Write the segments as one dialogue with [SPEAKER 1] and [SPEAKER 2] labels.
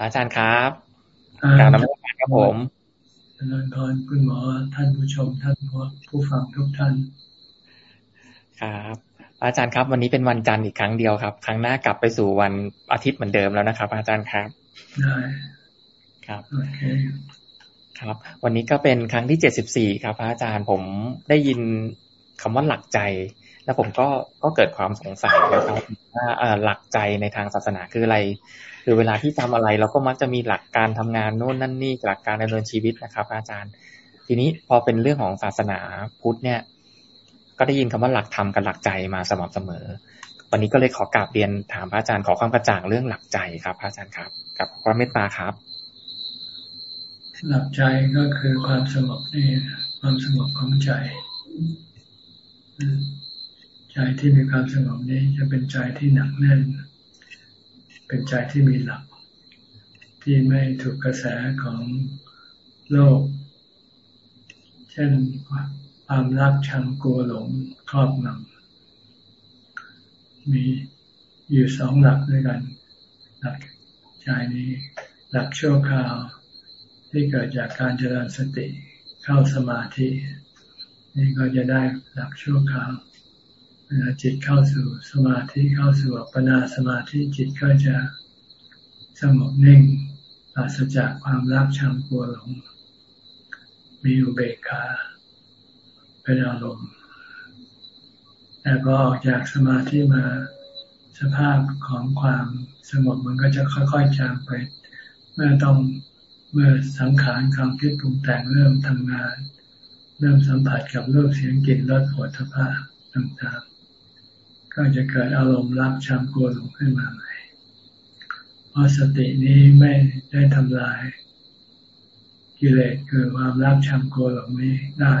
[SPEAKER 1] อาจารย์ครับกราบนมัสการครับผม
[SPEAKER 2] อาจารย์พรคุณหมอท่านผู้ชมท่านผู้ฟังทุกท่าน
[SPEAKER 1] ครับ อาจารย์ครับ วันนี้เป็นวันจันทร์อีกครั้งเดียวครับ ครั้งหน้ากลับไปสู่วันอาทิตย์เหมือนเดิมแล้วนะครับ อาจารย์ครับ
[SPEAKER 2] ได้
[SPEAKER 1] ครับโอเคครับ วันนี้ก็เป็นครั้งที่เจ็ดสิบสี่ครับ อาจารย์ผมได้ยินคำว่าหลักใจ แล้วผมก็ก็เกิดความสงสัยนะครับว่าหลักใจในทางศาสนาคืออะไร คือเวลาที่ทำอะไรเราก็มักจะมีหลักการทำงานโน่นนั่นนี่หลักการดำเนินชีวิตนะครับ อาจารย์ ทีนี้พอเป็นเรื่องของศาสนาพุทธเนี่ย ก็ได้ยินคำว่าหลักธรรมกับหลักใจมาสม่ำเสมอ วันนี้ก็เลยขอกราบเรียนถามพระอาจารย์ขอความกระจ่างเรื่องหลักใจครับพระอาจารย์ครับ กับความเมตตาครับ
[SPEAKER 2] หลักใจก็คือความสงบนี่ความสงบของใจ ใจที่มีความสงบนี้จะเป็นใจที่หนักแน่น เป็นใจที่มีหลัก ที่ไม่ถูกกระแสของโลก เช่นความรักชังกลัวหลงครอบงำมีอยู่สองหลักด้วยกัน หลักใจนี้ หลักชั่วคราวที่เกิดจากการเจริญสติเข้าสมาธิ นี่ก็จะได้หลักชั่วคราว เวลาจิตเข้าสู่สมาธิเข้าสู่อัปปนาสมาธิจิตก็จะสงบนิ่งปราศจากความรักชังกลัวหลง มีอุเบกขาเป็นอารมณ์แต่พอออกจากสมาธิมาสภาพของความสงบมันก็จะค่อยๆจางไป เมื่อต้องเมื่อสังขารความคิดปรุงแต่งเริ่มทำงาน เริ่มสัมผัสกับรูปเสียงกลิ่นรสผลิภัณฑ์ต่าง ก็จะเกิดอารมณ์รักชังกลัวหลงขึ้นมาใหม่เพราะสตินี้ไม่ได้ทำลายกิเลสคือความรักชังกลัวหลงนี้ได้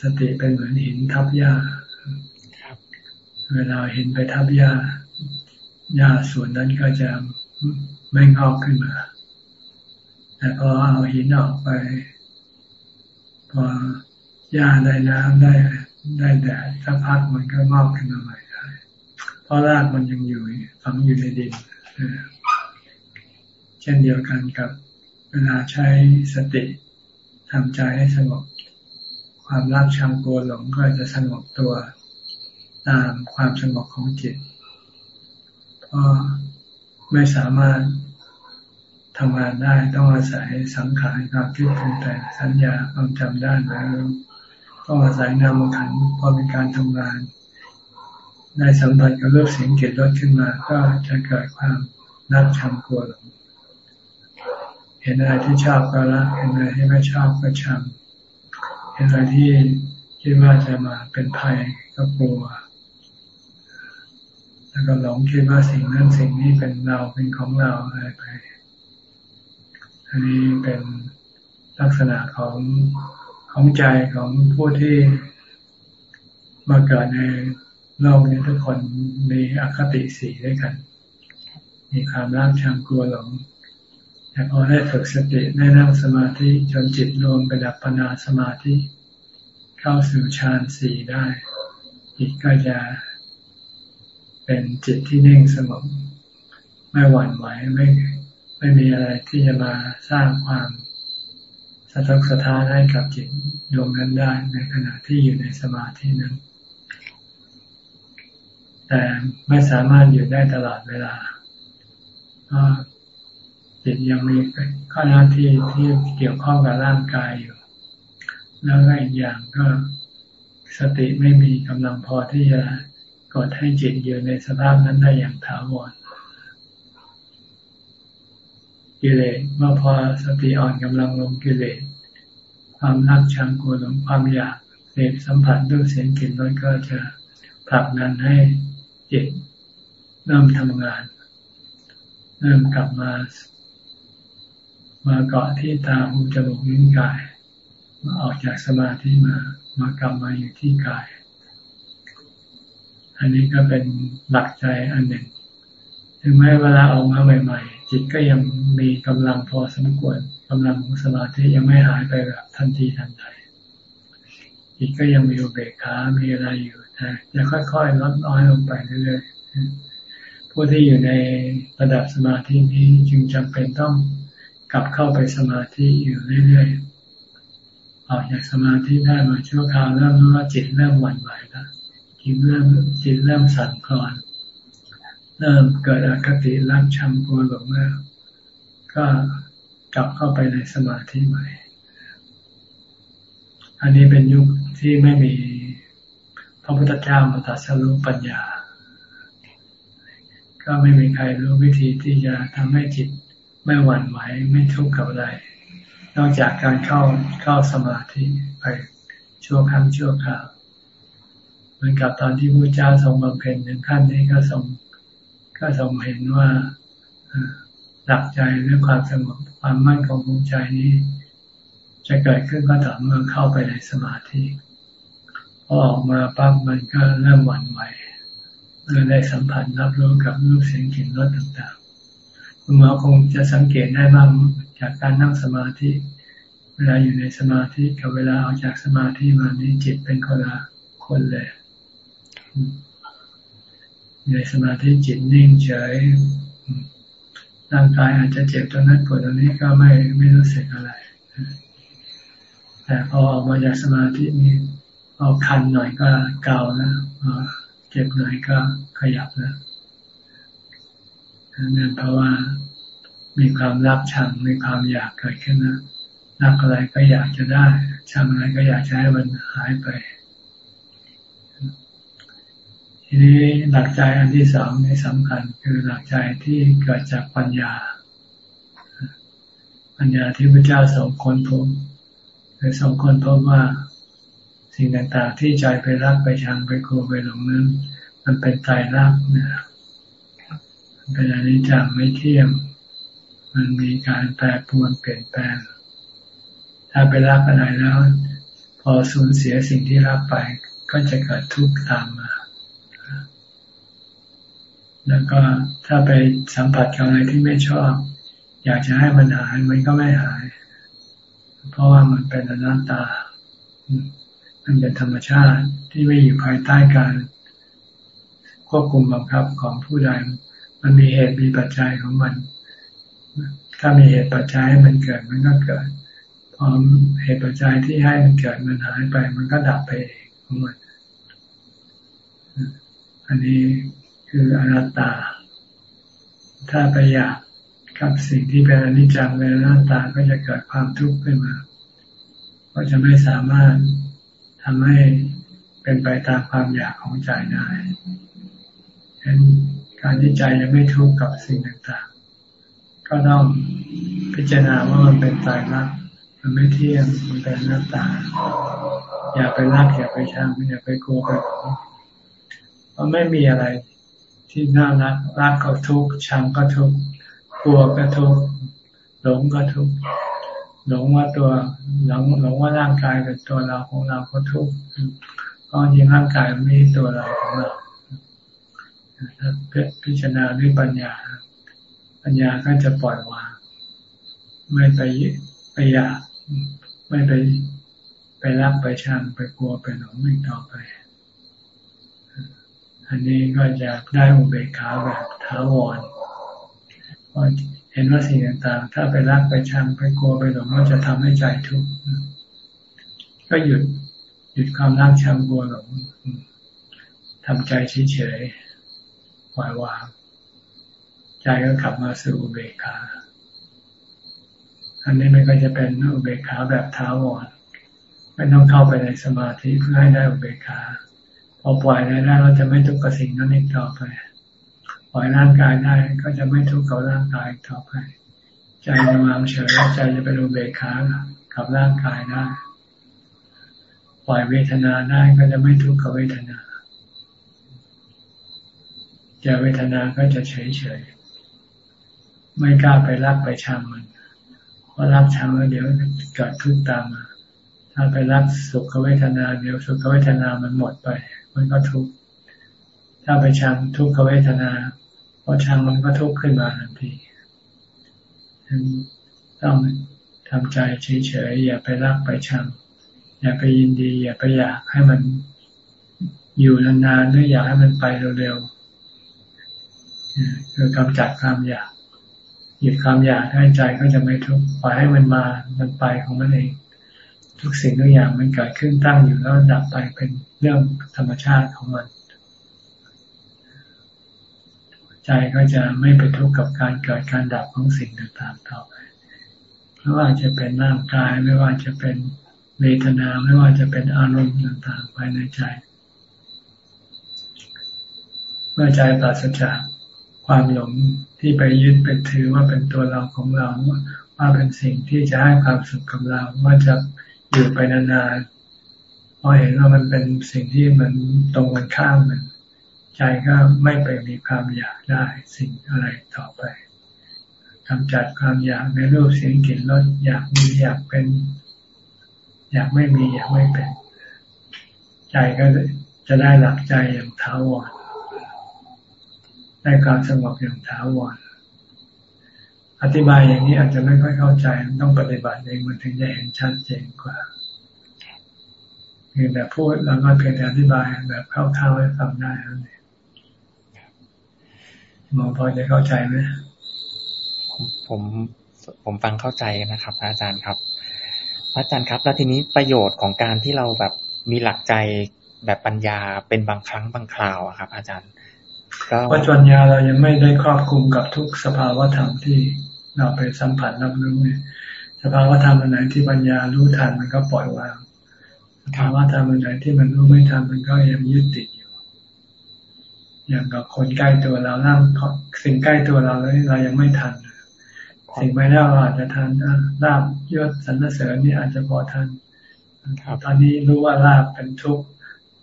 [SPEAKER 2] สติเป็นเหมือนหินทับหญ้าเวลาเห็นไปทับหญ้าหญ้าส่วนนั้นก็จะไม่งอกขึ้นมา แต่พอเอาหินออกไป พอหญ้าได้น้ำได้ ได้แดดสักพักมันก็งอกขึ้นมาใหม่ได้ เพราะรากมันยังอยู่ฝังอยู่ในดินเช่นเดียวกันกับเวลาใช้สติทำใจให้สงบ ความรักชังกลัวหลงก็จะสงบตัวตามความสงบของจิตเพราะไม่สามารถทำงานได้ต้องอาศัยสังขารความคิดปรุงแต่งสัญญาความจำได้แล้ว ต้องอาศัยนามขันพอเป็นการทำงานได้สัมผัสกับรื่องเสียงเกตลดขึ้นมา ก็จะเกิดความนักชังกลัวหลงเห็นอะไรที่ชอบก็รักเห็นอะไรที่ไม่ชอบก็ชังเห็นอะไรที่คิดว่าจะมาเป็นภัยก็กลัว แล้วก็หลงคิดว่าสิ่งนั้นสิ่งนี้เป็นเราเป็นของเราอะไรไป อันนี้เป็นลักษณะของ ของใจของผู้ที่มาเกิดในโลกนี้ทุกคนมีอคติสีด้วยกัน มีความรักชังกลัวหลงแต่พอได้ฝึกสติได้นั่งสมาธิจนจิตรวมไปดับปนาสมาธิ เข้าสู่ฌานสี่ได้จิตก็จะเป็นจิตที่นิ่งสงบไม่หวั่นไหวไม่ไม่มีอะไรที่จะมาสร้างความ สะทกสะท้านให้กับจิตดวงนั้นได้ในขณะที่อยู่ในสมาธินั้น แต่ไม่สามารถอยู่ได้ตลอดเวลาเพราะจิตยังมีข้อหน้าที่ที่เกี่ยวข้องกับร่างกายอยู่ แล้วก็อีกอย่างก็สติไม่มีกำลังพอที่จะกดให้จิตอยู่ในสภาพนั้นได้อย่างถาวร กิเลสเมื่อพอสติอ่อนกำลังลงกิเลสความรักชังกลัวหลงความอยากเสพสัมผัสด้วยเสียงกลิ่นรสก็จะผลักดันให้จิตเริ่มทำงาน เริ่มกลับมา มาเกาะที่ตาหูจมูกลิ้นกาย มาออกจากสมาธิมามากลับมาอยู่ที่กาย อันนี้ก็เป็นหลักใจอันหนึ่ง ถึงแม้เวลาออกมาใหม่ ๆ จิตก็ยังมีกำลังพอสมควรกำลังของสมาธิยังไม่หายไปแบบทันทีทันใดจิตก็ยังมีอุเบกขามีอะไรอยู่แต่จะค่อยๆลดน้อยลงไปเรื่อยๆผู้ที่อยู่ในระดับสมาธินี้จึงจำเป็นต้องกลับเข้าไปสมาธิอยู่เรื่อยๆออกจากสมาธิได้มาชั่วคราวเริ่มรู้ว่าจิตเริ่มหวั่นไหวแล้วจิตเริ่มจิตเริ่มสั่นคลอน เริ่มเกิดอคติรักชังกลัวหลงเมื่อก็กลับเข้าไปในสมาธิใหม่ อันนี้เป็นยุคที่ไม่มีพระพุทธเจ้ามาตรัสรู้ปัญญา ก็ไม่มีใครรู้วิธีที่จะทำให้จิตไม่หวั่นไหวไม่ทุกข์กับอะไร นอกจากการเข้าเข้าสมาธิไปชั่วครั้งชั่วคราวเหมือนกับตอนที่พระเจ้าทรงบำเพ็ญถึงขั้นนี้ก็ทรง ก็ทรงเห็นว่าหลักใจหรือความสงบความมั่นคงของใจนี้ จะเกิดขึ้นก็ต่อเมื่อเข้าไปในสมาธิพอออกมาปั๊บมันก็เริ่มหวั่นไหวเมื่อได้สัมผัสรับรู้กับรูปเสียงกลิ่นรสต่างๆคุณหมอคงจะสังเกตได้บ้างจากการนั่งสมาธิ เวลาอยู่ในสมาธิกับเวลาออกจากสมาธิมานี้จิตเป็นคนละคนเลย ในสมาธิจิตนิ่งเฉยร่างกายอาจจะเจ็บตรงนั้นปวดตรงนี้ก็ไม่ไม่รู้สึกอะไร แต่พอออกมาจากสมาธินี้เอาคันหน่อยก็เกานะเจ็บหน่อยก็ขยับนะนั่นเพราะว่ามีความรักชังมีความอยากเกิดขึ้นนะรักอะไรก็อยากจะได้ชังอะไรก็อยากจะให้มันหายไป ทีนี้หลักใจอันที่สองนี่สำคัญ คือหลักใจที่เกิดจากปัญญา ปัญญาที่พระเจ้าทรงค้นพบคือทรงค้นพบว่าสิ่งต่างๆ ที่ใจไปรักไปชังไปกลัวไปหลงนั้นมันเป็นใจรักนะเป็นอนิจจังไม่เที่ยง มันมีการแปรปรวนเปลี่ยนแปลง ถ้าไปรักอะไรแล้ว พอสูญเสียสิ่งที่รักไปก็จะเกิดทุกข์ตามมา แล้วก็ถ้าไปสัมผัสกับอะไรที่ไม่ชอบ อยากจะให้มันหายมันก็ไม่หาย เพราะว่ามันเป็นอนัตตา มันเป็นธรรมชาติที่ไม่อยู่ภายใต้การควบคุมบังคับของผู้ใดมันมีเหตุมีปัจจัยของมัน ถ้ามีเหตุปัจจัยให้มันเกิดมันก็เกิด พอเหตุปัจจัยที่ให้มันเกิดมันหายไป มันก็ดับไปเองของมัน อันนี้ คืออนัตตา ถ้าไปอยากกับสิ่งที่เป็นอนิจจังเป็นอนัตตาก็จะเกิดความทุกข์ขึ้นมาก็จะไม่สามารถทำให้เป็นไปตามความอยากของใจได้เห็นการที่ใจยังไม่ทุกข์กับสิ่งต่างๆ ก็ต้องพิจารณาว่ามันเป็นตายรักมันไม่เที่ยงมันเป็นหน้าตา อย่าไปรักอย่าไปชังอย่าไปกลัวไปหลงเพราะไม่มีอะไร ที่น่ารักรักก็ทุกข์ชังก็ทุกข์กลัวก็ทุกข์หลงก็ทุกข์หลงว่าตัวหลงหลงว่าร่างกายเป็นตัวเราของเราก็ทุกข์เพราะจริงร่างกายไม่ใช่ตัวเราของเราถ้าพิจารณาด้วยปัญญา ปัญญาก็จะปล่อยวางไม่ไปไปอยากไม่ไปไปรักไปชังไปกลัวไปหลงไม่ต่อไป อันนี้ก็จะได้อุเบกขาแบบท้าวรเห็นว่าสิ่งต่างๆ ถ้าไปรักไปชังไปกลัวไปหลงก็จะทำให้ใจทุกข์ก็หยุดหยุดความรักชังกลัวหลงทำใจเฉยๆปล่อยวางใจก็กลับมาสู่อุเบกขา อันนี้มันก็จะเป็นอุเบกขาแบบท้าวรไม่ต้องเข้าไปในสมาธิเพื่อให้ได้อุเบกขา พอปล่อยได้เราจะไม่ทุกข์กับสิ่งนั้นอีกต่อไป ปล่อยร่างกายได้ก็จะไม่ทุกข์กับร่างกายต่อไป ใจจะวางเฉยใจจะเป็นอุเบกขากับร่างกายได้ ปล่อยเวทนาได้ก็จะไม่ทุกข์กับเวทนาจะเวทนาก็จะเฉยเฉยไม่กล้าไปรักไปชังมันเพราะรักชังแล้วเดี๋ยวเกิดทุกข์ตามมาถ้าไปรักสุขเวทนาเดี๋ยวสุขเวทนามันหมดไป มันก็ทุกข์ถ้าไปชังทุกขเวทนาพอชังมันก็ทุกข์ขึ้นมาทันทีต้องทำใจเฉยๆอย่าไปรักไปชัง อย่าไปยินดี อย่าไปอยากให้มันอยู่นานๆหรืออยากให้มันไปเร็วๆคือกำจัดความอยากหยุดความอยากให้ใจก็จะไม่ทุกข์ปล่อยให้มันมามันไปของมันเอง ทุกสิ่งทุกอย่างมันเกิดขึ้นตั้งอยู่แล้วดับไปเป็นเรื่องธรรมชาติของมัน ใจก็จะไม่ไปทุกข์กับการเกิดการดับของสิ่งต่างๆต่อไปไม่ว่าจะเป็นร่างกายไม่ว่าจะเป็นเวทนาไม่ว่าจะเป็นอารมณ์ต่างๆภายในใจ เมื่อใจปราศจากความหลงที่ไปยึดไปถือว่าเป็นตัวเราของเราว่าเป็นสิ่งที่จะให้ความสุขกับเราว่าจะ อยู่ไปนานๆพอเห็นว่ามันเป็นสิ่งที่มันตรงกันข้ามมัน ใจก็ไม่ไปมีความอยากได้สิ่งอะไรต่อไปกำจัดความอยากในรูปเสียงกลิ่นรสอยากมีอยากเป็น อยากไม่มีอยากไม่เป็น ใจก็จะได้หลักใจอย่างท้าวรได้การสงบอย่างท้าวร อธิบายอย่างนี้อาจจะไม่ค่อยเข้าใจต้องปฏิบัติเองมันถึงจะเห็นชัดเจนกว่าเพียงแต่พูดแล้วก็เพียงแต่อธิบายแบบเข้าๆให้ฟังได้นั่นเองมองพอจะเข้าใจไหม
[SPEAKER 1] ผมผมฟังเข้าใจนะครับอาจารย์ครับอาจารย์ครับ แล้วทีนี้ประโยชน์ของการที่เราแบบมีหลักใจแบบปัญญาเป็นบางครั้งบางคราวอะครับ อาจารย์
[SPEAKER 2] ก็ปัญญาเรายังไม่ได้ครอบคลุมกับทุกสภาวะธรรมที่ เราไปสัมผัสรับรู้เนี่ยสภาวะธรรมอันไหนที่ปัญญารู้ทันมันก็ปล่อยวางสภาวะธรรมอันไหนที่มันรู้ไม่ทันมันก็ยังยึดติดอยู่ อย่างกับคนใกล้ตัวเราร่างสิ่งใกล้ตัวเราแล้วเรายังไม่ทันสิ่งไม่ได้เราอาจจะทันลาบยศสรรเสริญนี่อาจจะพอทันตอนนี้รู้ว่าลาบเป็นทุกข์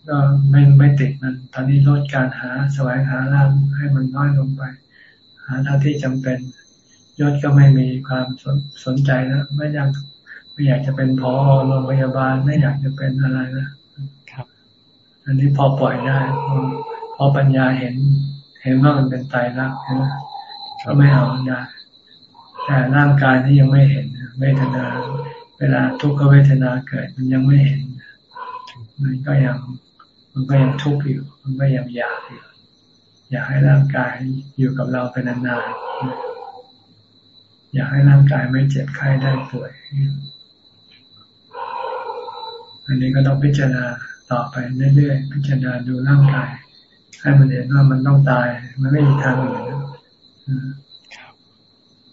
[SPEAKER 2] ก็ไม่ไม่ติดมัน ตอนนี้ลดการหาแสวงหาลาบให้มันน้อยลงไป หาเท่าที่จำเป็น ยศก็ไม่มีความสนสนใจนะไม่อยากไม่อยากจะเป็นพอโรงพยาบาลไม่อยากจะเป็นอะไรนะครับ อันนี้พอปล่อยได้พอพอปัญญาเห็น เห็นว่ามันเป็นตายรักนะก็ไม่เอาได้แต่ร่างกายนี่ยังไม่เห็นเวทนา เวลาทุกขเวทนาเกิดมันยังไม่เห็น มันก็ยังมันก็ยังทุกข์อยู่ มันก็ยังอยากอยู่อยากให้ร่างกายอยู่กับเราเป็นนานๆ อยากให้ร่างกายไม่เจ็บไข้ได้ป่วย อันนี้ก็ต้องพิจารณาต่อไปเรื่อยๆพิจารณาดูร่างกาย ให้มันเห็นว่ามันต้องตาย มันไม่มีทางอื่น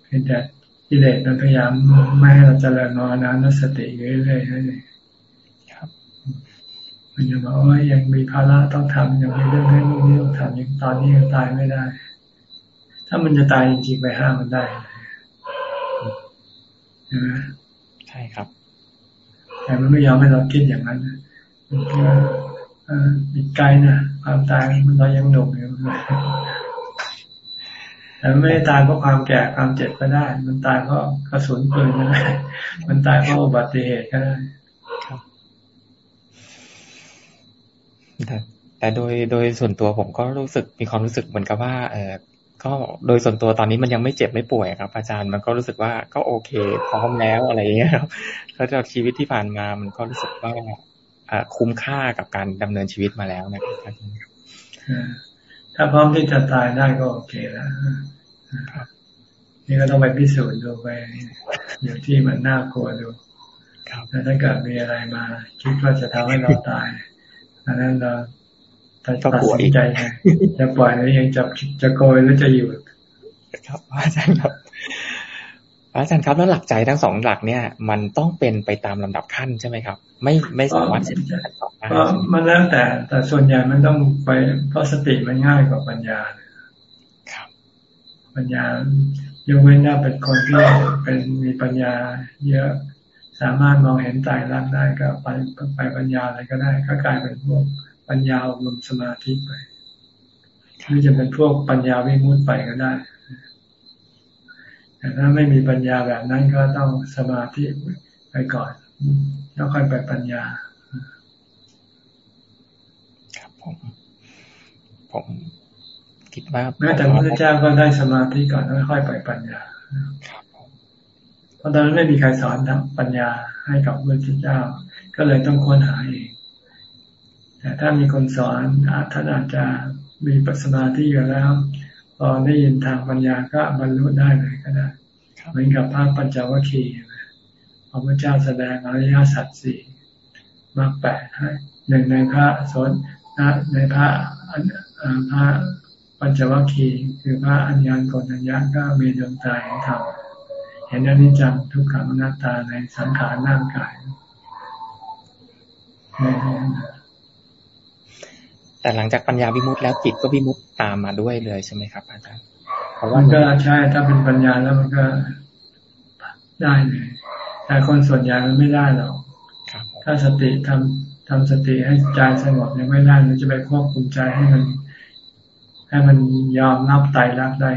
[SPEAKER 2] เพียงแต่กิเลสมันพยายามไม่ให้เราเจริญนอนานสติเรื่อยๆนั่นเองมันยังบอกว่ายังมีภาระต้องทำยังมีเรื่องให้ลูกนี้ต้องทำยังตอนนี้ยังตายไม่ได้ ถ้ามันจะตายจริงๆไปห้ามมันได้ ใช่ไหม
[SPEAKER 1] ใช่ครับ
[SPEAKER 2] แต่มันไม่ยอมให้เราคิดอย่างนั้นอีกไกลนะความตายมันเรายังหนุ่มอยู่แต่ไม่ได้ตายเพราะความแก่ความเจ็บก็ได้ มันตายเพราะกระสุนปืนก็ได้ มันตายเพราะอุบัติเหตุก็ได้
[SPEAKER 1] แต่แต่โดยโดยส่วนตัวผมก็รู้สึกมีความรู้สึกเหมือนกับว่า เออ ก็โดยส่วนตัวตอนนี้มันยังไม่เจ็บไม่ป่วยครับ อาจารย์มันก็รู้สึกว่าก็โอเค พร้อมแล้วอะไรอย่างเงี้ยครับแล้วจากชีวิตที่ผ่านมามันก็รู้สึกว่าคุ้มค่ากับการดำเนินชีวิตมาแล้วนะครับ
[SPEAKER 2] ถ้าพร้อมที่จะตายได้ก็โอเคแล้วนี่ก็ต้องไปพิสูจน์ดูไปอยู่ที่มันน่ากลัวดูแล้วถ้าเกิดมีอะไรมา คิดว่าจะทำให้เราตายอันนั้นเรา ตัดสินใจไงจะปล่อยหรือยังจะจะโกยหรือจะอยู่
[SPEAKER 1] ครับอาจารย์ครับอาจารย์ครับแล้วหลักใจทั้งสองหลักเนี่ย มันต้องเป็นไปตามลำดับขั้นใช่ไหมครับ ไม่ไม่สามารถจะ
[SPEAKER 2] ตอบได้มันแล้วแต่ แต่ส่วนใหญ่มันต้องไปเพราะสติมันง่ายกว่าปัญญาครับปัญญายกเว้นว่าเป็นคนที่เป็นมีปัญญา เยอะสามารถมองเห็นตายรักได้ก็ไปไปปัญญาอะไรก็ได้ก็กลายเป็นพวก ปัญญาอบรมสมาธิไปหรือจะเป็นพวกปัญญาวิมุตไปก็ได้ แต่ถ้าไม่มีปัญญาแบบนั้นก็ต้องสมาธิไปก่อนแล้วค่อยไปปัญญา
[SPEAKER 1] ครับผม ผมคิดว่า
[SPEAKER 2] แม้แต่พระเจ้าก็ได้สมาธิก่อนแล้วค่อยไปปัญญาครับราะตอนนั้นไม่มีใครสอนทำปัญญาให้กับพระเจ้า ก็เลยต้องค้นหาเอง แต่ถ้ามีคนสอนท่านอาจจะมีปัสมาธิอยู่แล้วพพอได้ยินทางปัญญาก็บรรลุได้เลยก็ได้เหมือนกับพระปัญจวัคคีย์พระพุทธเจ้าแสดงอริยสัจสี่มรรคแปดให้หนึ่งในพระสนในพระพระปัญจวัคคีย์คือพระอัญญาณโกณัญญาก็มีดวงตาเห็นธรรมเห็นอนิจจังทุกขังอนัตตาในสังขารร่างกาย
[SPEAKER 1] แต่หลังจากปัญญาวิมุตต์แล้วจิตก็วิมุตต์ตามมาด้วยเลยใช่ไหมครับอาจารย์
[SPEAKER 2] เพราะว่าก็ใช่ถ้าเป็นปัญญาแล้วมันก็ได้เลยแต่คนส่วนใหญ่มันไม่ได้หรอกถ้าสติทำทำสติให้ใจสงบยังไม่ได้มันจะไปควบคุมใจให้มัน ให้มันยอมรับตายรับได้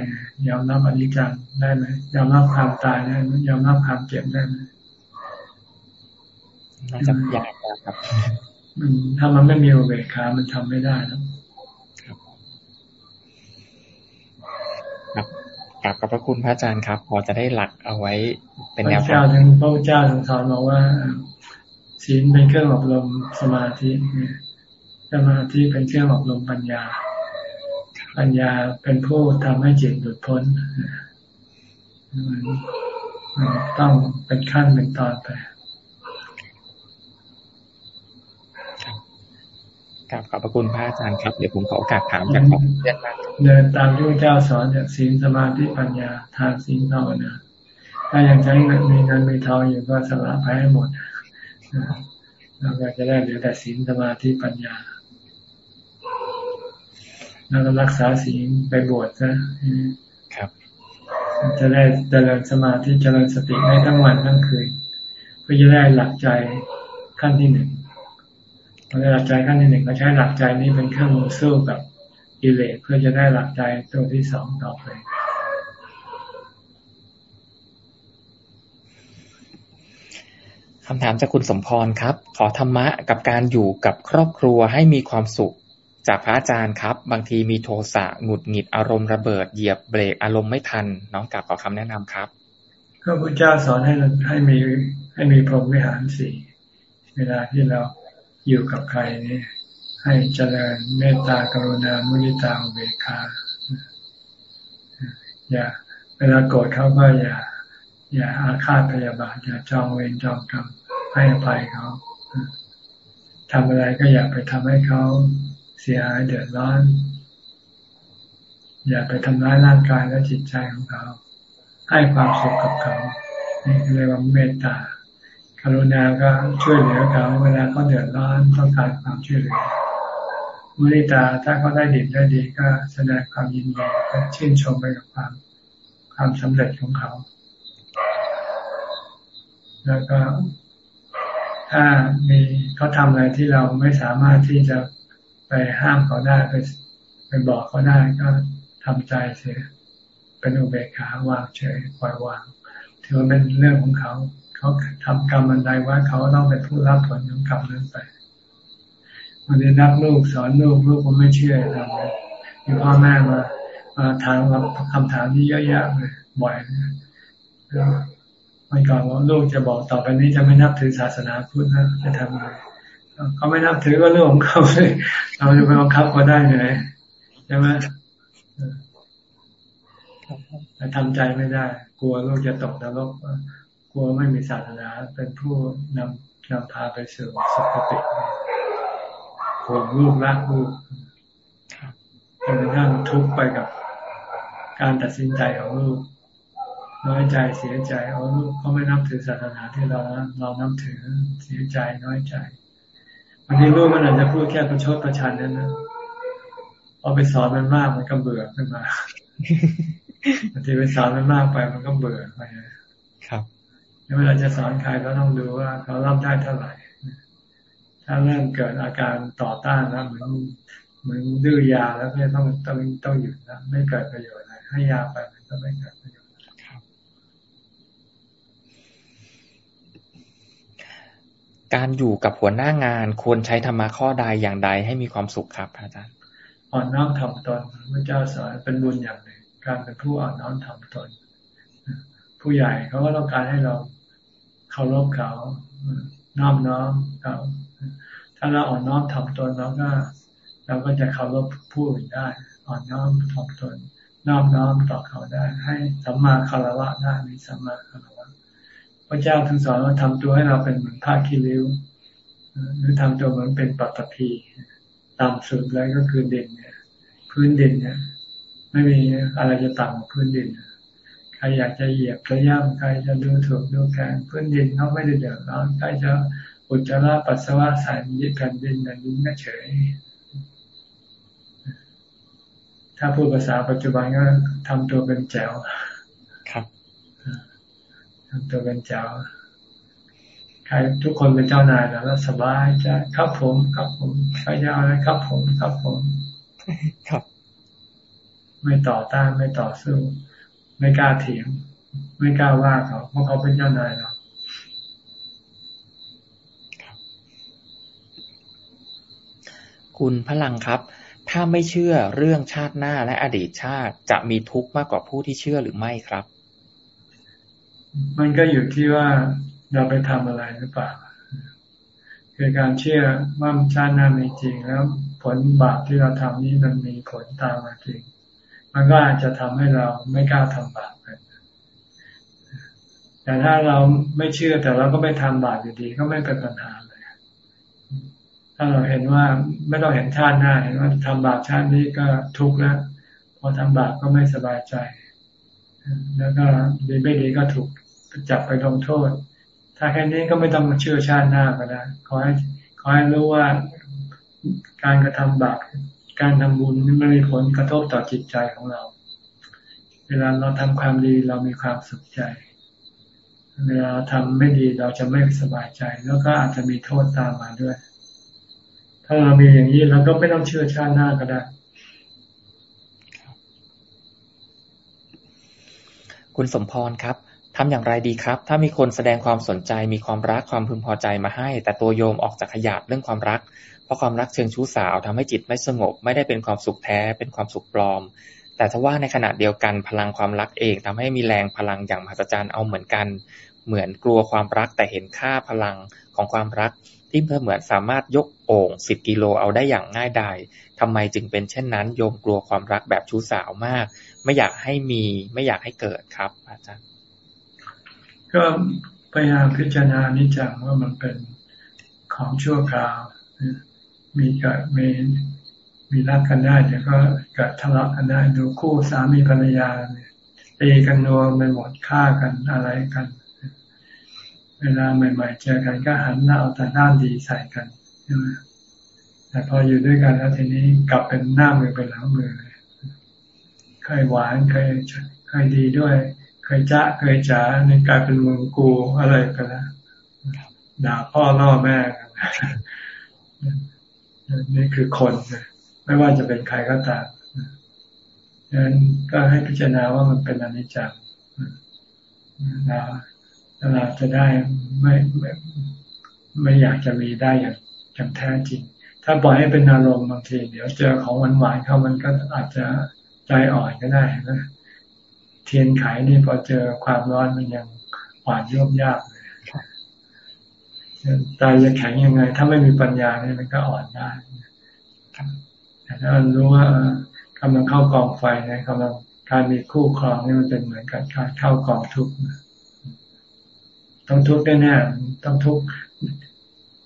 [SPEAKER 2] ยอมรับอนิจจังได้ไหมยอมรับความตายได้ไหมยอมรับความเจ็บได้ไหม
[SPEAKER 1] น่าจะยากครับ
[SPEAKER 2] มันถ้ามันไม่มีอุเบกขา มันทำไม่ได้แล้ว
[SPEAKER 1] ครับครับกับพระคุณพระอาจารย์ครับ พอจะได้หลักเอาไว้เป็นแนว
[SPEAKER 2] ทางพระเจ้าพระเจ้าทรงสอนมาว่าศีลเป็นเครื่องอบรมสมาธิสมาธิเป็นเครื่องอบรมปัญญา ปัญญาเป็นผู้ทำให้จิตหลุดพ้นต้องเป็นขั้นเป็นตอนไป
[SPEAKER 1] ครับขอบพระคุณพระอาจารย์ครับ เดี๋ยวผมขอโอกาสถามจากเพื่อน
[SPEAKER 2] บ้างเดินตามที่พระเจ้าสอนจากศีลสมาธิปัญญาทานศีลภาวนาถ้ายังใช้เงินมีเงินมีทองอยู่ก็สละไปให้หมดเราก็จะได้เหลือแต่ศีลสมาธิปัญญาแล้วก็รักษาศีลไปบวชซะ
[SPEAKER 1] ครับ
[SPEAKER 2] จะได้เจริญสมาธิเจริญสติได้ทั้งวันทั้งคืนเพื่อจะได้หลักใจขั้นที่หนึ่ง พอได้หลักใจขั้นที่หนึ่งก็ใช้หลักใจนี้เป็นเครื่องมือสู้กับกิเลสเพื่อจะได้หลักใจตัวที่สองต่อไป
[SPEAKER 1] คำถามจากคุณสมพรครับ ขอธรรมะกับการอยู่กับครอบครัวให้มีความสุข จากพระอาจารย์ครับ บางทีมีโทสะหงุดหงิดอารมณ์ระเบิดเหยียบเบรกอารมณ์ไม่ทัน น้องกลับขอคำแนะนำครับ
[SPEAKER 2] ก็พระเจ้าสอนให้ให้มีให้มีพรหมวิหารสี่เวลาที่เรา อยู่กับใครนี่ให้เจริญเมตตากรุณามุนิตาอุเบกขาอย่าเวลาโกรธเขาก็อย่า อย่าอาฆาตพยาบาทอย่าจองเวรจองกรรมให้อภัยเขาทำอะไรก็อย่าไปทำให้เขาเสียหายเดือดร้อน อย่าไปทำร้ายร่างกายและจิตใจของเขา ให้ความสุขกับเขา นี่เรียกว่าเมตตา กรุณาก็ช่วยเหลือเขาเวลาเขาเดือดร้อนต้องการความช่วยเหลือมุนิตาถ้าเขาได้ดีได้ดีก็แสดงความยินดีก็ชื่นชมไปกับความความสำเร็จของเขา แล้วก็ ถ้ามีเขาทำอะไรที่เราไม่สามารถที่จะไปห้ามเขาได้ไปไปบอกเขาได้ก็ทำใจเสีย เป็นอุเบกขาวางเฉยปล่อยวางถือว่าเป็นเรื่องของเขา เขาทำกรรมอันใดว่าเขาต้องเป็นผู้รับผลของกรรมนั้นไปวันนี้นักลูกสอนลูกลูกก็ไม่เชื่อทำเลยมีพ่อแม่มามาถามคำถามที่เยอะแยะเลยบ่อยแล้วมันก่อนว่าลูกจะบอกต่อไปนี้จะไม่นับถือศาสนาพุทธนะจะทำอะไงเขาไม่นับถือก็เรื่องของเขาเลยเราจะไปบังคับเขาได้ไงใช่ไหมแต่ทำใจไม่ได้ กลัวลูกจะตกนรก กลัวไม่มีศาสนาเป็นผู้นำนำพาไปสู่สุคติห่วงลูกรักลูกจนกระทั่งทุกข์ไปกับการตัดสินใจของลูกน้อยใจเสียใจเอาลูกเขาไม่นับถือศาสนาที่เราเรานับถือเสียใจน้อยใจวันนี้ลูกมันอาจจะพูดแค่ประชดประชันนั่นนะเอาไปสอนมันมากมันก็เบื่อขึ้นมาบางทีไปสอนมันมากไปมันก็เบื่อไป
[SPEAKER 1] ครับ
[SPEAKER 2] เวลาจะสอนใครก็ต้องดูว่าเขารับได้เท่าไหร่ ถ้าเริ่มเกิดอาการต่อต้านแล้วเหมือนเหมือนดื้อยาแล้วก็ต้องต้องต้องหยุดนะไม่เกิดประโยชน์อะไรให้ยาไปมันก็ไม่เกิดประโยชน์
[SPEAKER 1] การอยู่กับหัวหน้างานควรใช้ธรรมะข้อใดอย่างใดให้มีความสุขครับอาจารย์
[SPEAKER 2] อ่อนน้อมถ่อมตนพระเจ้าสอนเป็นบุญอย่างหนึ่งการเป็นผู้อ่อนน้อมถ่อมตน ผู้ใหญ่เขาก็ต้องการให้เรา เคารพเขาน้อมน้อมเขาถ้าเราอ่อนน้อมถ่อมตนเราก็เราก็จะเคารพผู้อื่นได้ อ่อนน้อมถ่อมตนน้อบน้อมต่อเขาได้ ให้สัมมาคารวะได้มีสัมมาคารวะพระเจ้าทั้งสอนเราทำตัวให้เราเป็นเหมือนผ้าคีริ้วหรือทำตัวเหมือนเป็นปัตตภีต่ำสุดเลยก็คือเดินเนี่ย พื้นดินเนี่ย ไม่มีอะไรจะต่ำกว่าพื้นดิน ใครอยากจะเหยียบจะย่ำใครจะดูถูกดูแคลนพื้นดินเขาไม่ได้เดือดร้อนใครจะอุจจาระปัสสาวะใส่ยึดแผ่นดินแบบนี้ก็เฉย ถ้าพูดภาษาปัจจุบันก็ทำตัวเป็นแจ๋ว
[SPEAKER 1] ครับ
[SPEAKER 2] ทำตัวเป็นแจ๋วใครทุกคนเป็นเจ้านายแล้วสบายใจครับผมครับผมใครจะอะไรครับผมครับผม
[SPEAKER 1] ครับ
[SPEAKER 2] ไม่ต่อต้านไม่ต่อสู้ ไม่กล้าเถียง ไม่กล้าว่าเขาเพราะเขาเป็นเจ้านายเรา
[SPEAKER 1] คุณพลังครับ ถ้าไม่เชื่อเรื่องชาติหน้าและอดีตชาติจะมีทุกข์มากกว่าผู้ที่เชื่อหรือไม่ครับ
[SPEAKER 2] มันก็อยู่ที่ว่าเราไปทำอะไรหรือเปล่าคือการเชื่อว่าชาติหน้ามีจริงแล้ว ผลบาปที่เราทำนี้มันมีผลตามมาจริง มันก็อาจจะทำให้เราไม่กล้าทำบาปกันแต่ถ้าเราไม่เชื่อแต่เราก็ไม่ทำบาปอยู่ดีก็ไม่เป็นปัญหาเลย ถ้าเราเห็นว่าไม่ต้องเห็นชาติหน้าเห็นว่าทำบาปชาตินี้ก็ทุกข์แล้วพอทำบาปก็ไม่สบายใจ แล้วก็ดีไม่ดีก็ถูกจับไปลงโทษ ถ้าแค่นี้ก็ไม่ต้องมาเชื่อชาติหน้าก็ได้ขอให้ขอให้รู้ว่าการกระทำบาป การทำบุญมันมีผลกระทบต่อจิตใจของเรา เวลาเราทำความดีเรามีความสุขใจ เวลาทำไม่ดีเราจะไม่สบายใจ แล้วก็อาจจะมีโทษตามมาด้วย ถ้าเรามีอย่างนี้เราก็ไม่ต้องเชื่อชาติหน้าก็ได้
[SPEAKER 1] คุณสมพรครับทำอย่างไรดีครับ ถ้ามีคนแสดงความสนใจมีความรักความพึงพอใจมาให้ แต่ตัวโยมออกจากขยาดเรื่องความรัก เพราะความรักเชิงชู้สาวทำให้จิตไม่สงบ ไม่ได้เป็นความสุขแท้ เป็นความสุขปลอม แต่ถ้าว่าในขณะเดียวกันพลังความรักเองทำให้มีแรงพลังอย่างมหัศจรรย์เอาเหมือนกัน เหมือนกลัวความรักแต่เห็นค่าพลังของความรัก ที่เพื่อเหมือนสามารถยกโอ่งสิบกิโลเอาได้อย่างง่ายดายทำไมจึงเป็นเช่นนั้น โยมกลัวความรักแบบชู้สาวมาก ไม่อยากให้มีไม่อยากให้เกิดครับอาจารย์
[SPEAKER 2] ก็พยายามพิจารณานิจังว่ามันเป็นของชั่วคราว มีเกิดมีมีรักกันได้เดี๋ยวก็เกิดทะเลาะกันได้ดูคู่สามีภรรยาเนี่ยตีกันนัวไปหมดฆ่ากันอะไรกัน เวลาใหม่ๆเจอกันก็หันหน้าเอาแต่ด้านดีใส่กันใช่ไหมแต่พออยู่ด้วยกันแล้วทีนี้กลับเป็นหน้ามือเป็นหลังมือเลยเคยหวานเคยเคยดีด้วย เคยจ้าเคยจ๋าในกลายเป็นมึงกูอะไรกันนะด่าพ่อล่อแม่กัน นี่คือคนไม่ว่าจะเป็นใครก็ตามดังนั้นก็ให้พิจารณาว่ามันเป็นอนิจจ์เราเราจะได้ไม่ไม่ไม่อยากจะมีได้อย่างอย่างแท้จริง ถ้าปล่อยให้เป็นอารมณ์บางทีเดี๋ยวเจอของหวานหวานเข้ามันก็อาจจะใจอ่อนก็ได้นะเทียนไขนี่พอเจอความร้อนมันยังหวานโยบยากเลย ตายจะแข็งยังไง ถ้าไม่มีปัญญาเนี่ยมันก็อ่อนได้แต่ถ้ารู้ว่ากำลังเข้ากองไฟนะกำลังการมีคู่ครองนี่มันเป็นเหมือนกับการเข้ากองทุกข์ต้องทุกข์แน่ๆต้องทุกข์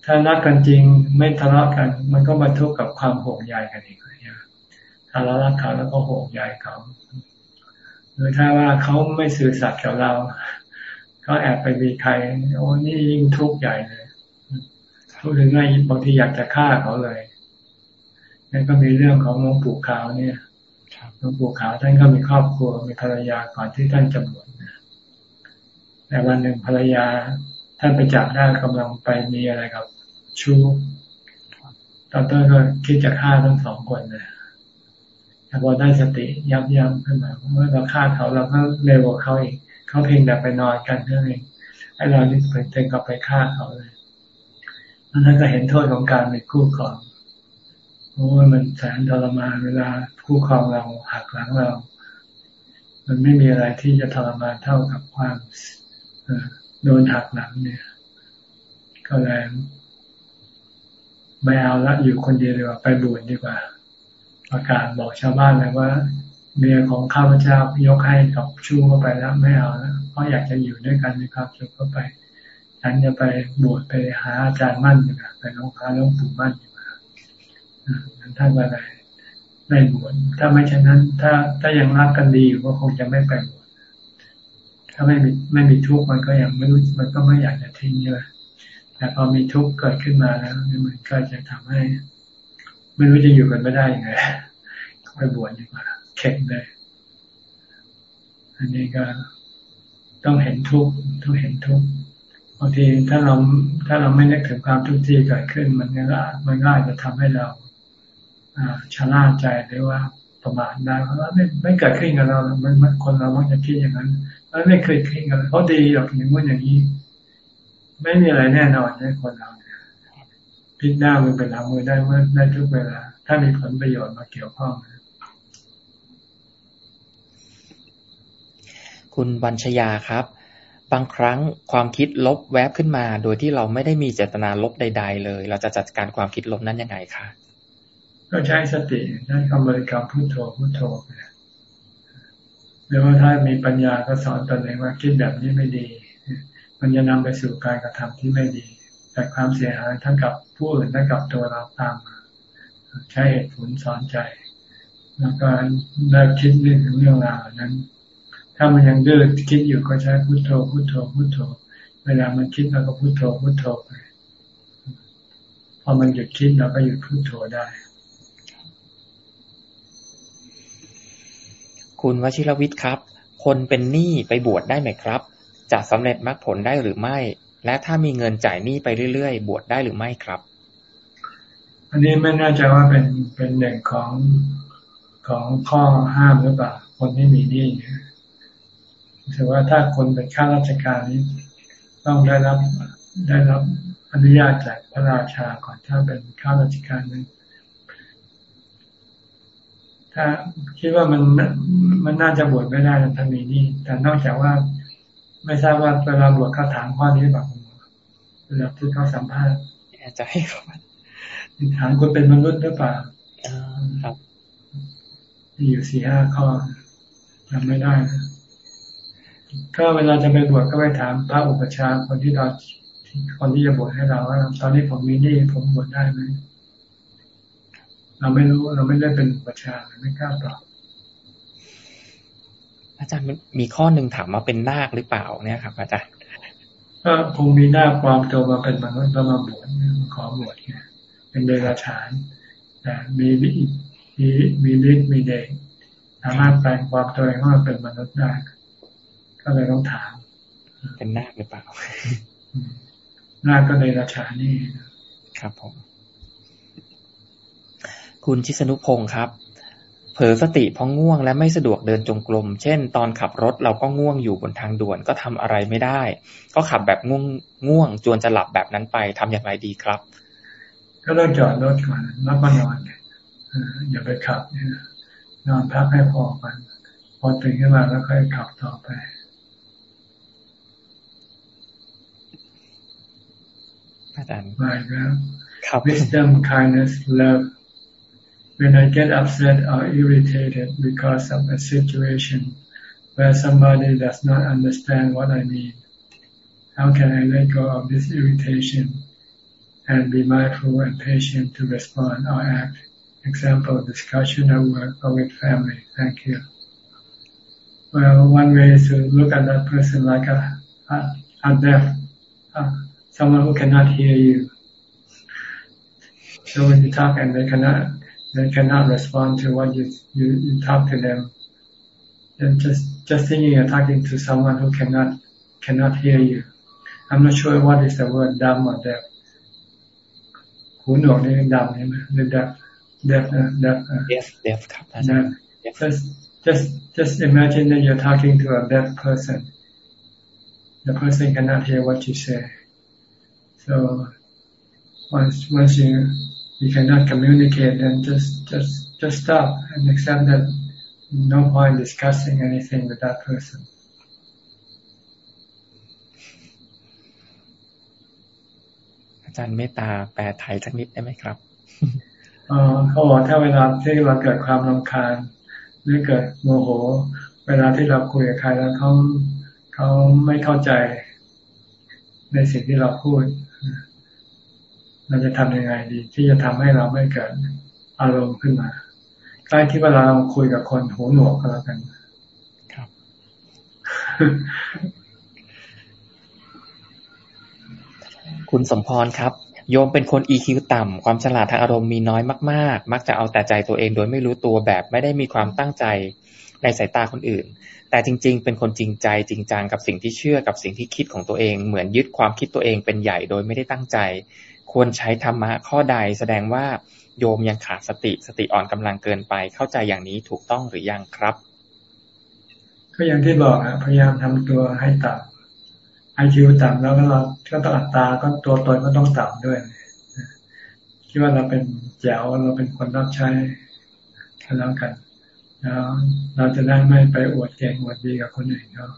[SPEAKER 2] ถ้ารักกันจริงไม่ทะเลาะกัน มันก็มาทุกข์กับความห่วงใยกันอีกถ้าเรารักเขาแล้วก็ห่วงใยเขาหรือถ้าว่าเขาไม่สื่อสัตย์กับเราเขาแอบไปมีใครโอ้นี่ยิ่งทุกข์ใหญ่เลย ทุกข์ถึงไงบางทีอยากจะฆ่าเขาเลยนั่นก็มีเรื่องของหลวงปู่ขาวเนี่ยหลวงปู่ขาวท่านก็มีครอบครัวมีภรรยาก่อนที่ท่านจะบวชแต่วันหนึ่งภรรยาท่านไปจับได้กำลังไปมีอะไรกับชูตอนต้นก็คิดจะฆ่าทั้งสองคนเลยแต่พอได้สติยับยั้งขึ้นมาเมื่อเราฆ่าเขาเราก็เร็วกว่าเขาอีกเขาเพียงแต่ไปนอนกันเท่านั้นเองไอ้เรานี่เพิ่งกับไปฆ่าเขาเลย อันนั้นก็เห็นโทษของการเป็นคู่ครองเพราะว่ามันแสนทรมานเวลาคู่ครองเราหักหลังเรา มันไม่มีอะไรที่จะทรมานเท่ากับความโดนหักหลังเนี่ย ก็เลยไม่เอาละอยู่คนเดียวดีกว่าไปบวชดีกว่า ประกาศบอกชาวบ้านเลยว่า เมียของข้าพเจ้ายกให้กับชู้เข้าไปแล้วไม่เอาแล้วเพราะอยากจะอยู่ด้วยกันมีความสุขเข้าไป ฉันจะไปบวชไปหาอาจารย์มั่นดีกว่าไปหลวงพ่อหลวงปู่มั่นดีกว่าท่านว่าอะไรไม่บวชถ้าไม่เช่นนั้น ถ้าถ้ายังรักกันดีอยู่ก็คงจะไม่ไปบวชถ้าไม่มีไม่มีทุกข์มันก็ยังไม่รู้มันก็ไม่อยากจะทิ้งเยอะแต่พอมีทุกข์เกิดขึ้นมาแล้วมันก็จะทำให้ ไม่รู้จะอยู่กันไม่ได้ยังไงไปบวชดีกว่าเข็งเลย อันนี้ก็ต้องเห็นทุกข์ต้องเห็นทุกข์างทีถ้าเราถ้าเราไม่นึกถึงความทุกข์ที่เกิดขึ้น มันก็มันก็อาจจะทำให้เราชะล่าใจหรือว่าประมาทได้เพราะว่าไม่ไม่เกิดขึ้นกับเรา มันคนเรามักจะคิดอย่างนั้นมันไม่เคยขึ้นกันเพราะดีหรอกอย่างนู้นอย่างนี้ ไม่มีอะไรแน่นอนในคนเราพิจหน้ามือเป็นหลังมือได้เมื่อได้ทุกเวลา ถ้ามีผลประโยชน์มาเกี่ยวข้อง
[SPEAKER 1] คุณบัญชยาครับ บางครั้งความคิดลบแวบขึ้นมา โดยที่เราไม่ได้มีเจตนาลบใด ๆ เลย เราจะจัดการความคิดลบนั้นยังไงคะ
[SPEAKER 2] ก็ใช้สติใช้คำบริกรรมพุทโธพุทโธไปหรือว่าถ้ามีปัญญาก็สอนตนเองว่าคิดแบบนี้ไม่ดี มันจะนำไปสู่การกระทำที่ไม่ดี แต่ความเสียหายทั้งกับผู้อื่นและกับตัวเราตามมาใช้เหตุผลสอนใจ แล้วก็เลิกคิดเรื่องเรื่องราวนั้น ถ้ามันยังดื้อคิดอยู่ก็ใช้พุทโธพุทโธพุทโธ เวลามันคิดเราก็พุทโธพุทโธไปพอมันหยุดคิดเราก็หยุดพุทโธได้
[SPEAKER 1] คุณวชิรวิทย์ครับ คนเป็นหนี้ไปบวชได้ไหมครับ จะสำเร็จมรรคผลได้หรือไม่ และถ้ามีเงินจ่ายหนี้ไปเรื่อยๆ บวชได้หรือไม่ครับ
[SPEAKER 2] อันนี้ไม่น่าจะว่าเป็นเป็นหนึ่งของของข้อห้ามหรือเปล่าคนที่มีหนี้ ถือว่าถ้าคนเป็นข้าราชการนี้ต้องได้รับได้รับอนุญาตจากพระราชาก่อนถ้าเป็นข้าราชการนึงถ้าคิดว่ามันมันน่าจะบวชไม่ได้ถ้ามีนี่แต่นอกจากว่าไม่ทราบว่าเวลาบวชเขาถามข้อนี้แบบเวลาที่เขาสัมภาษณ์
[SPEAKER 1] จะให้เขา
[SPEAKER 2] ถามคนเป็นมนุษย์หรือเปล่า
[SPEAKER 1] ครับ
[SPEAKER 2] มีอยู่สี่ห้าข้อจำไม่ได้นะ ก็เวลาจะไปบวชก็ไปถามพระอุปชาคนที่เราคนที่จะบวชให้เราว่าตอนนี้ผมมีนี่ผมบวชได้ไหมเราไม่รู้เราไม่ได้เป็นประชาไม่กล้าตอบ
[SPEAKER 1] อาจารย์มีข้อหนึ่งถามมาเป็นนาคหรือเปล่าเนี่ยครับ อาจารย์
[SPEAKER 2] ก็คงมีหน้าความตัวมาเป็นมนุษย์แล้วมาบวชขอบวชเนี่ยเป็นเดรัจฉานแต่มีมีมีมีฤทธิ์มีเด็กสามารถแปลงความตัวเองว่าเป็นมนุษย์ได้ ก็เลยต้องถาม
[SPEAKER 1] เป็นนาคหรือเปล่า
[SPEAKER 2] นาคก็เดรัจฉานนี่
[SPEAKER 1] ครับผม คุณชิสนุพงศ์ครับ เผลอสติเพราะง่วงและไม่สะดวกเดินจงกรม เช่น ตอนขับรถเราก็ง่วงอยู่บนทางด่วนก็ทำอะไรไม่ได้ ก็ขับแบบง่วงง่วง จวนจะหลับแบบนั้นไปทำอย่างไรดีครับ
[SPEAKER 2] ก็ต้องจอดรถก่อนแล้วก็นอนอย่าไปขับนอนพักให้พอกันพอตื่นขึ้นมาแล้วค่อยขับต่อไป
[SPEAKER 1] อาจารย์
[SPEAKER 2] มาแล้ว
[SPEAKER 1] ครับ
[SPEAKER 2] wisdom kindness love when I get upset or irritated because of a situation where somebody does not understand what I mean, how can I let go of this irritation and be mindful and patient to respond or act? Example, discussion at work or with family. Thank you. Well, one way is to look at that person like a, a, a deaf, uh, someone who cannot hear you. So when you talk and they cannot they cannot respond to what you, you, you talk to them. And just, just thinking you're talking to someone who cannot, cannot hear you. I'm not sure what is the word dumb or deaf. หูหนวกนี่ดำใช่ไหมหรือ deaf deaf uh, deaf uh,
[SPEAKER 1] deaf deaf ครับ
[SPEAKER 2] deaf just just just imagine that you're talking to a deaf person the person cannot hear what you say So once once you you cannot communicate, then just just just stop and accept that no point discussing anything with that person.
[SPEAKER 1] อาจารย์เมตตาแปลไทยสักนิดได้ไหมครับ
[SPEAKER 2] เขาบอกถ้าเวลาที่เราเกิดความรำคาญหรือเกิดโมโห เวลาที่เราคุยกับใครแล้วเขาเขาไม่เข้าใจในสิ่งที่เราพูด เราจะทำยังไงดี ที่จะทำให้เราไม่เกิดอารมณ์ขึ้นมาใกล้ที่เวลาเราคุยกับคนหูหนวกก็แล้วกันครับ
[SPEAKER 1] คุณสมพรครับโยมเป็นคน EQ ต่ำ ความฉลาดทางอารมณ์มีน้อยมาก ๆ มักจะเอาแต่ใจตัวเองโดยไม่รู้ตัวแบบไม่ได้มีความตั้งใจในสายตาคนอื่น แต่จริง ๆ เป็นคนจริงใจจริงจังกับสิ่งที่เชื่อกับสิ่งที่คิดของตัวเอง เหมือนยึดความคิดตัวเองเป็นใหญ่โดยไม่ได้ตั้งใจ ควรใช้ธรรมะข้อใดแสดงว่าโยมยังขาดสติสติอ่อนกำลังเกินไปเข้าใจอย่างนี้ถูกต้องหรือยังครับ
[SPEAKER 2] ก็อย่างที่บอกอะพยายามทำตัวให้ต่ำไอคิวต่ำแล้วก็เราก็ต้องอัตตาก็ตัวตนก็ต้องต่ำด้วยคิดว่าเราเป็นแจ๋วเราเป็นคนรับใช้กันแล้วกัน แล้วเราจะได้ไม่ไปอวดเก่งอวดดีกับคนอื่นเขา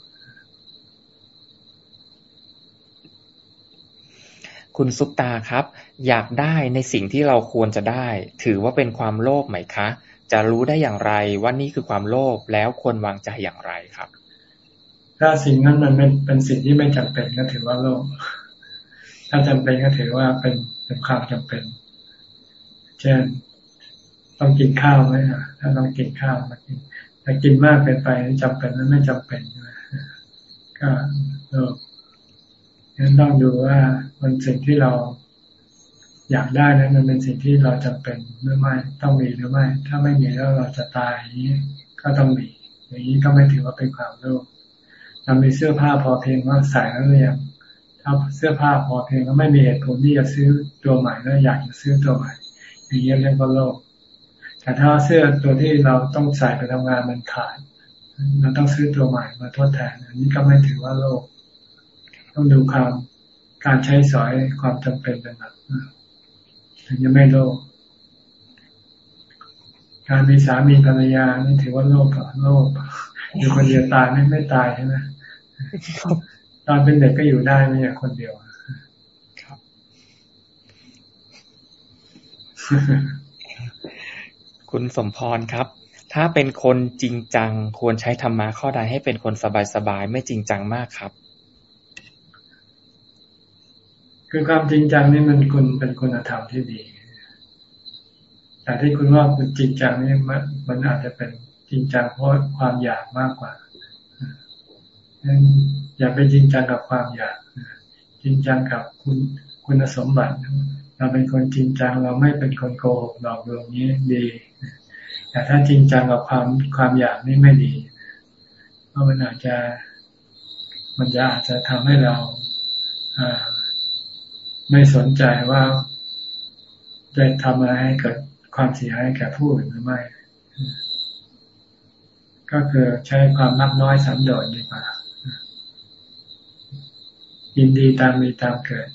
[SPEAKER 1] คุณซุปตาครับ อยากได้ในสิ่งที่เราควรจะได้ ถือว่าเป็นความโลภไหมคะ จะรู้ได้อย่างไรว่านี่คือความโลภแล้วควรวางใจอย่างไรครับ
[SPEAKER 2] ถ้าสิ่งนั้นมันเป็นเป็นสิ่งที่ไม่จำเป็นก็ถือว่าโลภถ้าจำเป็นก็ถือว่าเป็นเป็นความจำเป็น เช่น ต้องกินข้าวไหมอะถ้าต้องกินข้าวมากินถ้ากินมากเกินไปจำเป็นนั้นไม่จำเป็นก็เอองั้นต้องดูว่ามันสิ่งที่เราอยากได้นั้นมันเป็นสิ่งที่เราจำเป็นหรือไม่ต้องมีหรือไม่ ถ้าไม่มีแล้วเราจะตายอย่างนี้ก็ต้องมี อย่างนี้ก็ไม่ถือว่าเป็นความโลภเรามีเสื้อผ้าพอเพียงว่าใส่แล้วเรียงถ้าเสื้อผ้าพอเพียงแล้วไม่มีเหตุผลที่จะซื้อตัวใหม่แล้วอยากจะซื้อตัวใหม่อย่างนี้เรียกว่าโลภ แต่ถ้าเสื้อตัวที่เราต้องใส่ไปทำงานมันขาดเราต้องซื้อตัวใหม่มาทดแทน อันนี้ก็ไม่ถือว่าโลก ต้องดูความการใช้สอยความจำเป็นเป็นหลักถึงจะไม่โลก การมีสามีภรรยานี่ถือว่าโลกกับโลกอยู่คนเดียวตายไม่ไม่ตายใช่ไหมตอนเป็นเด็กก็อยู่ได้ไม่ใช่คนเดียว
[SPEAKER 1] ครับ คุณสมพรครับ ถ้าเป็นคนจริงจังควรใช้ธรรมะข้อใดให้เป็นคนสบายๆไม่จริงจังมากครับ
[SPEAKER 2] คือความจริงจังนี่มันคุณเป็นคุณธรรมที่ดี แต่ที่คุณว่าคุณจริงจังนี่มันมันอาจจะเป็นจริงจังเพราะความอยากมากกว่าอย่าไปจริงจังกับความอยากจริงจังกับคุณคุณสมบัติเราเป็นคนจริงจังเราไม่เป็นคนโกหกหลอกลวงนี้ดี แต่ถ้าจริงจังกับความความอยากนี่ไม่ดีเพราะมันอาจจะ มันจะอาจจะทำให้เราไม่สนใจว่าจะทำอะไรให้เกิดความเสียหายแก่ผู้อื่นหรือไม่ ก็คือใช้ความนักน้อยสันโดษดีกว่ายินดีตามมีตามเกิด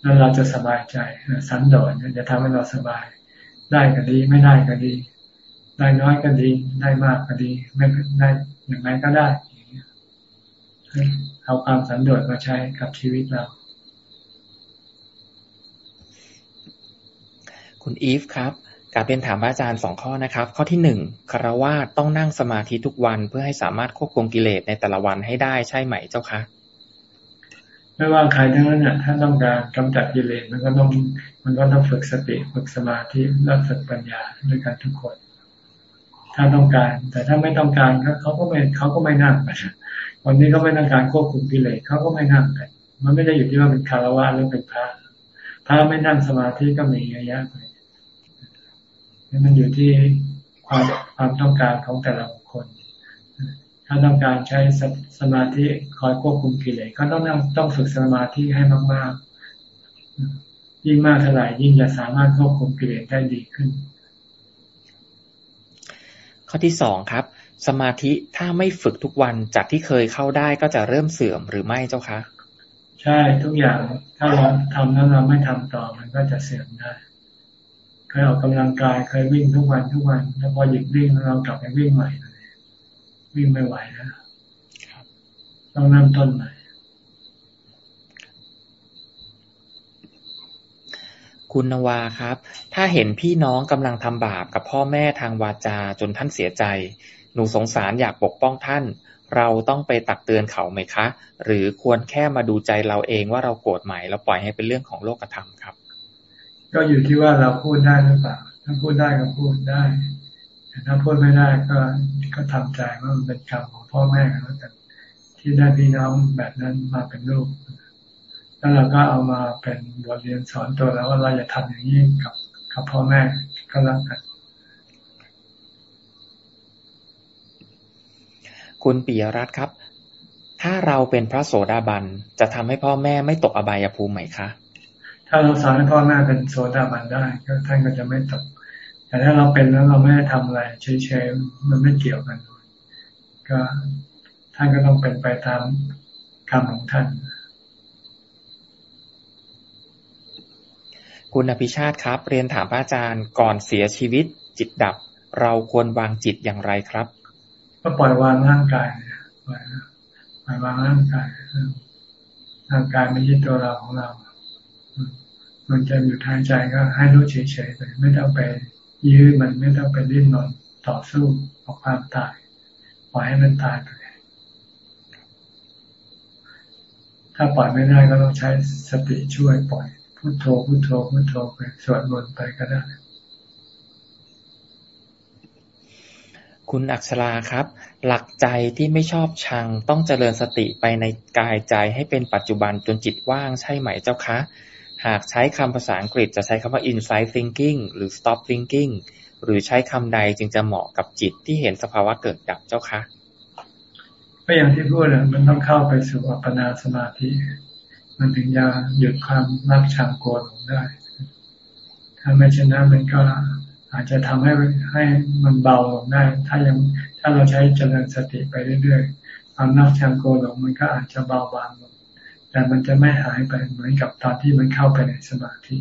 [SPEAKER 2] แล้วเราจะสบายใจสันโดษจะทำให้เราสบาย ได้ก็ดี ไม่ได้ก็ดี ได้น้อยก็ดี ได้มากก็ดี ไม่ได้อย่างไรก็ได้เอาความสันโดษมาใช้กับชีวิตเรา
[SPEAKER 1] คุณอีฟครับการเป็นถามอาจารย์สองข้อนะครับ ข้อที่หนึ่งคารวะต้องนั่งสมาธิทุกวันเพื่อให้สามารถควบคุมกิเลสในแต่ละวันให้ได้ใช่ไหมเจ้าคะ
[SPEAKER 2] ไม่ว่าใครทั้งนั้นเนี่ยถ้าต้องการกำจัดกิเลสมันก็ต้องมันก็ต้องฝึกสติฝึกสมาธิและฝึกปัญญาด้วยกันทุกคน ถ้าต้องการ แต่ถ้าไม่ต้องการเขาก็ไม่เขาก็ไม่นั่งกันวันนี้เขาไม่ต้องการควบคุมกิเลสเขาก็ไม่นั่งกันมันไม่ได้อยู่ที่ว่าเป็นคารวะหรือเป็นพระพระไม่นั่งสมาธิก็มีเยอะแยะไปมันอยู่ที่ความความต้องการของแต่ละคน ถ้าต้องการใช้สมาธิคอยควบคุมกิเลสก็ต้องต้องฝึกสมาธิให้มากๆ ยิ่งมากเท่าไหร่ยิ่งจะสามารถควบคุมกิเลสได้ดีขึ้น
[SPEAKER 1] ข้อที่สองครับ สมาธิถ้าไม่ฝึกทุกวันจากที่เคยเข้าได้ก็จะเริ่มเสื่อมหรือไม่เจ้าคะ
[SPEAKER 2] ใช่ทุกอย่างถ้าเราทำแล้วเราไม่ทำต่อมันก็จะเสื่อมได้เคยออกกำลังกายเคยวิ่งทุกวันทุกวัน แล้วพอหยุดวิ่งเรากลับไปวิ่งใหม่ วิ่งไม่ไหวนะต้องเริ่มต้นใหม่
[SPEAKER 1] คุณนวาครับ ถ้าเห็นพี่น้องกำลังทำบาปกับพ่อแม่ทางวาจาจนท่านเสียใจ หนูสงสารอยากปกป้องท่าน เราต้องไปตักเตือนเขาไหมคะ หรือควรแค่มาดูใจเราเองว่าเราโกรธไหมแล้วปล่อยให้เป็นเรื่องของโลกธรรมครับ
[SPEAKER 2] ก็อยู่ที่ว่าเราพูดได้หรือเปล่า ถ้าพูดได้ก็พูดได้ แต่ถ้าพูดไม่ได้ก็ก็ทำใจว่ามันเป็นกรรมของพ่อแม่แล้วกันที่ได้พี่น้องแบบนั้นมาเป็นลูกแล้วเราก็เอามาเป็นบทเรียนสอนตัวแล้วว่าเราอย่าทำอย่างนี้กับกับพ่อแม่ก็แล้วกัน
[SPEAKER 1] คุณปิยรัตน์ครับ ถ้าเราเป็นพระโสดาบันจะทำให้พ่อแม่ไม่ตกอบายภูมิไหมคะ
[SPEAKER 2] ถ้าเราสอนให้พ่อแม่เป็นโสดาบันได้ก็ท่านก็จะไม่ตก แต่ถ้าเราเป็นแล้วเราไม่ได้ทำอะไรเฉยๆมันไม่เกี่ยวกัน ก็ท่านก็ต้องเป็นไปตามกรรมของท่าน
[SPEAKER 1] คุณอภิชาติครับ เรียนถามพระอาจารย์ก่อนเสียชีวิตจิตดับ เราควรวางจิตอย่างไรครับ
[SPEAKER 2] ก็ปล่อยวางร่างกายปล่อยปล่อยวางร่างกายร่างกายไม่ใช่ตัวเราของเรา มันจะอยู่ทางใจก็ให้รู้เฉยๆไปไม่ต้องไป ยื้อมันไม่ต้องไปดิ้นรนต่อสู้กับความตายปล่อยให้มันตายไปถ้าปล่อยไม่ได้ก็ต้องใช้สติช่วยปล่อยพุโทโธพุโทโธพุโทโธไปสวดมนต์ไปก็ได้
[SPEAKER 1] คุณอักษราครับ หลักใจที่ไม่ชอบชังต้องเจริญสติไปในกายใจให้เป็นปัจจุบันจนจิตว่างใช่ไหมเจ้าคะ หากใช้คำภาษาอังกฤษจะใช้คำว่า insight thinking หรือ stop thinking หรือใช้คำใดจึงจะเหมาะกับจิตที่เห็นสภาวะเกิดดับเจ้าคะ
[SPEAKER 2] ก็อย่างที่พูดอะมันต้องเข้าไปสู่อัปปนาสมาธิ มันถึงจะหยุดความรักชังโกรธลงได้ ถ้าไม่เช่นนั้นมันก็อาจจะทำให้ให้มันเบาลงได้ ถ้ายังถ้าเราใช้เจริญสติไปเรื่อยๆ ความรักชังโกรธมันก็อาจจะเบาบางลง แต่มันจะไม่หายไปเหมือนกับตอนที่มันเข้าไปในสมาธิ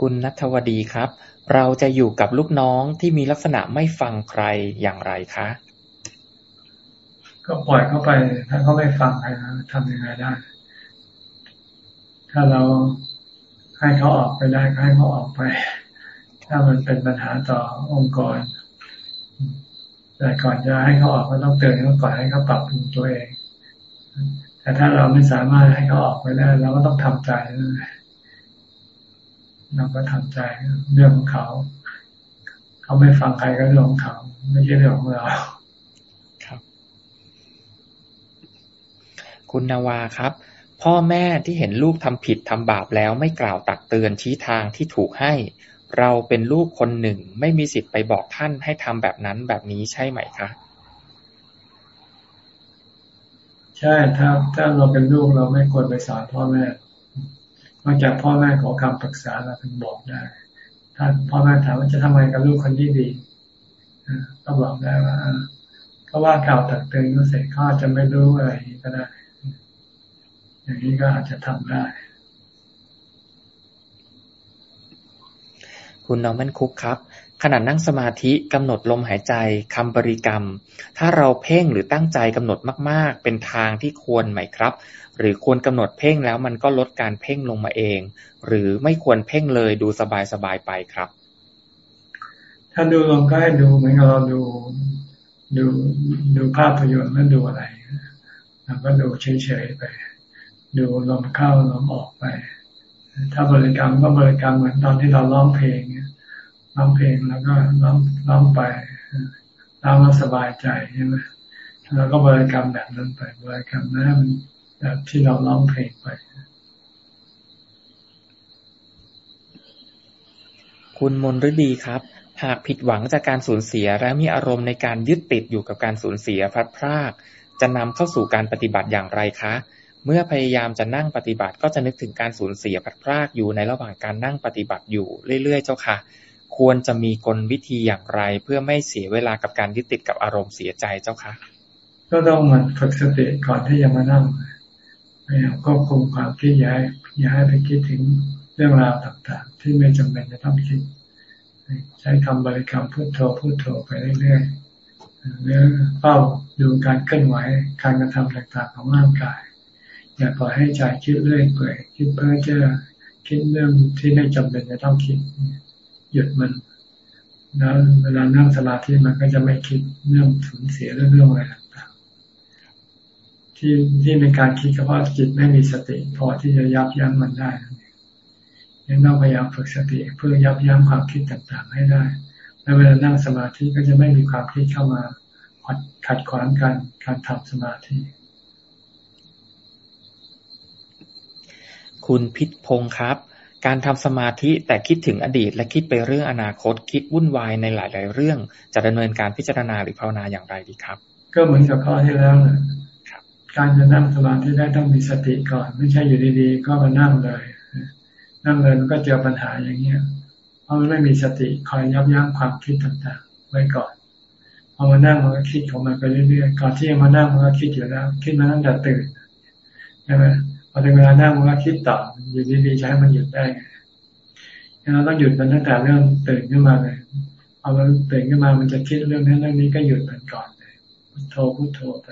[SPEAKER 1] คุณนัทวดีครับ เราจะอยู่กับลูกน้องที่มีลักษณะไม่ฟังใครอย่างไรคะ
[SPEAKER 2] ก็ปล่อยเขาไป ถ้าเขาไม่ฟังใครทำยังไงได้ ถ้าเราให้เขาออกไปได้ก็ให้เขาออกไป ถ้ามันเป็นปัญหาต่อองค์กร แต่ก่อนจะให้เขาออกก็ต้องเตือนเขาก่อนให้เขาปรับปรุงตัวเอง แต่ถ้าเราไม่สามารถให้เขาออกไปได้เราก็ต้องทำใจเราก็ทำใจเรื่องของเขา เขาไม่ฟังใครก็เรื่องของเขา ไม่ใช่เรื่องของเรา
[SPEAKER 1] คุณนาวาครับ พ่อแม่ที่เห็นลูกทำผิดทำบาปแล้วไม่กล่าวตักเตือนชี้ทางที่ถูกให้ เราเป็นลูกคนหนึ่ง ไม่มีสิทธิ์ไปบอกท่านให้ทำแบบนั้นแบบนี้ใช่ไหมคะ
[SPEAKER 2] ใช่ถ้าถ้าเราเป็นลูกเราไม่ควรไปสอนพ่อแม่นอกจากพ่อแม่ขอคำปรึกษาเราถึงบอกได้ ถ้าพ่อแม่ถามว่าจะทำไงกับลูกคนที่ดีก็บอกได้ว่าก็ว่ากล่าวตักเตือนก็เสร็จเขาจะไม่รู้อะไรก็ได้ อย่างนี้ก็อาจจะทำได้
[SPEAKER 1] คุณน้องมันคุกครับ ขณะนั่งสมาธิกำหนดลมหายใจคำบริกรรม ถ้าเราเพ่งหรือตั้งใจกำหนดมาก ๆ เป็นทางที่ควรไหมครับ หรือควรกำหนดเพ่งแล้วมันก็ลดการเพ่งลงมาเอง หรือไม่ควรเพ่งเลยดูสบาย ๆ ไปครับ
[SPEAKER 2] ถ้าดูลมก็ให้ดูเหมือนกับเราดูดูดูภาพยนตร์แล้วดูอะไรเราก็ดูเฉยๆไป ดูลมเข้าลมออกไป ถ้าบริกรรมก็บริกรรมเหมือนตอนที่เราร้องเพลงร้องเพลงแล้วก็ร้องร้องไปร้องแล้วสบายใจใช่ไหมแล้วก็บริกรรมแบบนั้นไปบริกรรมนั้นแบบที่เราร้องเพลงไป
[SPEAKER 1] คุณมนฤดีครับ หากผิดหวังจากการสูญเสียและมีอารมณ์ในการยึดติดอยู่กับการสูญเสียพลัดพราก จะนำเข้าสู่การปฏิบัติอย่างไรคะ เมื่อพยายามจะนั่งปฏิบัติ ก็จะนึกถึงการสูญเสียพัดพรากอยู่ในระหว่างการนั่งปฏิบัติอยู่เรื่อย ๆ เจ้าค่ะ ควรจะมีกลวิธีอย่างไร เพื่อไม่เสียเวลากับการยึดติดกับอารมณ์เสียใจเจ้าค่ะ
[SPEAKER 2] ก็ต้องมันฝึกสติก่อนที่จะมานั่งพยายามควบคุมความคิดย้ายย้ายไปคิดถึงเรื่องราวต่างๆ ที่ไม่จำเป็นจะต้องคิด ใช้คำบริกรรมพุทโธพุทโธไปเรื่อยๆหรือเฝ้าดูการเคลื่อนไหวการกระทำต่างๆของร่างกาย อย่าปล่อยให้ใจคิดเรื่อยเปื่อยคิดเพ้อเจ้อคิดเรื่องที่ไม่จำเป็นจะต้องคิด หยุดมันแล้วเวลานั่งสมาธิมันก็จะไม่คิดเรื่องสูญเสียเรื่องอะไรต่างๆที่ที่ในการคิดก็เพราะจิตไม่มีสติพอที่จะยับยั้งมันได้ยังต้องพยายามฝึกสติเพื่อยับยั้งความคิดต่างๆ ให้ได้ แล้วเวลานั่งสมาธิก็จะไม่มีความคิดเข้ามาขัดขวางการการทำสมาธิ
[SPEAKER 1] คุณพิษพงศ์ครับ การทำสมาธิแต่คิดถึงอดีต และคิดไปเรื่องอนาคตคิดวุ่นวายในหลาย ๆ เรื่อง จะดำเนินการพิจารณาหรือภาวนาอย่างไรดีครับ
[SPEAKER 2] ก็เหมือนกับข้อที่แล้วนะการจะนั่งสมาธิได้ต้องมีสติก่อน ไม่ใช่อยู่ดีๆ ก็มานั่งเลย นั่งเลยมันก็เจอปัญหาอย่างเงี้ยเพราะมันไม่มีสติคอยยับยั้งความคิดต่างๆ ไว้ก่อนพอมานั่งมันก็คิดของมันไปเรื่อยๆก่อนที่จะมานั่งมันก็คิดอยู่แล้ว คิดมาตั้งแต่ตื่นใช่ไหมพ อถึงเวลานั่งมันก็คิดต่ออยู่ดีๆใช้มันหยุดได้ไงเราต้องหยุดมันตั้งแต่เริ่มตื่นขึ้นมาเลยเอามันตื่นขึ้นมามันจะคิดเรื่องนั้นเรื่องนี้ก็หยุดมันก่อนเลยพุทโธพุทโธไป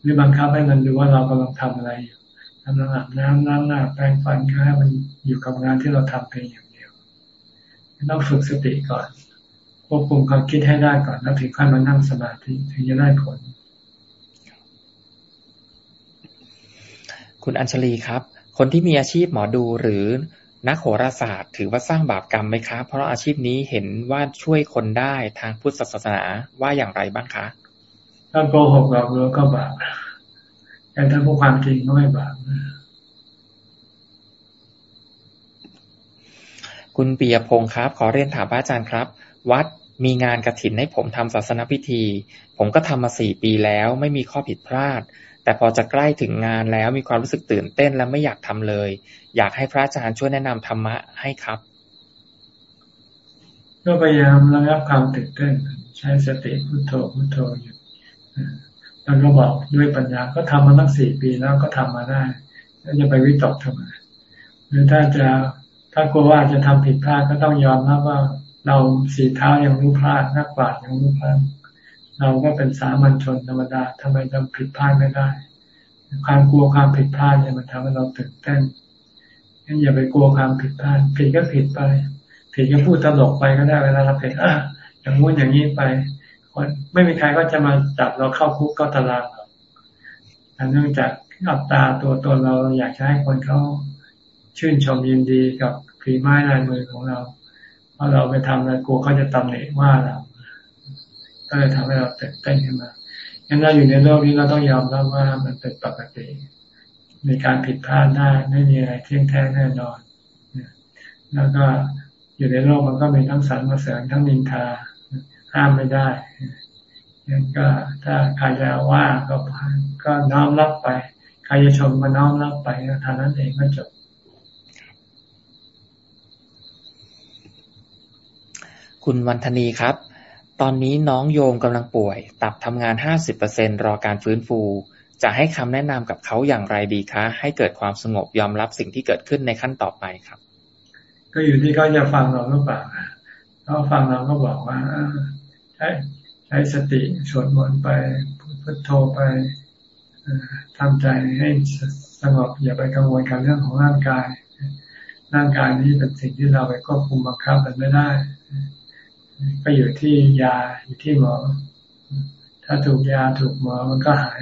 [SPEAKER 2] หรือบังคับให้มันดูว่าเรากำลังทำอะไรอยู่กำลังอาบน้ำล้างหน้าแปรงฟันก็ให้มันอยู่กับงานที่เราทำเพียงอย่างเดียวต้องฝึกสติก่อนควบคุมความคิดให้ได้ก่อนแล้วถึงขั้นมานั่งสมาธิถึงจะได้ผล
[SPEAKER 1] คุณอัญชลีครับ คนที่มีอาชีพหมอดูหรือนักโหราศาสตร์ ถือว่าสร้างบาปกรรมไหมคะเพราะอาชีพนี้เห็นว่าช่วยคนได้ทางพุทธศาสนาว่าอย่างไรบ้างคะ
[SPEAKER 2] ถ้าโกหกหลอกลวงก็บาปแต่ถ้าพูดความจริงก็ไม่บาป
[SPEAKER 1] คุณปียพงศ์ครับ ขอเรียนถามพระอาจารย์ครับ วัดมีงานกระถินให้ผมทำศาสนพิธี ผมก็ทำมาสี่ปีแล้ว ไม่มีข้อผิดพลาด แต่พอจะใกล้ถึงงานแล้วมีความรู้สึกตื่นเต้นและไม่อยากทำเลย อยากให้พระอาจารย์ช่วยแนะนำธรรมะให้ครับ
[SPEAKER 2] ก็พยายามระงับความตื่นเต้น ใช้สติพุโทโธพุโทโธอยู่แล้วก็บอกด้วยปัญญาก็ทำมาตั้งสี่ปีแล้วก็ทำมาได้ แล้วจะไปวิตกทำไมหรือถ้าจะถ้ากลัวว่าจะทำผิดพลาดก็ต้องยอมรับว่าเราสีเท้ายังรู้พลาดนักปราชญ์ยังรู้พลาด เราก็เป็นสามัญชนธรรมดาทำไมจะผิดพลาดไม่ได้ ความกลัวความผิดพลาดเนี่ยมันทำให้เราตื่นเต้นงั้นอย่าไปกลัวความผิดพลาดผิดก็ผิดไป ผิดก็พูดตลกไปก็ได้เวลาเราผิดอะอย่างงู้นอย่างนี้ไปคนไม่มีใครก็จะมาจับเราเข้าคุกก็ตารางหรอกแต่เนื่องจากอัตตาตัวตนเราอยากจะให้คนเขาชื่นชมยินดีกับฝีไม้ลายมือของเราเพอเราไปทำอะไรกลัวเขาจะตำหนิว่าเรา ก็เลยทำให้เราตื่นเต้นขึ้นมางั้นเราอยู่ในโลกนี้เราต้องยอมรับว่ามันเป็นปกติ มีการผิดพลาดได้ไม่มีอะไรเที่ยงแท้แน่นอน แล้วก็อยู่ในโลกมันก็มีทั้งสรรมาเสริญทั้งนินทา ห้ามไม่ได้ยังก็ถ้าใครจะว่าก็ก็น้อมรับไป ใครจะชมก็น้อมรับไปเท่านั้นเองก็จบ
[SPEAKER 1] คุณวันธนีครับ ตอนนี้น้องโยมกำลังป่วย ตับทำงานห้าสิบเปอร์เซ็นรอการฟื้นฟู จะให้คำแนะนำกับเขาอย่างไรดีคะ ให้เกิดความสงบยอมรับสิ่งที่เกิดขึ้นในขั้นต่อไปครับ
[SPEAKER 2] ก็อยู่ที่เขาจะฟังเราหรือเปล่าเขาฟังเราก็บอกว่าใช้ใช้สติสวดมนต์ไปพุทโธไปทำใจให้สงบอย่าไปกังวลกับเรื่องของร่างกาย ร่างกายนี้เป็นสิ่งที่เราไปควบคุมบังคับมันไม่ได้ ก็อยู่ที่ยาอยู่ที่หมอ ถ้าถูกยาถูกหมอมันก็หาย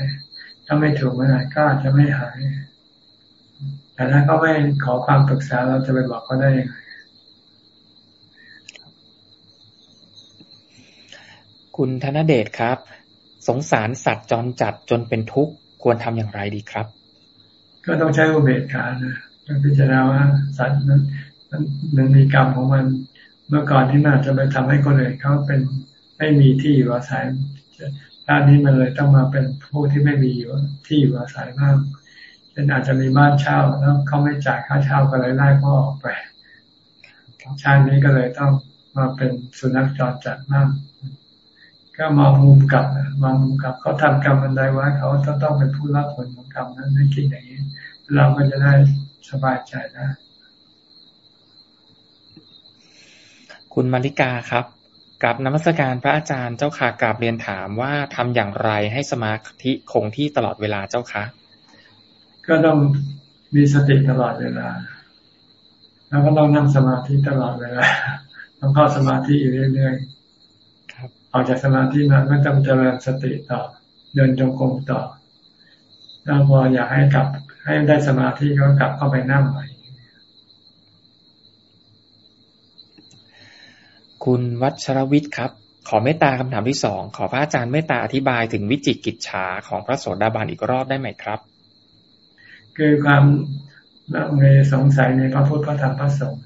[SPEAKER 2] ถ้าไม่ถูกมันอาจก็อาจจะไม่หาย แต่ถ้าเขาไม่ขอความปรึกษาเราจะไปบอกเขาได้ยังไง
[SPEAKER 1] คุณธนเดชครับ สงสารสัตว์จรจัดจนเป็นทุกข์ควรทำอย่างไรดีครับ
[SPEAKER 2] ก็ต้องใช้อุเบกขานะต้องพิจารณาว่าสัตว์นั้นมันมีกรรมของมัน เมื่อก่อนที่มันอาจจะไปทำให้คนอื่นเขาเป็นไม่มีที่อยู่อาศัยด้านนี้มันเลยต้องมาเป็นผู้ที่ไม่มีอยู่ที่อยู่อาศัยมากเช่นอาจจะมีบ้านเช่าแล้วเขาไม่จ่ายค่าเช่าก็เลยไล่พ่อออกไปชาตินี้ก็เลยต้องมาเป็นสุนัขจรจัดมากก็มองมุมกลับมองมุมกลับเขาทำกรรมอันใดไว้เขาต้องต้องเป็นผู้รับผลของกรรมนั้นไม่คิดอย่างนี้ เราก็จะได้สบายใจได้
[SPEAKER 1] คุณมาริกาครับกับนมัสการพระอาจารย์เจ้าค่ะกราบเรียนถามว่าทำอย่างไรให้สมาธิคงที่ตลอดเวลาเจ้าคะ
[SPEAKER 2] ก็ต้องมีสติตลอดเวลา แล้วก็ต้องนั่งสมาธิตลอดเวลาต้องเข้าสมาธิอยู่เรื่อยๆออกจากสมาธิมาก็ต้องเจริญสติต่อ เดินจงกรมต่อแล้วพออยากให้กลับให้ได้สมาธิก็กลับเข้าไปนั่งใหม่
[SPEAKER 1] คุณวัชรวิทย์ครับ ขอเมตตาคำถามที่สอง ขอพระอาจารย์เมตตาอธิบายถึงวิจิกิจฉาของพระโสดาบันอีกรอบได้ไหมครับ
[SPEAKER 2] คือความลังเลสงสัยในพระพุทธพระธรรมพระสงฆ์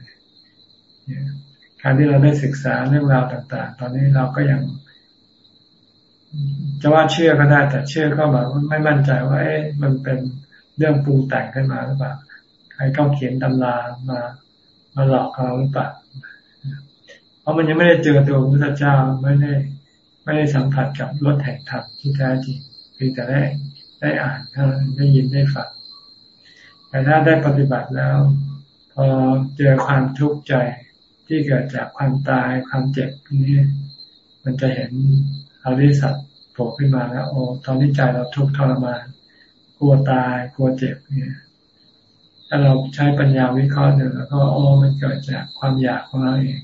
[SPEAKER 2] การที่เราได้ศึกษาเรื่องราวต่าง ๆ ตอนนี้เราก็ยัง จะว่าเชื่อก็ได้แต่เชื่อก็แบบไม่มั่นใจว่าเอ๊ะมันเป็นเรื่องปรุงแต่งขึ้นมาหรือเปล่าใครก็เขียนตำรามามาหลอกเราหรือเปล่า ราะมันยังไม่ได้เจอตัวพระพุทธเจ้าไม่ได้ ไม่ได้สัมผัสกับรถแห่งธรรมที่แท้จริงเพียงแต่ได้ได้อ่านได้ยินได้ฟังแต่ถ้าได้ปฏิบัติแล้ว พอเจอความทุกข์ใจที่เกิดจากความตายความเจ็บนี้มันจะเห็นอริสัตโผล่ขึ้นมาแล้วโอ้ตอนนี้ใจเราทุกข์ทรมานกลัวตายกลัวเจ็บเนี่ยถ้าเราใช้ปัญญาวิเคราะห์เนี่ยแล้วก็โอ้มันเกิดจากความอยากของเราเอง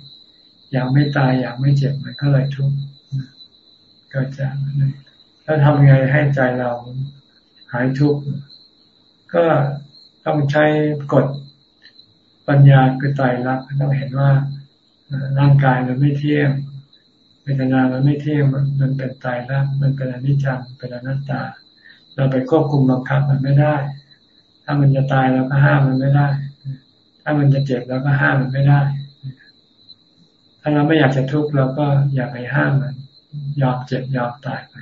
[SPEAKER 2] อยากไม่ตายอยากไม่เจ็บมันก็เลยทุกข์เกิดจากนั้นแล้วทำไงให้ใจเราหายทุกข์ก็ต้องใช้กฎปัญญาคือไตรลักษณ์ต้องเห็นว่าร่างกายมันไม่เที่ยงเวทนามันไม่เที่ยงมันเป็นไตรลักมันเป็นอนิจจังเป็นอนัตตา เราไปควบคุมบังคับมันไม่ได้ ถ้ามันจะตายเราก็ห้ามมันไม่ได้ ถ้ามันจะเจ็บเราก็ห้ามมันไม่ได้ ถ้าเราไม่อยากจะทุกข์เราก็อยากไปห้ามมัน ยอมเจ็บยอมตายไป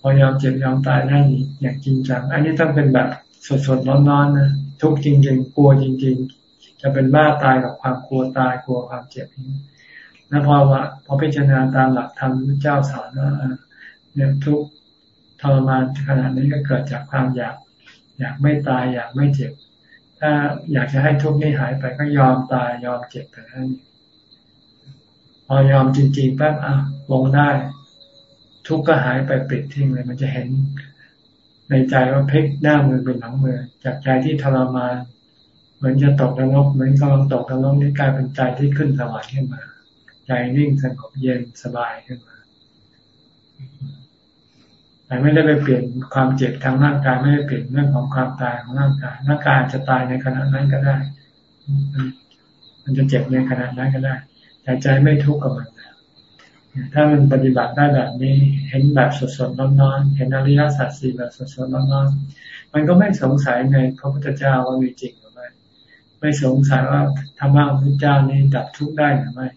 [SPEAKER 2] พอยอมเจ็บยอมตายได้อย่างจริงจัง อันนี้ต้องเป็นแบบสดๆร้อนๆนะทุกข์จริง ๆ กลัวจริง ๆ จะเป็นบ้าตายกับความกลัวตายกลัวความเจ็บนี้แล้วพอว่าพอพิจารณาตามหลักธรรมพระเจ้าสอนว่าเนี่ยทุกทรมานขนาดนี้ก็เกิดจากความอยาก อยากไม่ตายอยากไม่เจ็บ ถ้าอยากจะให้ทุกข์นี้หายไปก็ยอมตายยอมเจ็บแต่นั้น พอยอมจริงๆแป๊บอะลงได้ ทุกข์ก็หายไปปิดทิ้งเลย มันจะเห็นในใจว่าพลิกหน้ามือเป็นหลังมือ จากใจที่ทรมานเหมือนจะตกนรกเหมือนกำลังตกนรกนี่กลายเป็นใจที่ขึ้นสวรรค์ขึ้นมา ใจนิ่งสงบเย็นสบายขึ้นมาแต่ไม่ได้ไปเปลี่ยนความเจ็บทางร่างกายไม่ได้เปลี่ยนเรื่องของความตายของร่างกายร่างกายจะตายในขณะนั้นก็ได้ มันจะเจ็บในขณะนั้นก็ได้ แต่ใจไม่ทุกข์กับมันถ้ามันปฏิบัติได้แบบนี้ เห็นแบบสดๆร้อนๆเห็นอริยสัจสี่แบบสดๆร้อนๆมันก็ไม่สงสัยในพระพุทธเจ้าว่ามีจริงหรือไม่ไม่สงสัยว่าธรรมะของพระพุทธเจ้านี้ดับทุกข์ได้หรือไม่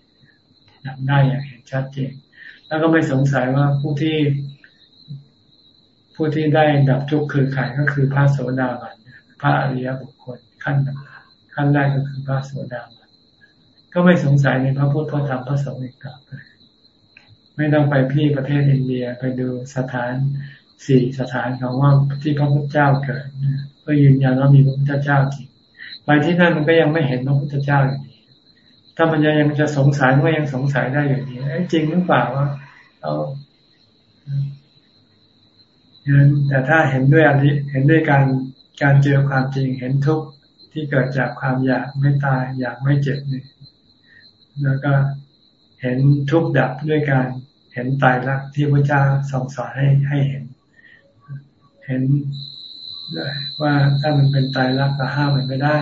[SPEAKER 2] ดับได้อย่างเห็นชัดเจนแล้วก็ไม่สงสัยว่าผู้ที่ ผู้ที่ได้ดับทุกข์คือใครก็คือพระโสดาบันพระอริยบุคคลขั้นขั้นแรกก็คือพระโสดาบัน ก็ไม่สงสัยในพระพุทธพระธรรมพระสงฆ์อีกต่อไปไม่ต้องไปพี่ประเทศอินเดียไปดูสถานสี่สถานของว่าที่พระพุทธเจ้าเกิดเพื่อยืนยันว่ามีพระพุทธเจ้าจริงไปที่นั่นมันก็ยังไม่เห็นพระพุทธเจ้าอยู่ดีถ้ามันยังยังจะสงสัยมันก็ยังสงสัยได้อยู่ดีจริงหรือเปล่าว่าเอาแต่ถ้าเห็นด้วยอันนี้เห็นด้วยการการเจอความจริงเห็นทุกข์ที่เกิดจากความอยากไม่ตายอยากไม่เจ็บนี่ แล้วก็เห็นทุกข์ดับด้วยการเห็นตายรักที่พระเจ้าส่งสอนให้ให้เห็น เห็นว่าถ้ามันเป็นตายรักก็ห้ามมันไม่ได้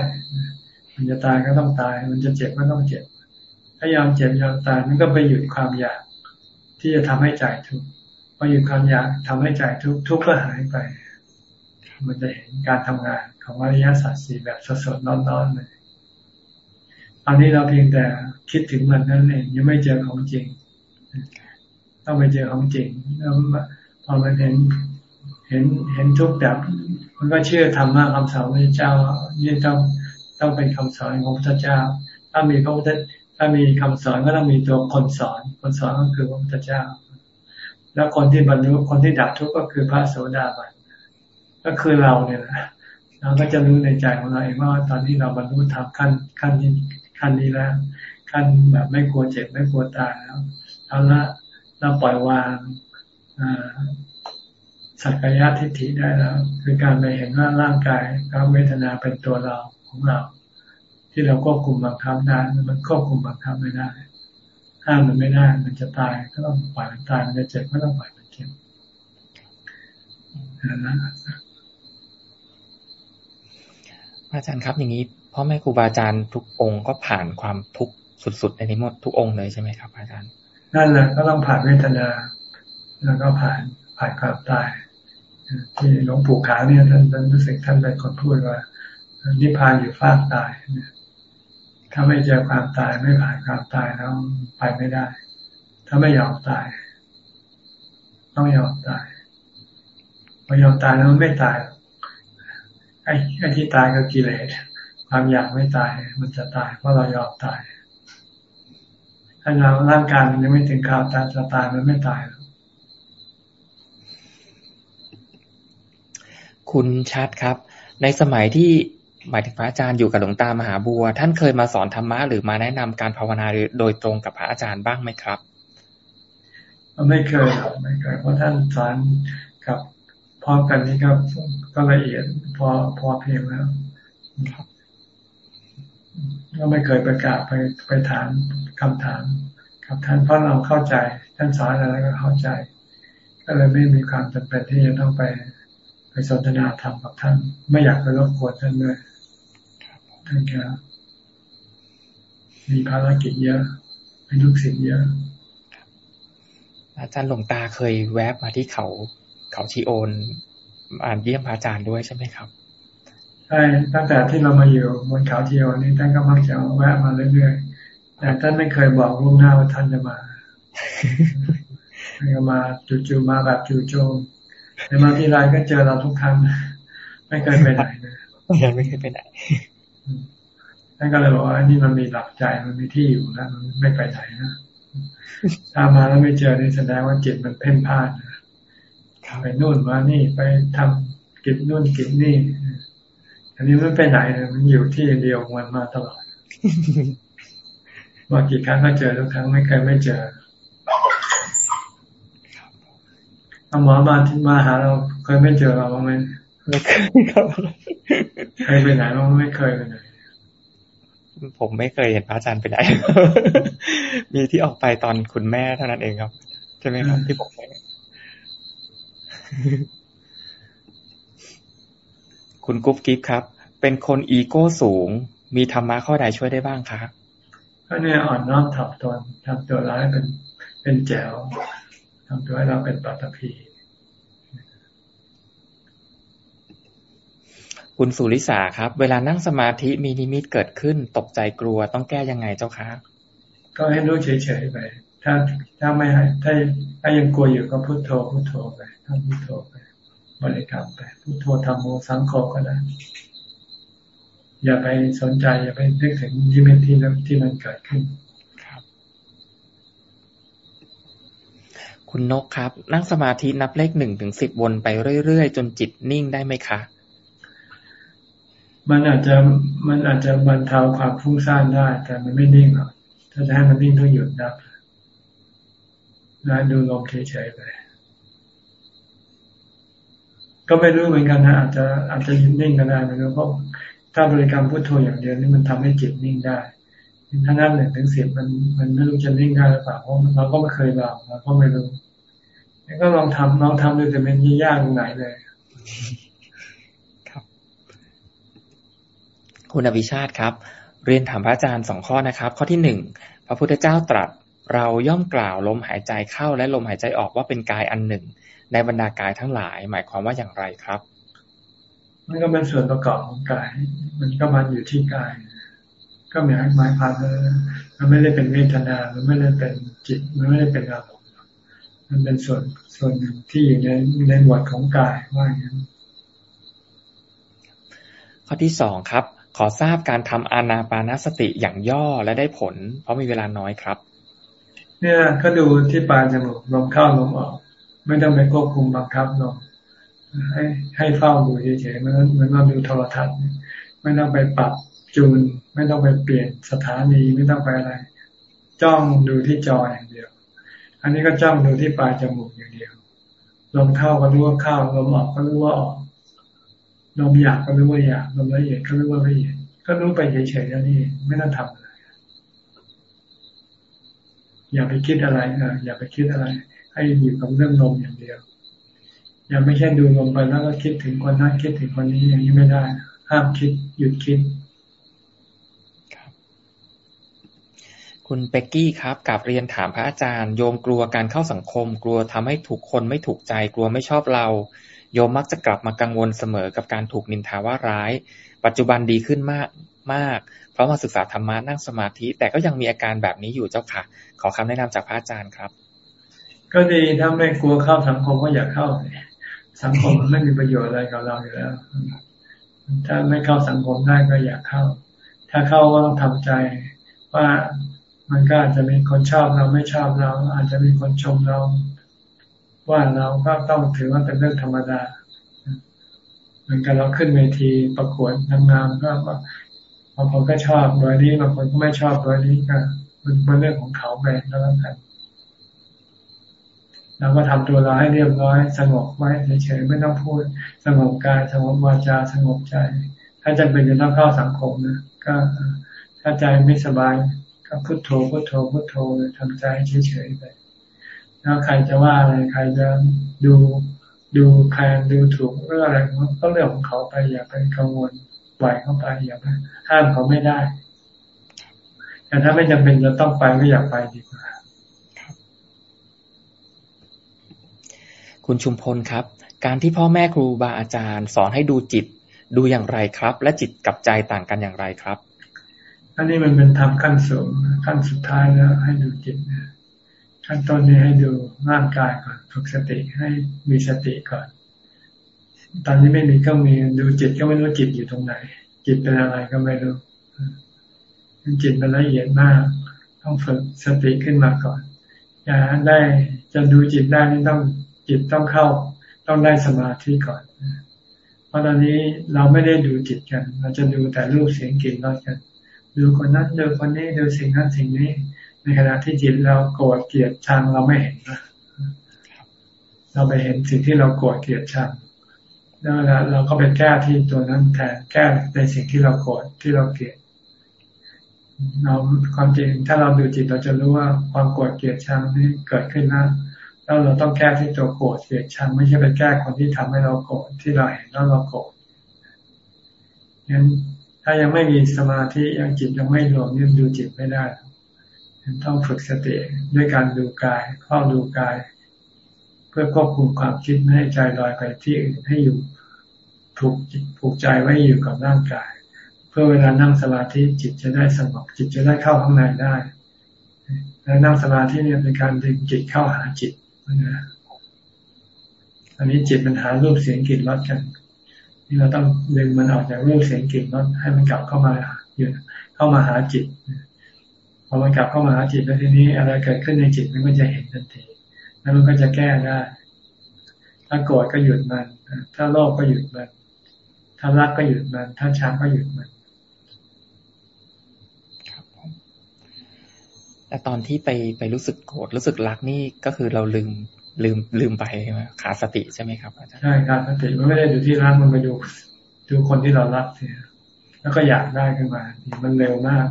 [SPEAKER 2] มันจะตายก็ต้องตาย มันจะเจ็บก็ต้องเจ็บ ถ้ายอมเจ็บยอมตายมันก็ไปหยุดความอยากที่จะทำให้ใจทุกข์พอหยุดความอยากทำให้ใจทุกข์ทุกข์ก็หายไป มันจะเห็นการทำงานของอริยสัจสี่แบบสดๆร้อนๆเลยตอนนี้เราเพียงแต่ คิดถึงมันนั่นเองยังไม่เจอของจริง ต้องไปเจอของจริงแล้วพอมันเห็นเห็นเห็นทุกแบบมันก็เชื่อธรรมะคำสอนพระเจ้านี่ต้องต้องเป็นคำสอนของพระเจ้า ถ้ามีพระพุทธถ้ามีคำสอนก็ต้องมีตัวคนสอน คนสอนก็คือพระพุทธเจ้า แล้วคนที่บรรลุคนที่ดับทุกข์ก็คือพระโสดาบันก็คือเราเนี่ยนะเราก็จะรู้ในใจของเราเองว่าตอนที่เราบรรลุธรรมขั้นขั้นที่ขั้นนี้แล้ว ขั้นแบบไม่กลัวเจ็บไม่กลัวตายแล้วเอาละเราปล่อยวางสักกายทิฏฐิได้แล้ว คือการไปเห็นว่าร่างกายกับเวทนาเป็นตัวเราของเรา ที่เราควบคุมบังคับได้มันควบคุมบังคับไม่ได้ห้ามมันไม่ได้มันจะตายก็ต้องปล่อยมันตายมันจะเจ็บก็ต้องปล่อยมันเจ็บนะ
[SPEAKER 1] อาจารย์ครับอย่างนี้พ่อแม่ครูบาอาจารย์ทุกองค์ก็ผ่านความทุกข์ สุดๆในนี้หมดทุกองค์เลยใช่ไหมครับ อาจารย์
[SPEAKER 2] นั่นแหละก็ต้องผ่านเวทนา แล้วก็ผ่านผ่านความตาย ที่หลวงปู่ขาวเนี่ยท่านท่านรู้สึกท่านเป็นคนพูดว่านิพพานอยู่ฟากตายเนี่ยถ้าไม่เจอความตายไม่ผ่านความตายแล้วไปไม่ได้ ถ้าไม่ยอมตาย ต้องยอมตายพอยอมตายแล้วมันไม่ตายไอ้ไอ้ที่ตายก็กิเลสความอยากไม่ตาย มันจะตายเพราะเรายอมตาย ถ้าเราร่างกายมันยังไม่ถึงข่าวตายจะตายมันไม่ตาย
[SPEAKER 1] คุณชัดครับ ในสมัยที่หมายถึงพระอาจารย์อยู่กับหลวงตามหาบัว ท่านเคยมาสอนธรรมะหรือมาแนะนำการภาวนาโดยตรงกับพระอาจารย์บ้างไหมครับ
[SPEAKER 2] ไม่เคยครับไม่เคยเพราะท่านสอนกับพร้อมกันนี่ก็ก็ละเอียดพอพอเพียงแล้วก็ไม่เคยประกาศไปไปถาม คำถามกับท่านเพราะเราเข้าใจท่านสอนอะไรก็เข้าใจ ก็เลยไม่มีความจำเป็นที่จะต้องไปไปสนทนาธรรมกับท่าน ไม่อยากไปรบกวนท่านด้วยท่านก็มีภารกิจเยอะมีลูกศิษย์เยอะ
[SPEAKER 1] อาจารย์หลวงตาเคยแวบมาที่เขา เขาชีโอนอ่านเยี่ยมพระอาจารย์ด้วยใช่ไหมครับ
[SPEAKER 2] ใช่ตั้งแต่ที่เรามาอยู่บนเขาชีโอนนี่ท่านก็มักจะแวะมาเรื่อยๆ แต่ท่านไม่เคยบอกล่วงหน้าว่าท่านจะมาท่านก็มาจู่ๆมาแบบจู่โจมแต่มาที่ไรก็เจอเราทุกครั้งไม่เคยไปไหนนะ
[SPEAKER 1] ไม่เคยไปไหน
[SPEAKER 2] ท่านก็เลยบอกว่านี่มันมีหลักใจมันมีที่อยู่นะมันไม่ไปไหนนะถ้ามาแล้วไม่เจอนี่แสดงว่าจิตมันเพ่นพ่านนะไปนู่นมานี่ไปทำกิจนู่นกิจนี่ อันนี้มันไปไหนเลยมันอยู่ที่เดียวมันมาตลอด ว่ากี่ครั้งก็เจอทุกครั้งไม่เคยไม่เจอหมอมาที่มาหาเราเคยไม่เจอเราบ้างไหมไม่เคยครับเคยไปไหนเราไม่เคยไปไหน
[SPEAKER 1] ผมไม่เคยเห็นพระอาจารย์ไปไหน มีที่ออกไปตอนคุณแม่เท่านั้นเองครับ ใช่ไหมครับที่ผมไปคุณกุ๊บกิ๊บครับ เป็นคนอีโก้สูง มีธรรมะข้อใดช่วยได้บ้างครับ
[SPEAKER 2] ก็เนี่ยอ่อนน้อมถ่อมตนทำตัวร้ายเป็นเป็นแจ๋วทำตัวให้เราเป็นปัตตภี
[SPEAKER 1] คุณสุริสาครับ เวลานั่งสมาธิมีนิมิตเกิดขึ้น ตกใจกลัวต้องแก้ยังไงเจ้าคะ
[SPEAKER 2] ก็ให้รู้เฉยๆไป ถ้าถ้าไม่ให้ถ้าถ้ายังกลัวอยู่ก็พุโทโธพุโทโธไปทำพุโทโธไปบริกรรมไปพุโทโธทำโมสังโฆก็ได้ อย่าไปสนใจ อย่าไปนึกถึงยิมิตที่ที่มันเกิดขึ้น
[SPEAKER 1] คุณนกครับ นั่งสมาธินับเลขหนึ่งถึงสิบวนไปเรื่อยๆ จนจิตนิ่งได้ไหมคะ
[SPEAKER 2] มันอาจจะมันอาจจะบรรเทาความฟุ้งซ่านได้ แต่มันไม่นิ่งหรอกถ้าจะให้มันนิ่งต้องหยุดนับนะดูลมเฉยๆไปก็ไม่รู้เหมือนกันนะอาจจะอาจจะยืนนิ่งก็ได้ไม่รู้เพราะ ถ้าบริกรรมพุทโธอย่างเดียวนี่มันทำให้จิตนิ่งได้ถ้านับหนึ่งถึงสิบมันมันไม่รู้จะนิ่งได้หรือเปล่าเพราะเราก็ไม่เคยลองเราก็ไม่รู้ก็ลองทำลองทำดูแต่เป็นยากตรงไหนเลย
[SPEAKER 1] ครับคุณอภิชาติครับ เรียนถามพระอาจารย์สองข้อนะครับ ข้อที่หนึ่งพระพุทธเจ้าตรัสเราย่อมกล่าวลมหายใจเข้าและลมหายใจออกว่าเป็นกายอันหนึ่ง ในบรรดากายทั้งหลาย หมายความว่าอย่างไรครับ
[SPEAKER 2] มันก็เป็นส่วนประกอบของกาย มันก็มาอยู่ที่กาย ก็หมายหมายความว่ามันไม่ได้เป็นเวทนา มันไม่ได้เป็นจิต มันไม่ได้เป็นอารมณ์มันเป็นส่วนส่วนหนึ่งที่อยู่ในในหมวดของกายว่าอย่างนั้น
[SPEAKER 1] ข้อที่สองครับ ขอทราบการทำอานาปานสติอย่างย่อและได้ผล เพราะมีเวลาน้อยครับ
[SPEAKER 2] เนี่ยก็ดูที่ปลายจมูกลมเข้าลมออก ไม่ต้องไปควบคุมบังคับลม ให้ให้เฝ้าดูเฉยๆมันเหมือนเราดูโทรทัศน์ ไม่ต้องไปปรับจูน ไม่ต้องไปเปลี่ยนสถานีไม่ต้องไปอะไร จ้องดูที่จออย่างเดียว อันนี้ก็จ้องดูที่ปลายจมูกอย่างเดียวลมเข้าก็รู้ว่าเข้าลมออกก็รู้ว่าออกลมอยากก็รู้ว่าอยากลมละเอียดก็รู้ว่าละเอียดก็รู้ไปเฉยๆแล้วนี่ไม่ต้องทำอะไรอย่าไปคิดอะไรนะอย่าไปคิดอะไร ให้อยู่กับเรื่องลมอย่างเดียว ย่าไม่ใช่ดูลมไปแล้วก็คิดถึงคนนั้นคิดถึงคนนี้อย่างนี้ไม่ได้ ห้ามคิดหยุดคิด
[SPEAKER 1] คุณเป็กกี้ครับกับเรียนถามพระอาจารย์ โยมกลัวการเข้าสังคม กลัวทำให้ถูกคนไม่ถูกใจ กลัวไม่ชอบเรา โยมมักจะกลับมากังวลเสมอกับการถูกนินทาว่าร้าย ปัจจุบันดีขึ้นมากมาก เพราะมาศึกษาธรรมะนั่งสมาธิ แต่ก็ยังมีอาการแบบนี้อยู่เจ้าค่ะ ขอคำแนะนำจากพระอาจารย์ครับ
[SPEAKER 2] ก็ดีถ้าไม่กลัวเข้าสังคมก็อยากเข้า สังคมมันไม่มีประโยชน์อะไรกับเราอยู่แล้ว ถ้าไม่เข้าสังคมได้ก็อยากเข้า ถ้าเข้าก็ต้องทำใจ ว่ามันก็อาจจะมีคนชอบเราไม่ชอบเรา อาจจะมีคนชมเรา ว่าเราก็ต้องถือว่าเป็นเรื่องธรรมดาเหมือนกันเราขึ้นเวทีประกวดนางงามก็บางคนก็ชอบเบอร์นี้บางคนก็ไม่ชอบเบอร์นี้ก็มันเป็นเรื่องของเขาไปแล้วกัน เราก็ทำตัวเราให้เรียบร้อย สงบไว้เฉยๆไม่ต้องพูด สงบกายสงบวาจาสงบใจ ถ้าจำเป็นจะต้องเข้าสังคมนะก็ถ้าใจไม่สบายก็พุโทโธพุโทโธพุโทโธทำใจเฉยๆไปแล้วใครจะว่าอะไรใครจะดูดูแคลนดูถูกเรื่องอะไรก็เรื่องของเขาไปอย่าไปกังวลปล่อยเขาไปอย่าไปห้ามเขาไม่ได้ แต่ถ้าไม่จำเป็นจะต้องไปก็อย่าไปดีกว่า
[SPEAKER 1] คุณชุมพลครับ การที่พ่อแม่ครูบาอาจารย์ สอนให้ดูจิตดูอย่างไรครับ และจิตกับใจต่างกันอย่างไรครับ
[SPEAKER 2] อันนี้มันเป็นธรรมขั้นสูงขั้นสุดท้ายแล้วให้ดูจิตนะขั้นต้นนี้ให้ดูร่างกายก่อนฝึกสติให้มีสติก่อน ตอนนี้ไม่มีก็มีดูจิตก็ไม่รู้จิตอยู่ตรงไหน จิตเป็นอะไรก็ไม่รู้จิตมันละเอียดมาก ต้องฝึกสติขึ้นมาก่อนอย่าได้จะดูจิตได้นี่ต้อง จิตต้องเข้า ต้องได้สมาธิก่อน เพราะตอนนี้เราไม่ได้ดูจิตกัน เราจะดูแต่รูปเสียงกลิ่นรสกัน ดูคนนั้นดูคนนี้ดูสิ่งนั้นสิ่งนี้ ในขณะที่จิตเราโกรธเกลียดชังเราไม่เห็นนะเราไปเห็นสิ่งที่เราโกรธเกลียดชังแล้วเราก็ไปแก้ที่ตัวนั้นแทนแก้ในสิ่งที่เราโกรธที่เราเกลียดเราความจริงถ้าเราดูจิตเราจะรู้ว่าความโกรธเกลียดชังนี่เกิดขึ้นนะ แล้วเราต้องแก้ที่ตัวโกรธเกลียดชังไม่ใช่ไปแก้คนที่ทำให้เราโกรธที่เราเห็นแล้วเราโกรธงั้นถ้ายังไม่มีสมาธิยังจิตยังไม่รวมยังดูจิตไม่ได้ต้องฝึกสติด้วยการดูกายเข้าดูกาย เพื่อควบคุมความคิดไม่ให้ใจลอยไปที่อื่นให้อยู่ถูกผูกใจไว้อยู่กับร่างกาย เพื่อเวลานั่งสมาธิจิตจะได้สงบจิตจะได้เข้าข้างในได้ และนั่งสมาธิเนี่ยเป็นการดึงจิตเข้าหาจิต นะอันนี้จิตมันหารูปเสียงกลิ่นรสกันที่เราต้องดึงมันออกจากรูปเสียงกลิ่นรสให้มันกลับเข้ามาอยู่เข้ามาหาจิตพอมันกลับเข้ามาหาจิตแล้วทีนี้อะไรเกิดขึ้นในจิตมันก็จะเห็นทันทีแล้วมันก็จะแก้ได้ ถ้าโกรธก็หยุดมัน ถ้าโลภก็หยุดมัน ถ้ารักก็หยุดมัน ถ้าชังก็หยุดมัน
[SPEAKER 1] แต่ตอนที่ไปไปรู้สึกโกรธรู้สึกรักนี่ก็คือเราลืมลืมลืมไปใช่ไหมขาดสติใช่ไหมครับอาจารย์
[SPEAKER 2] ใช่ขาดสติมันไม่ได้ดูที่รักมันไปดูดูคนที่เรารักเสียแล้วก็อยากได้ขึ้นมามันเร็วมาก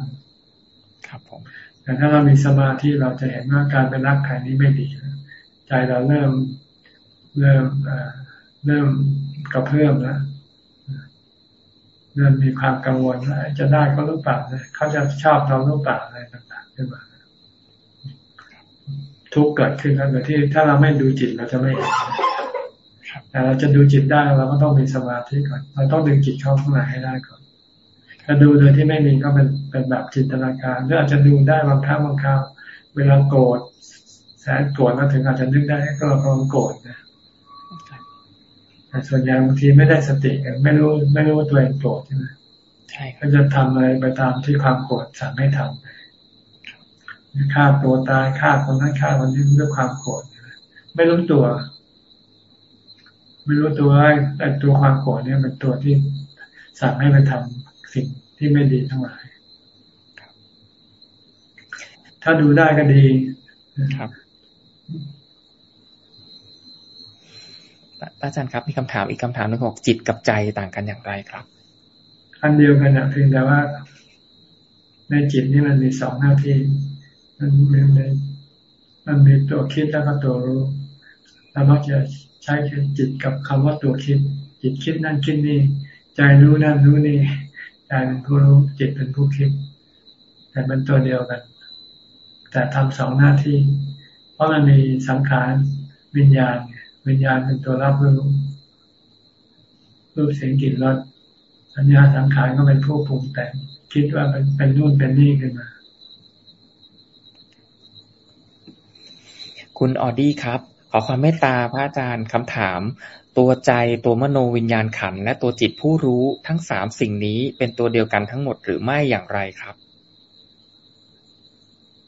[SPEAKER 1] ครับผม
[SPEAKER 2] แต่ถ้าเรามีสมาธิเราจะเห็นว่าการเป็นรักใครนี้ไม่ดีใจเราเริ่มเริ่มเริ่มกระเพื่อมแล้วเริ่มมีความกังวลว่าจะได้ก็รู้เปล่าเขาจะชอบเรารู้เปล่าอะไรต่างๆขึ้นมา ทุกข์เกิดขึ้นแล้วโดยที่ถ้าเราไม่ดูจิตเราจะไม่เห็นแต่เราจะดูจิตได้เราก็ต้องมีสมาธิก่อนเราต้องดึงจิตเข้าข้างในให้ได้ก่อนถ้าดูโดยที่ไม่มีก็เป็นเป็นแบบจินตนาการหรืออาจจะดูได้บางครั้งบางคราวเวลาโกรธแสนโกรธมาถึงอาจจะนึกได้ก็เรากำลังโกรธนะแต่ส่วนใหญ่บางทีไม่ได้สติไม่รู้ไม่รู้ว่าตัวเองโกรธใช่ไหม
[SPEAKER 1] ใช่
[SPEAKER 2] ก็จะทำอะไรไปตามที่ความโกรธสั่งให้ทำ ฆ่าตัวตายฆ่าคนนั้นฆ่าคนนี้ด้วยความโกรธไม่รู้ตัว ไม่รู้ตัวไอ้ตัวความโกรธเนี่ยเป็นตัวที่สั่งให้ไปทำสิ่งที่ไม่ดีทั้งหลายถ้าดูได้ก็ดี
[SPEAKER 1] ครับอาจารย์ครับมีคำถามอีกคำถามหนึ่งบอกจิตกับใจต่างกันอย่างไรครับ
[SPEAKER 2] อันเดียวกันนะเพียงแต่ว่า ในจิตนี่มันมีสองหน้าที่ มันมีมันมีตัวคิดแล้วก็ตัวรู้เรามักจะใช้จิตกับคำว่าตัวคิด จิตคิดนั่นคิดนี่ ใจรู้นั่นรู้นี่ใจเป็นผู้รู้จิตเป็นผู้คิด แต่เป็นตัวเดียวกัน แต่ทำสองหน้าที่ เพราะมันมีสังขารวิญญาณ วิญญาณเป็นตัวรับรู้รูปเสียงกลิ่นรสสัญญาสังขารก็เป็นผู้ปรุงแต่งคิดว่าเป็นเป็นนู่นเป็นนี่ขึ้นมา
[SPEAKER 1] คุณออดี้ครับ ขอความเมตตาพระอาจารย์คำถาม ตัวใจตัวมโนวิญญาณขัน และตัวจิตผู้รู้ทั้งสามสิ่งนี้เป็นตัวเดียวกันทั้งหมดหรือไม่อย่างไรครับ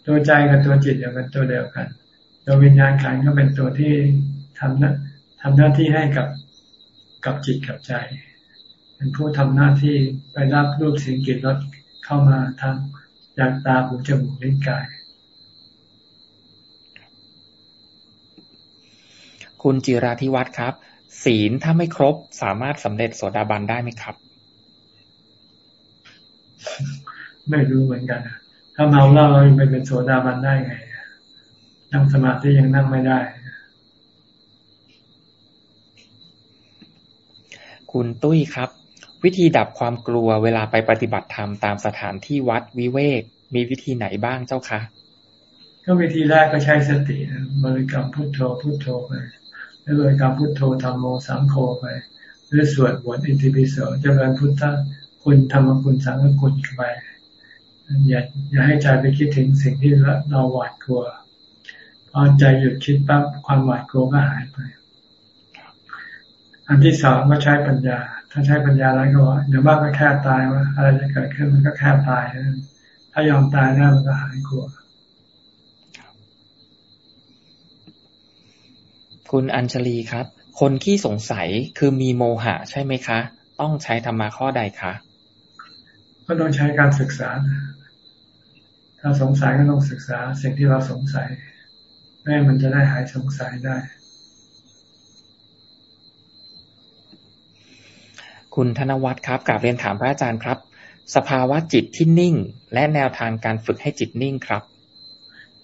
[SPEAKER 2] ตัวใจกับตัวจิตเดียวกันตัวเดียวกันตัววิญญาณขันก็เป็นตัวที่ทำหน้าทำหน้าที่ให้กับกับจิตกับใจ เป็นผู้ทำหน้าที่ไปรับรูปเสียงกลิ่นรสเข้ามาทางจากตาหูจมูกลิ้นกาย
[SPEAKER 1] คุณจิราธิวัฒน์ครับ ศีลถ้าไม่ครบสามารถสำเร็จโสดาบันได้ไหมครับ
[SPEAKER 2] ไม่รู้เหมือนกัน ถ้าเมาเหล้าเราไปเป็นโสดาบันได้ไง นั่งสมาธิยังนั่งไม่ได้
[SPEAKER 1] คุณตุ้ยครับ วิธีดับความกลัวเวลาไปปฏิบัติธรรมตามสถานที่วัดวิเวก มีวิธีไหนบ้างเจ้าคะ
[SPEAKER 2] ก็วิธีแรกก็ใช้สติบริกรรมพุทโธพุทโธไป หรือบริกรรมพุทโธธรรมโมสังโฆไป หรือสวดบทอินทิปิโสเจริญพุทธคุณธรรมคุณสังฆคุณไปอย่าอย่าให้ใจไปคิดถึงสิ่งที่เราหวาดกลัว พอใจหยุดคิดปั๊บความหวาดกลัวก็หายไป อันที่สองก็ใช้ปัญญา ถ้าใช้ปัญญาแล้วก็ว่าเดี๋ยวบ้างก็แค่ตายว่าอะไรจะเกิดขึ้นมันก็แค่ตาย ถ้ายอมตายแล้วมันก็หายกลัว
[SPEAKER 1] คุณอัญชลีครับ คนขี้สงสัยคือมีโมหะใช่ไหมคะ ต้องใช้ธรรมะข้อใดคะ
[SPEAKER 2] ก็ต้องใช้การศึกษา ถ้าสงสัยก็ต้องศึกษา สิ่งที่เราสงสัยแม่มันจะได้หายสงสัยได้
[SPEAKER 1] คุณธนวัฒน์ครับกลับเรียนถามพระอาจารย์ครับ สภาวะจิตที่นิ่ง และแนวทางการฝึกให้จิตนิ่งครับ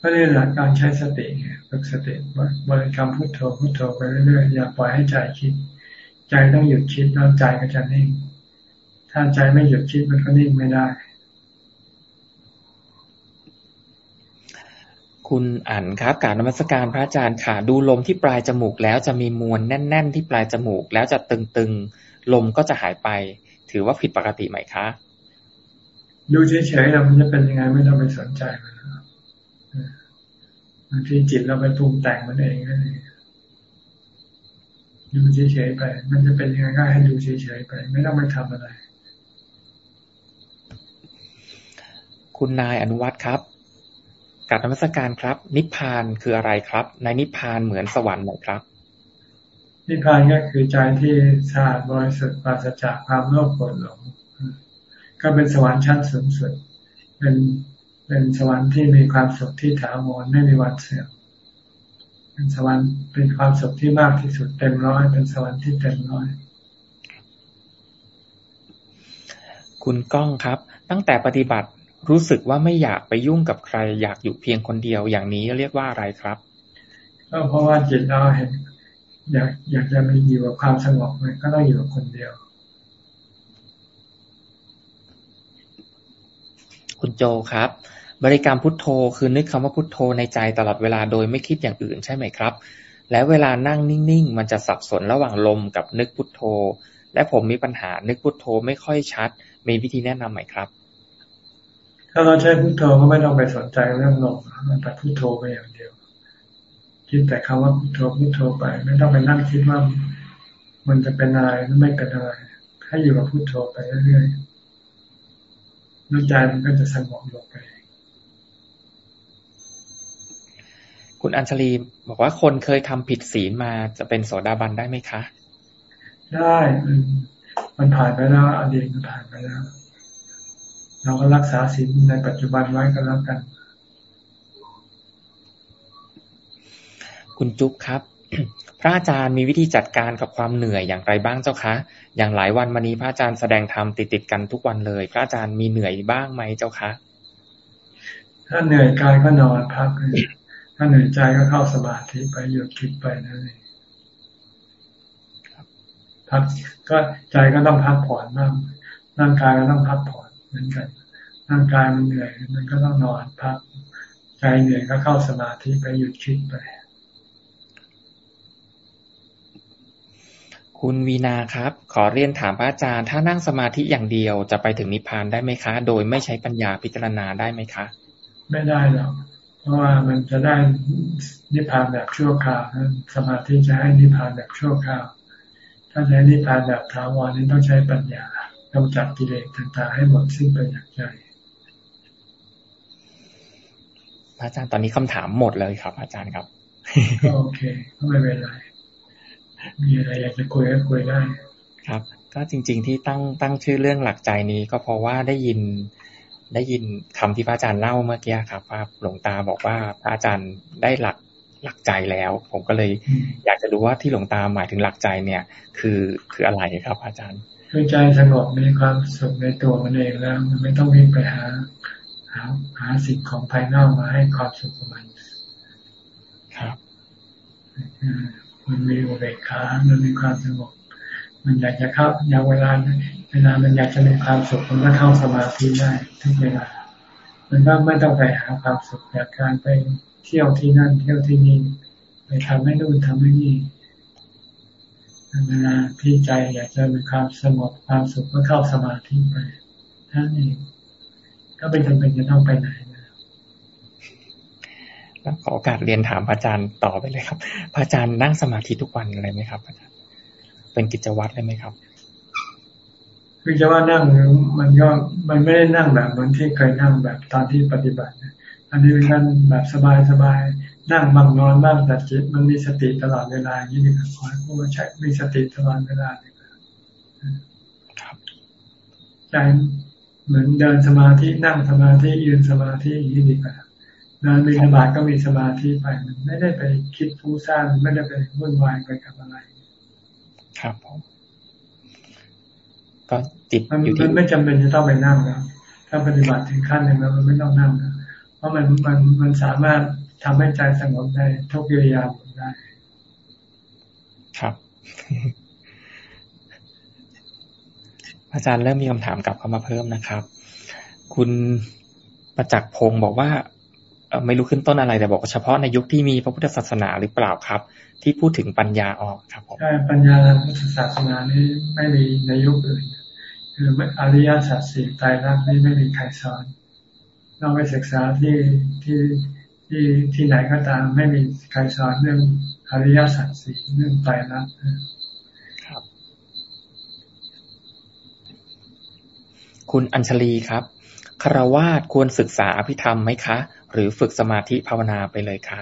[SPEAKER 2] ก็เรื่องหลักการใช้สติฝึกสติบริกรรมพุทโธพุทโธไปเรื่อยๆอย่าปล่อยให้ใจคิด ใจต้องหยุดคิดแล้วใจก็จะนิ่ง ถ้าใจไม่หยุดคิดมันก็นิ่งไม่ได้
[SPEAKER 1] คุณอั๋นครับการนมัสการพระอาจารย์ค่ะ ดูลมที่ปลายจมูกแล้วจะมีมวลแน่น ๆ ที่ปลายจมูกแล้วจะตึงๆลมก็จะหายไป ถือว่าผิดปกติไหมคะ
[SPEAKER 2] ดูเฉยๆเรามันจะเป็นยังไงไม่ต้องไปสนใจมัน บางทีจิตเราไปปรุงแต่งมันเองนั่นเองดูเฉยๆไป มันจะเป็นยังไงก็ให้ดูเฉยๆไป ไม่ต้องไปทำอะไร
[SPEAKER 1] คุณนายอนุวัตรครับกาบนมัสการครับ นิพพานคืออะไรครับ ในนิพพานเหมือนสวรรค์ไหมครับ
[SPEAKER 2] นิพพานก็คือใจที่สะอาดบริสุทธิ์ปราศจากความโลภโกรธหลงก็เป็นสวรรค์ชั้นสูงสุด เป็น เป็นสวรรค์ที่มีความสุขที่ถาวรไม่มีวันเสื่อมเป็นสวรรค์เป็นความสุขที่มากที่สุดเต็มร้อยเป็นสวรรค์ที่เต็มร้อย
[SPEAKER 1] คุณก้องครับ ตั้งแต่ปฏิบัติรู้สึกว่าไม่อยากไปยุ่งกับใคร อยากอยู่เพียงคนเดียวอย่างนี้เรียกว่าอะไรครับ
[SPEAKER 2] ก็เพราะว่าจิตเราเห็นอยากอยากจะมีอยู่กับความสงบมันก็ต้องอยู่กับคนเดียว
[SPEAKER 1] คุณโจครับ บริกรรมพุทโธคือนึกคำว่าพุทโธในใจตลอดเวลาโดยไม่คิดอย่างอื่นใช่ไหมครับ และเวลานั่งนิ่งๆ มันจะสับสนระหว่างลมกับนึกพุทโธ และผมมีปัญหานึกพุทโธไม่ค่อยชัด มีวิธีแนะนำไหมครับ
[SPEAKER 2] ถ้าเราใช้พุทโธก็ไม่ต้องไปสนใจเรื่องลมมันแต่พุทโธไปอย่างเดียว คิดแต่คำว่าพุทโธพุทโธไป ไม่ต้องไปนั่งคิดว่ามันจะเป็นอะไรหรือไม่เป็นอะไรให้อยู่กับพุทโธไปเรื่อยๆน้ำใจมันก็จะสงบลงไป
[SPEAKER 1] คุณอัญชลีบอกว่าคนเคยทำผิดศีลมาจะเป็นโสดาบันได้ไหมคะ
[SPEAKER 2] ได้มันผ่านไปแล้วอดีตมันผ่านไปแล้ว เราก็รักษาศีลในปัจจุบันไว้ก็แล้วกัน
[SPEAKER 1] คุณจุ๊บครับ พระอาจารย์มีวิธีจัดการกับความเหนื่อยอย่างไรบ้างเจ้าคะ อย่างหลายวันมานี้พระอาจารย์แสดงธรรมติดติดกันทุกวันเลย พระอาจารย์มีเหนื่อยบ้างไหมเจ้าคะ
[SPEAKER 2] ถ้าเหนื่อยกายก็นอนพัก ถ้าเหนื่อยใจก็เข้าสมาธิไปหยุดคิดไปนั่นเองพักก็ใจก็ต้องพักผ่อนบ้างร่างกายก็ต้องพักผ่อนเหมือนกัน ร่างกายมันเหนื่อย มันก็ต้องนอนพัก ใจเหนื่อยก็เข้าสมาธิไปหยุดคิดไป
[SPEAKER 1] คุณวีนาครับ ขอเรียนถามพระอาจารย์ ถ้านั่งสมาธิอย่างเดียวจะไปถึงนิพพานได้ไหมคะ โดยไม่ใช้ปัญญาพิจารณาได้ไหมคะ
[SPEAKER 2] ไม่ได้หรอก เพราะว่ามันจะได้นิพพานแบบชั่วคราวสมาธิจะให้นิพพานแบบชั่วคราว ถ้าใช้นิพพานแบบถาวรนี้ต้องใช้ปัญญากำจัดกิเลสต่างๆ ให้หมดสิ้นไปจากใจ
[SPEAKER 1] พระอาจารย์ตอนนี้คำถามหมดเลยครับ อาจารย์ครับ
[SPEAKER 2] โอเคก็ไม่เป็นไรมีอะไรอยากจะคุยก็คุยได้
[SPEAKER 1] ครับ ก็จริง ๆ ที่ตั้งตั้งชื่อเรื่องหลักใจนี้ก็เพราะว่าได้ยิน ได้ยินคำที่พระอาจารย์เล่าเมื่อกี้ครับว่าหลวงตาบอกว่าพระอาจารย์ได้หลักหลักใจแล้ว ผมก็เลยอยากจะรู้ว่าที่หลวงตาหมายถึงหลักใจเนี่ย คือคืออะไรครับอาจารย์
[SPEAKER 2] คือใจสงบมีความสุขในตัวมันเองแล้ว มันไม่ต้องวิ่งไปหาหาหาสิ่งของภายนอกมาให้ความสุขกับมัน
[SPEAKER 1] ครับ
[SPEAKER 2] มันมีอุเบกขามันมีความสงบ มันอยากจะเข้าอยากเวลา เวลามันอยากจะมีความสุขมันก็เข้าสมาธิได้ทุกเวลา มันก็ไม่ต้องไปหาความสุขจากการไปเที่ยวที่นั่นเที่ยวที่นี่ไปทำให้นู่นทำให้นี่เวลาที่ใจอยากจะมีความสงบความสุขก็เข้าสมาธิไปท่านเองก็เป็นจำเป็นจะต้องไปไหนนะ
[SPEAKER 1] ขอโอกาสเรียนถามอาจารย์ต่อไปเลยครับอาจารย์นั่งสมาธิทุกวันเลยไหมครับอาจารย์เป็นกิจวัตรเลยไหมครับ
[SPEAKER 2] คือจะว่านั่งมันก็มันไม่ได้นั่งแบบเหมือนที่เคยนั่งแบบตอนที่ปฏิบัติ อันนี้เป็นการแบบสบายๆนั่งบ้างนอนบ้างแต่จิตมันมีสติตลอดเวลาอย่างนี้ดีกว่าขอให้ผู้ใช้มีสติตลอดเวลาดีกว่าใจเหมือนเดินสมาธินั่งสมาธิยืนสมาธิอย่างนี้ดีกว่าเดินมีสมาธิก็มีสมาธิไปมันไม่ได้ไปคิดฟุ้งซ่านไม่ได้ไปวุ่นวายไปกับอะไร
[SPEAKER 1] ครับผม ก็จิต
[SPEAKER 2] มันมันไม่จำเป็นจะต้องไปนั่งแล้วถ้าปฏิบัติถึงขั้นหนึ่งแล้วมันไม่ต้องนั่งแล้วเพราะมันมันมันสามารถทำให้ใจสงบได้ทุกเยียวยาได้
[SPEAKER 1] ครับอาจารย์เริ่มมีคำถามกลับเข้ามาเพิ่มนะครับ คุณประจักษ์พงศ์บอกว่าไม่รู้ขึ้นต้นอะไรแต่บอกเฉพาะในยุคที่มีพระพุทธศาสนาหรือเปล่าครับ ที่พูดถึงปัญญาออกครับผม
[SPEAKER 2] ใช่ปัญญาพุทธศาสนานี้ไม่มีในยุคอื่น คืออริยสัจสี่ตายรักนี่ไม่มีใครสอนเราไปศึกษาที่ที่ที่ที่ไหนก็ตาม ไม่มีใครสอนเรื่องอริยสัจสี่เรื่องไตรลักษณ์
[SPEAKER 1] ครับ คุณอัญชลีครับคารวาสควรศึกษาอภิธรรมไหมคะ หรือฝึกสมาธิภาวนาไปเลยคะ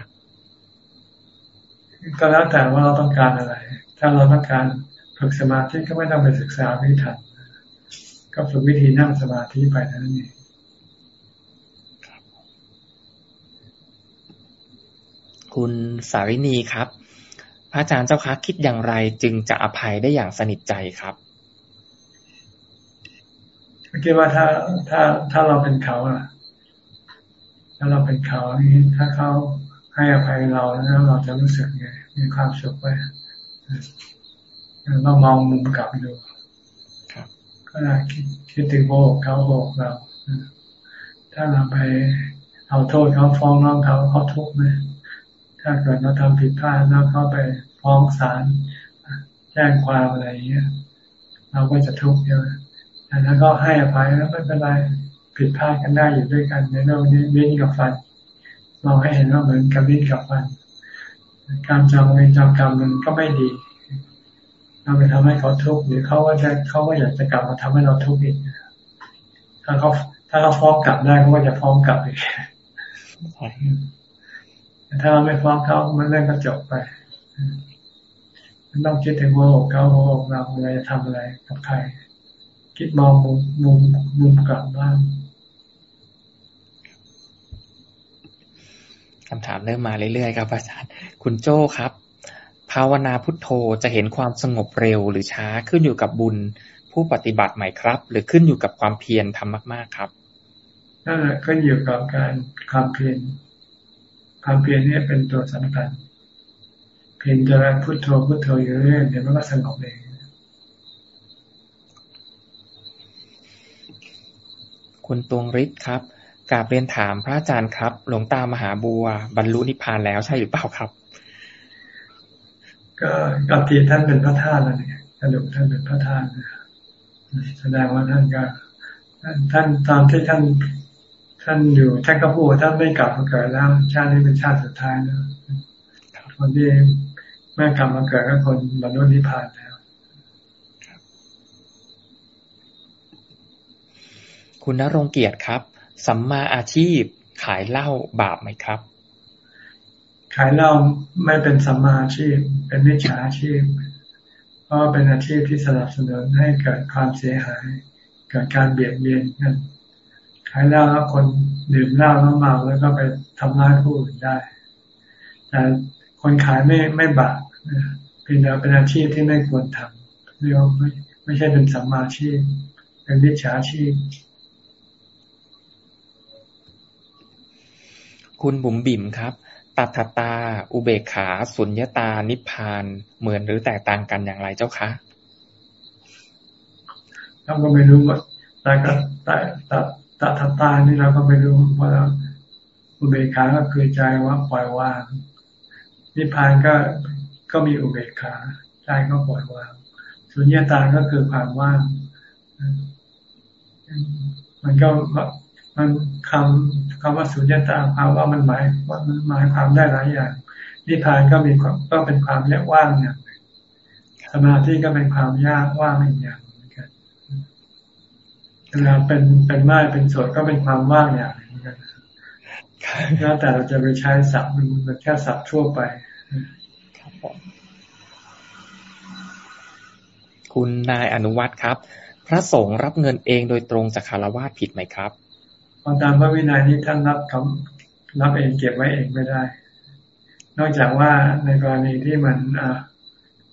[SPEAKER 2] ก็แล้วแต่ว่าเราต้องการอะไร ถ้าเราต้องการฝึกสมาธิก็ไม่ต้องไปศึกษาอภิธรรม ก็ฝึกวิธีนั่งสมาธิไปนั่นเอง
[SPEAKER 1] คุณสารินีครับ พระอาจารย์เจ้าคะคิดอย่างไรจึงจะอภัยได้อย่างสนิทใจครับ
[SPEAKER 2] คิดว่าถ้าถ้าถ้าเราเป็นเขาอะถ้าเราเป็นเขานี้ถ้าเขาให้อภัยเราแล้วเราจะรู้สึกไงมีความสุขไหมเรามองมุมกลับดูก็ได้ คิดคิดถึงโบกเขาโบกเราถ้าเราไปเอาโทษเขาฟ้องร้องเขาเขาทุกข์ไหมถ้าเกิดเราทำผิดพลาดแล้วเขาไปฟ้องศาลแจ้งความอะไรอย่างเงี้ยเราก็จะทุกข์เยอะแต่แล้วก็ให้อภัยแล้วไม่เป็นไรผิดพลาดกันได้อยู่ด้วยกันในโลกนี้วิ่งกับฟันมองให้เห็นว่าเหมือนกับวิ่งกับฟัน การจองเวรจองกรรมมันก็ไม่ดี เราไปทำให้เขาทุกข์หรือเขาก็จะเขาก็อยากจะกลับมาทำให้เราทุกข์อีกถ้าเขาถ้าเขาฟ้องกลับได้เขาก็จะฟ้องกลับอีกถ้าเราไม่ฟ้องเขามันเรื่องก็จบไปมันต้องคิดถึงว่าเขาหัวอกเราเราจะทำอะไรกับใคร คิดมองมุมมุมมุมกลับบ้าง
[SPEAKER 1] คำถามเริ่มมาเรื่อยๆครับอาจารย์ คุณโจ้ครับ ภาวนาพุทโธจะเห็นความสงบเร็วหรือช้าขึ้นอยู่กับบุญ ผู้ปฏิบัติไหมครับ หรือขึ้นอยู่กับความเพียรทำมาก ๆครับ
[SPEAKER 2] นั่นแหละขึ้นอยู่กับการความเพียรความเพียรนี่เป็นตัวสำคัญเพียรจะพุทโธพุทโธอยู่เรื่อยเดี๋ยวมันก็สงบเอง
[SPEAKER 1] คุณตวงฤทธิ์ครับกราบเรียนถามพระอาจารย์ครับ หลวงตามหาบัว บรรลุนิพพานแล้วใช่หรือเปล่าครับ
[SPEAKER 2] ก็กับทีท่านเป็นพระธาตุแล้วเนี่ยกระดูกท่านเป็นพระธาตุแสดงว่าท่านก็ท่านตามที่ท่าน ท่านอยู่ท่านก็พูดท่านไม่กลับมาเกิดแล้ว ชาตินี้เป็นชาติสุดท้ายแล้วคนที่แม่กลับมาเกิดก็คนบรรลุนิพพานแล้ว
[SPEAKER 1] คุณนรงเกียรติครับ สัมมาอาชีพขายเหล้าบาปไหมครับ
[SPEAKER 2] ขายเหล้าไม่เป็นสัมมาอาชีพ เป็นมิจฉาอาชีพ เพราะเป็นอาชีพที่สนับสนุนให้เกิดความเสียหาย เกิดการเบียดเบียนกันขายเหล้าแล้วคนดื่มเหล้าแล้วเมาแล้วก็ไปทำร้ายผู้อื่นได้ แต่คนขายไม่ไม่บาปเป็นเป็นอาชีพที่ไม่ควรทำเรียกว่าไม่ไม่ใช่เป็นสัมมาอาชีพ เป็นวิชาชีพ
[SPEAKER 1] คุณบุ๋มบิ่มครับ ตัทตา อุเบกขา สุญญตา นิพพาน เหมือนหรือแตกต่างกันอย่างไรเจ้าคะ
[SPEAKER 2] เราก็ไม่รู้ว่าแต่ก็แต่ตัตัตานี่เราก็ไม่รู้เพราะอุเบกขาก็คือใจว่าปล่อยวาง นิพพานก็ก็มีอุเบกขาใจก็ปล่อยวาง สุญญตาก็คือความว่าง มันก็ มันคำคำว่าสุญญตาภาวะมันหมายว่ามันหมายความได้หลายอย่างนิพพานก็มีความก็เป็นความเรียกว่างอย่างสมาธิก็เป็นความยากว่างอีกอย่างเหมือนกันเวลาเป็นเป็นไม้เป็นสดก็เป็นความว่างอย่างเหมือนกันแล้วแต่เราจะไปใช้ศัพท์มันมันแค่ศัพท์ทั่วไป
[SPEAKER 1] คุณนายอนุวัตรครับ พระสงฆ์รับเงินเองโดยตรงจากคารวะผิดไหมครับ
[SPEAKER 2] พอตามพระวินัยนี้ท่านรับคำรับเองเก็บไว้เองไม่ได้ นอกจากว่าในกรณีที่มัน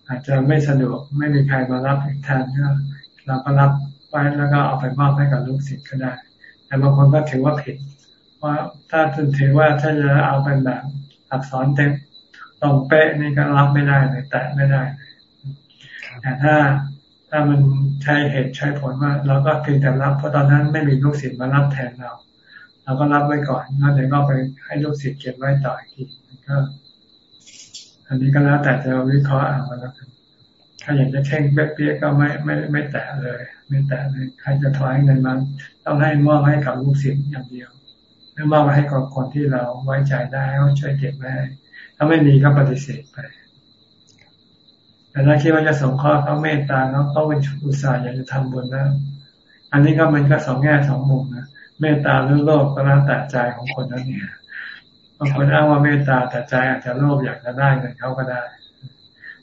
[SPEAKER 2] อาจจะไม่สะดวกไม่มีใครมารับแทนก็เราก็รับไว้แล้วก็เอาไปมอบให้กับลูกศิษย์ก็ได้ แต่บางคนก็ถือว่าผิดว่าถ้าถือว่าถ้าจะเอาเป็นแบบอักษรเต็มตรงเป๊ะนี่ก็รับไม่ได้เลยแตะไม่ได้แต่ถ้า ถ้ามันใช้เหตุใช้ผลว่าเราก็เพียงแต่รับ เพราะตอนนั้นไม่มีลูกศิษย์มารับแทนเรา เราก็รับไว้ก่อนแล้วเดี๋ยวก็ไปให้ลูกศิษย์เก็บไว้ต่ออีกทีก็ อันนี้ก็แล้วแต่จะวิเคราะห์เอาแล้วกันถ้าอยากจะเข่งเปี้ยก็ไม่ไม่ไม่แตะเลย ไม่แตะเลยใครจะถอยเงินมาต้องให้มอบให้กับลูกศิษย์อย่างเดียวหรือมอบให้กับคนที่เราไว้ใจได้เขาช่วยเก็บไว้ถ้าไม่มีก็ปฏิเสธไป แต่ถ้าคิดว่าจะสงเคราะห์เขาเมตตาเขาเขาเป็นอุตส่าห์อยากจะทำบุญแล้ว อันนี้ก็มันก็สองแง่สองมุมนะเมตตาหรือโลภก็แล้วแต่ใจของคนนั้นเนี่ยบางคนอ้างว่าเมตตาแต่ใจอาจจะโลภอยากจะได้เงินเขาก็ได้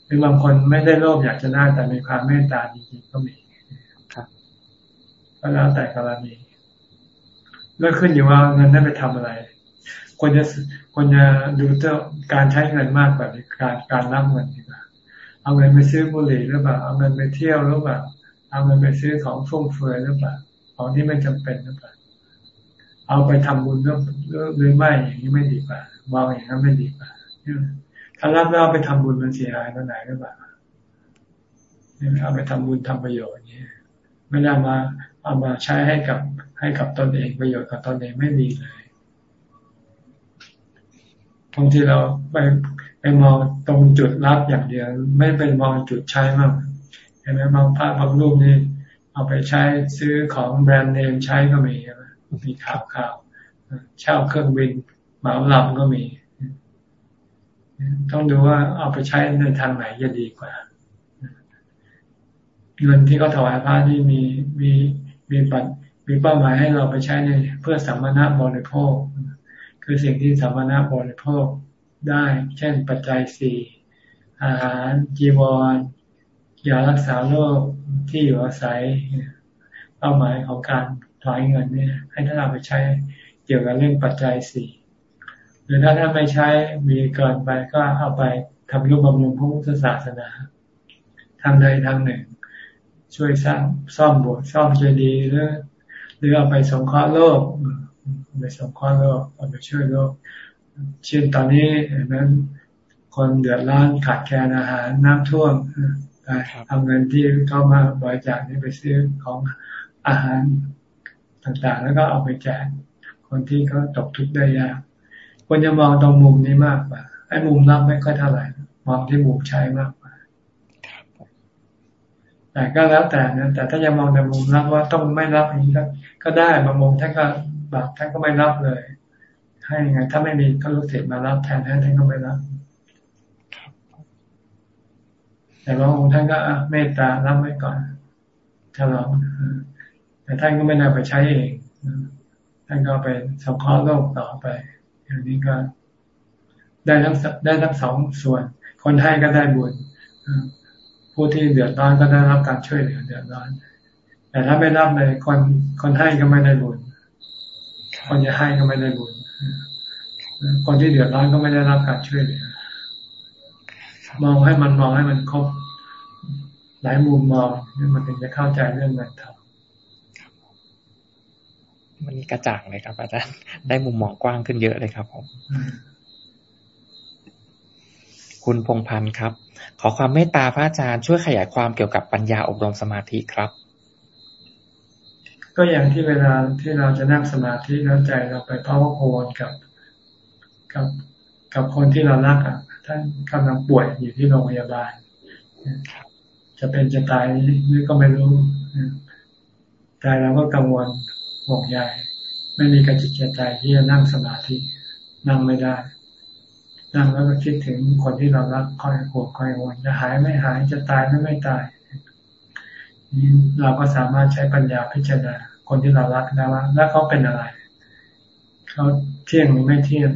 [SPEAKER 2] หรือบางคนไม่ได้โลภอยากจะได้แต่มีความเมตตาจริงๆก็มีครับก็แล้วแต่กรณีเรื่องขึ้นอยู่ว่าเงินนั้นไปทำอะไรควรจะควรจะดูเจ้าการใช้เงินมากกว่าการการรับเงินดีกว่า เอาเงินไปซื้อบุหรี่หรือเปล่า เอาเงินไปเที่ยวหรือเปล่า เอาเงินไปซื้อของฟุ่มเฟือยหรือเปล่า ของที่ไม่จำเป็นหรือเปล่า เอาไปทำบุญหรือไม่อย่างนี้ไม่ดีกว่าวางอย่างนั้นไม่ดีกว่าถ้ารับแล้วไปทำบุญมันเสียหายตรงไหนหรือเปล่าเอาไปทำบุญทำประโยชน์อย่างนี้ไม่ได้มาเอามาใช้ให้กับให้กับตนเองประโยชน์กับตนเองไม่ดีเลยบางทีเราไป ไปมองตรงจุดรับอย่างเดียว ไม่เป็นมองจุดใช้มากเห็นไหมบางพระบางรูปนี่เอาไปใช้ซื้อของแบรนด์เนมใช้ก็มีมีข่าวข่าวเช่าเครื่องบินเหมาลำก็มี ต้องดูว่าเอาไปใช้ในทางไหนจะดีกว่า เงินที่เขาถวายพระนี่มีมีมีปัจมีเป้าหมายให้เราไปใช้ในเพื่อสัมมนาบริโภค คือสิ่งที่สัมมนาบริโภค ได้ เช่นปัจจัยสี่อาหารจีวรยารักษาโรคที่อยู่อาศัยเป้าหมายของการถอยเงินเนี่ยให้ท่านเอาไปใช้เกี่ยวกับเรื่องปัจจัยสี่หรือถ้าท่านไม่ใช้มีเกินไปก็เอาไปทำยุบำรุงพระพุทธศาสนาทางใดทางหนึ่ง ช่วยสร้างซ่อมโบสถ์ซ่อมเจดีย์หรือหรือเอาไปสงเคราะห์โลกไปสงเคราะห์โลกเอาไปช่วยโลก เช่นตอนนี้เห็นไหมคนเดือดร้อนขาดแคลนอาหารน้ำท่วมเอาเงินที่เข้ามาบริจาคนี้ไปซื้อของอาหารต่างๆ แล้วก็เอาไปแจกคนที่เขาตกทุกข์ได้ยากควรจะมองตรงมุมนี้มากกว่าไอ้มุมรับไม่ค่อยเท่าไหร่มองที่มุมใช้มากกว่าแต่ก็แล้วแต่นะแต่ถ้าจะมองในมุมรับว่าต้องไม่รับอย่างนี้ก็ก็ได้บางมุมท่านก็แบบท่านก็ไม่รับเลย ให้ยังไง ถ้าไม่มีก็รู้สึกมารับแทนท่านก็ไม่รับแต่บางองค์ท่านก็เมตตารับไว้ก่อนฉลองแต่ท่านก็ไม่นำไปใช้เองท่านก็ไปสงเคราะห์โลกต่อไป อย่างนี้ก็ได้ทั้งได้ทั้งสองส่วน คนให้ก็ได้บุญผู้ที่เดือดร้อนก็ได้รับการช่วยเหลือเดือดร้อน แต่ถ้าไม่รับเลยคนคนให้ก็ไม่ได้บุญคนจะให้ก็ไม่ได้บุญ คนที่เดือดร้อนก็ไม่ได้รับการช่วยเหลือมองให้มันมองให้มันครบหลายมุมมองมันถึงจะเข้าใจเรื่องเงินทอง
[SPEAKER 1] มันกระจ่างเลยครับอาจารย์ได้มุมมองกว้างขึ้นเยอะเลยครับผมคุณพงพันธ์ครับ ขอความเมตตาพระอาจารย์ช่วยขยายความเกี่ยวกับปัญญาอบรมสมาธิครับ
[SPEAKER 2] ก็อย่างที่เวลาที่เราจะนั่งสมาธิแล้วใจเราไปพาวโคนกับกับกับคนที่เรารักอะท่านกำลังป่วยอยู่ที่โรงพยาบาล จะเป็นจะตายหรือก็ไม่รู้ใจเราก็กังวลห่วงใยไม่มีกระจิตกระใจที่จะนั่งสมาธินั่งไม่ได้ นั่งแล้วก็คิดถึงคนที่เรารักคอยห่วงคอยห่วงจะหายไม่หายจะตายไม่ไม่ตาย นี่เราก็สามารถใช้ปัญญาพิจารณาคนที่เรารักได้ว่าแล้วเขาเป็นอะไร เขาเที่ยงหรือไม่เที่ยง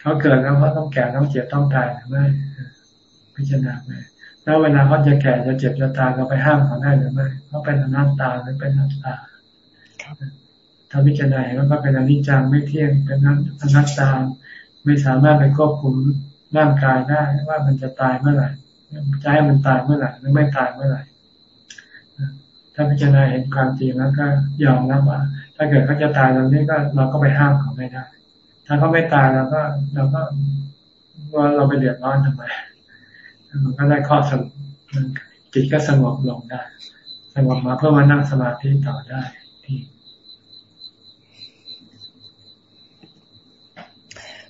[SPEAKER 2] เขาเกิดแล้วเขาต้องแก่ต้องเจ็บต้องตายหรือไม่พิจารณาไหมแล้วเวลาเขาจะแก่จะเจ็บจะตายเราไปห้ามเขาได้หรือไม่เขาเป็นอนัตตาหรือเป็นอนัตตาถ้าพิจารณาเห็นว่าเป็นอนิจจังไม่เที่ยงเป็นอนัตตาไม่สามารถไปควบคุมร่างกายได้ว่ามันจะตายเมื่อไหร่จะให้มันตายเมื่อไหร่หรือไม่ตายเมื่อไหร่ ถ้าพิจารณาเห็นความจริงแล้วก็ยอมรับว่า ถ้าเกิดเขาจะตายตอนนี้ก็เราก็ไปห้ามเขาไม่ได้ ถ้าเขาไม่ตายเราก็เราก็ว่าเราไปเดือดร้อนทำไมมันก็ได้ข้อสรุปจิตก็สงบลงได้สงบมาเพื่อมานั่งสมาธิต่อได้ที่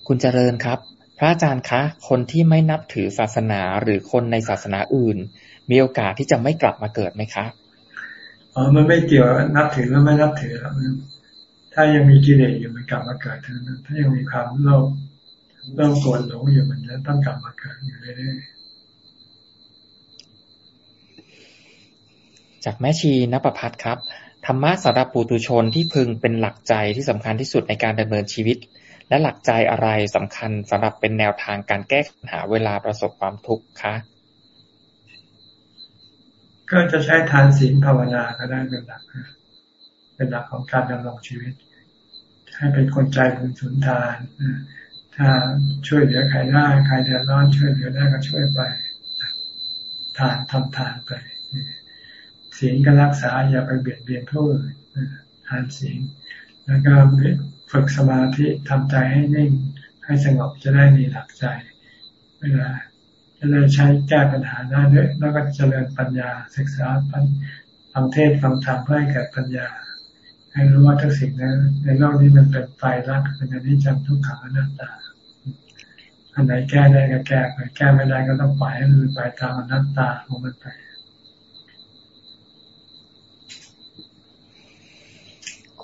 [SPEAKER 1] คุณเจริญครับ พระอาจารย์คะ คนที่ไม่นับถือศาสนาหรือคนในศาสนาอื่น มีโอกาสที่จะไม่กลับมาเกิดไหมคะ
[SPEAKER 2] อ๋อมันไม่เกี่ยวนับถือหรือไม่นับถือหรอกถ้ายังมีกิเลสอยู่มันกลับมาเกิดเท่านั้น ถ้ายังมีความโลภโลภโกรธหลงอยู่มันจะต้องกลับมาเกิดอยู่เรื่อย
[SPEAKER 1] จากแม่ชีนประพัฒครับธรรมะสำหรับปุถุชนที่พึงเป็นหลักใจที่สำคัญที่สุดในการดำเนินชีวิต และหลักใจอะไรสำคัญสำหรับเป็นแนวทางการแก้ปัญหาเวลาประสบความทุกข์คะ
[SPEAKER 2] ก็จะใช้ทานศีลภาวนาก็ได้เป็นหลักเป็นหลักของการดำรงชีวิต ให้เป็นคนใจบุญสุนทาน ถ้าช่วยเหลือใครได้ใครเดือดร้อนช่วยเหลือได้ก็ช่วยไป ทานทำทานไปศีลก็รักษาอย่าไปเบียดเบียนผู้อื่นทานศีลแล้วก็ฝึกสมาธิทำใจให้นิ่ง ให้สงบจะได้มีหลักใจ เวลา จะได้ใช้แก้ปัญหาได้ด้วย แล้วก็เจริญปัญญาศึกษาฟังเทศฟังธรรมเพื่อให้เกิดปัญญา ให้รู้ว่าทุกสิ่งนั้นในโลกนี้มันเป็นไฟรักเป็นอนิจจังทุกขังอนัตตา อันไหนแก้ได้ก็แก้ไปแก้ไม่ได้ก็ต้องปล่อยให้มันไปตามอนัตตาของมันไป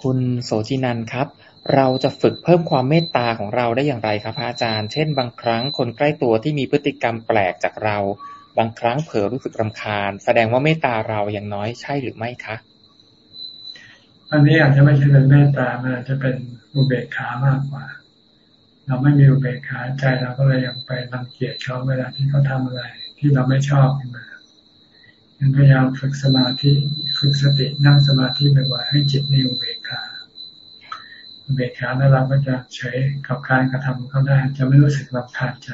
[SPEAKER 1] คุณโสจินันครับ เราจะฝึกเพิ่มความเมตตาของเราได้อย่างไรครับอาจารย์ เช่น บางครั้งคนใกล้ตัวที่มีพฤติกรรมแปลกจากเรา บางครั้งเผลอรู้สึกรำคาญ แสดงว่าเมตตาเราอย่างน้อยใช่หรือไม่คะ
[SPEAKER 2] อันนี้อาจจะไม่ใช่เป็นเมตตา มันอาจจะเป็นอุเบกขามากกว่า เราไม่มีอุเบกขาใจเราก็เลยยังไปรังเกียจเขาเวลาที่เขาทำอะไร ที่เราไม่ชอบขึ้นมาพยายามฝึกสมาธิฝึกสตินั่งสมาธิบ่อยๆให้จิตมีอุเบกขา เบกขาแล้วเราก็จะใช้กับการกระทำของเขาได้ จะไม่รู้สึกลำคาญใจ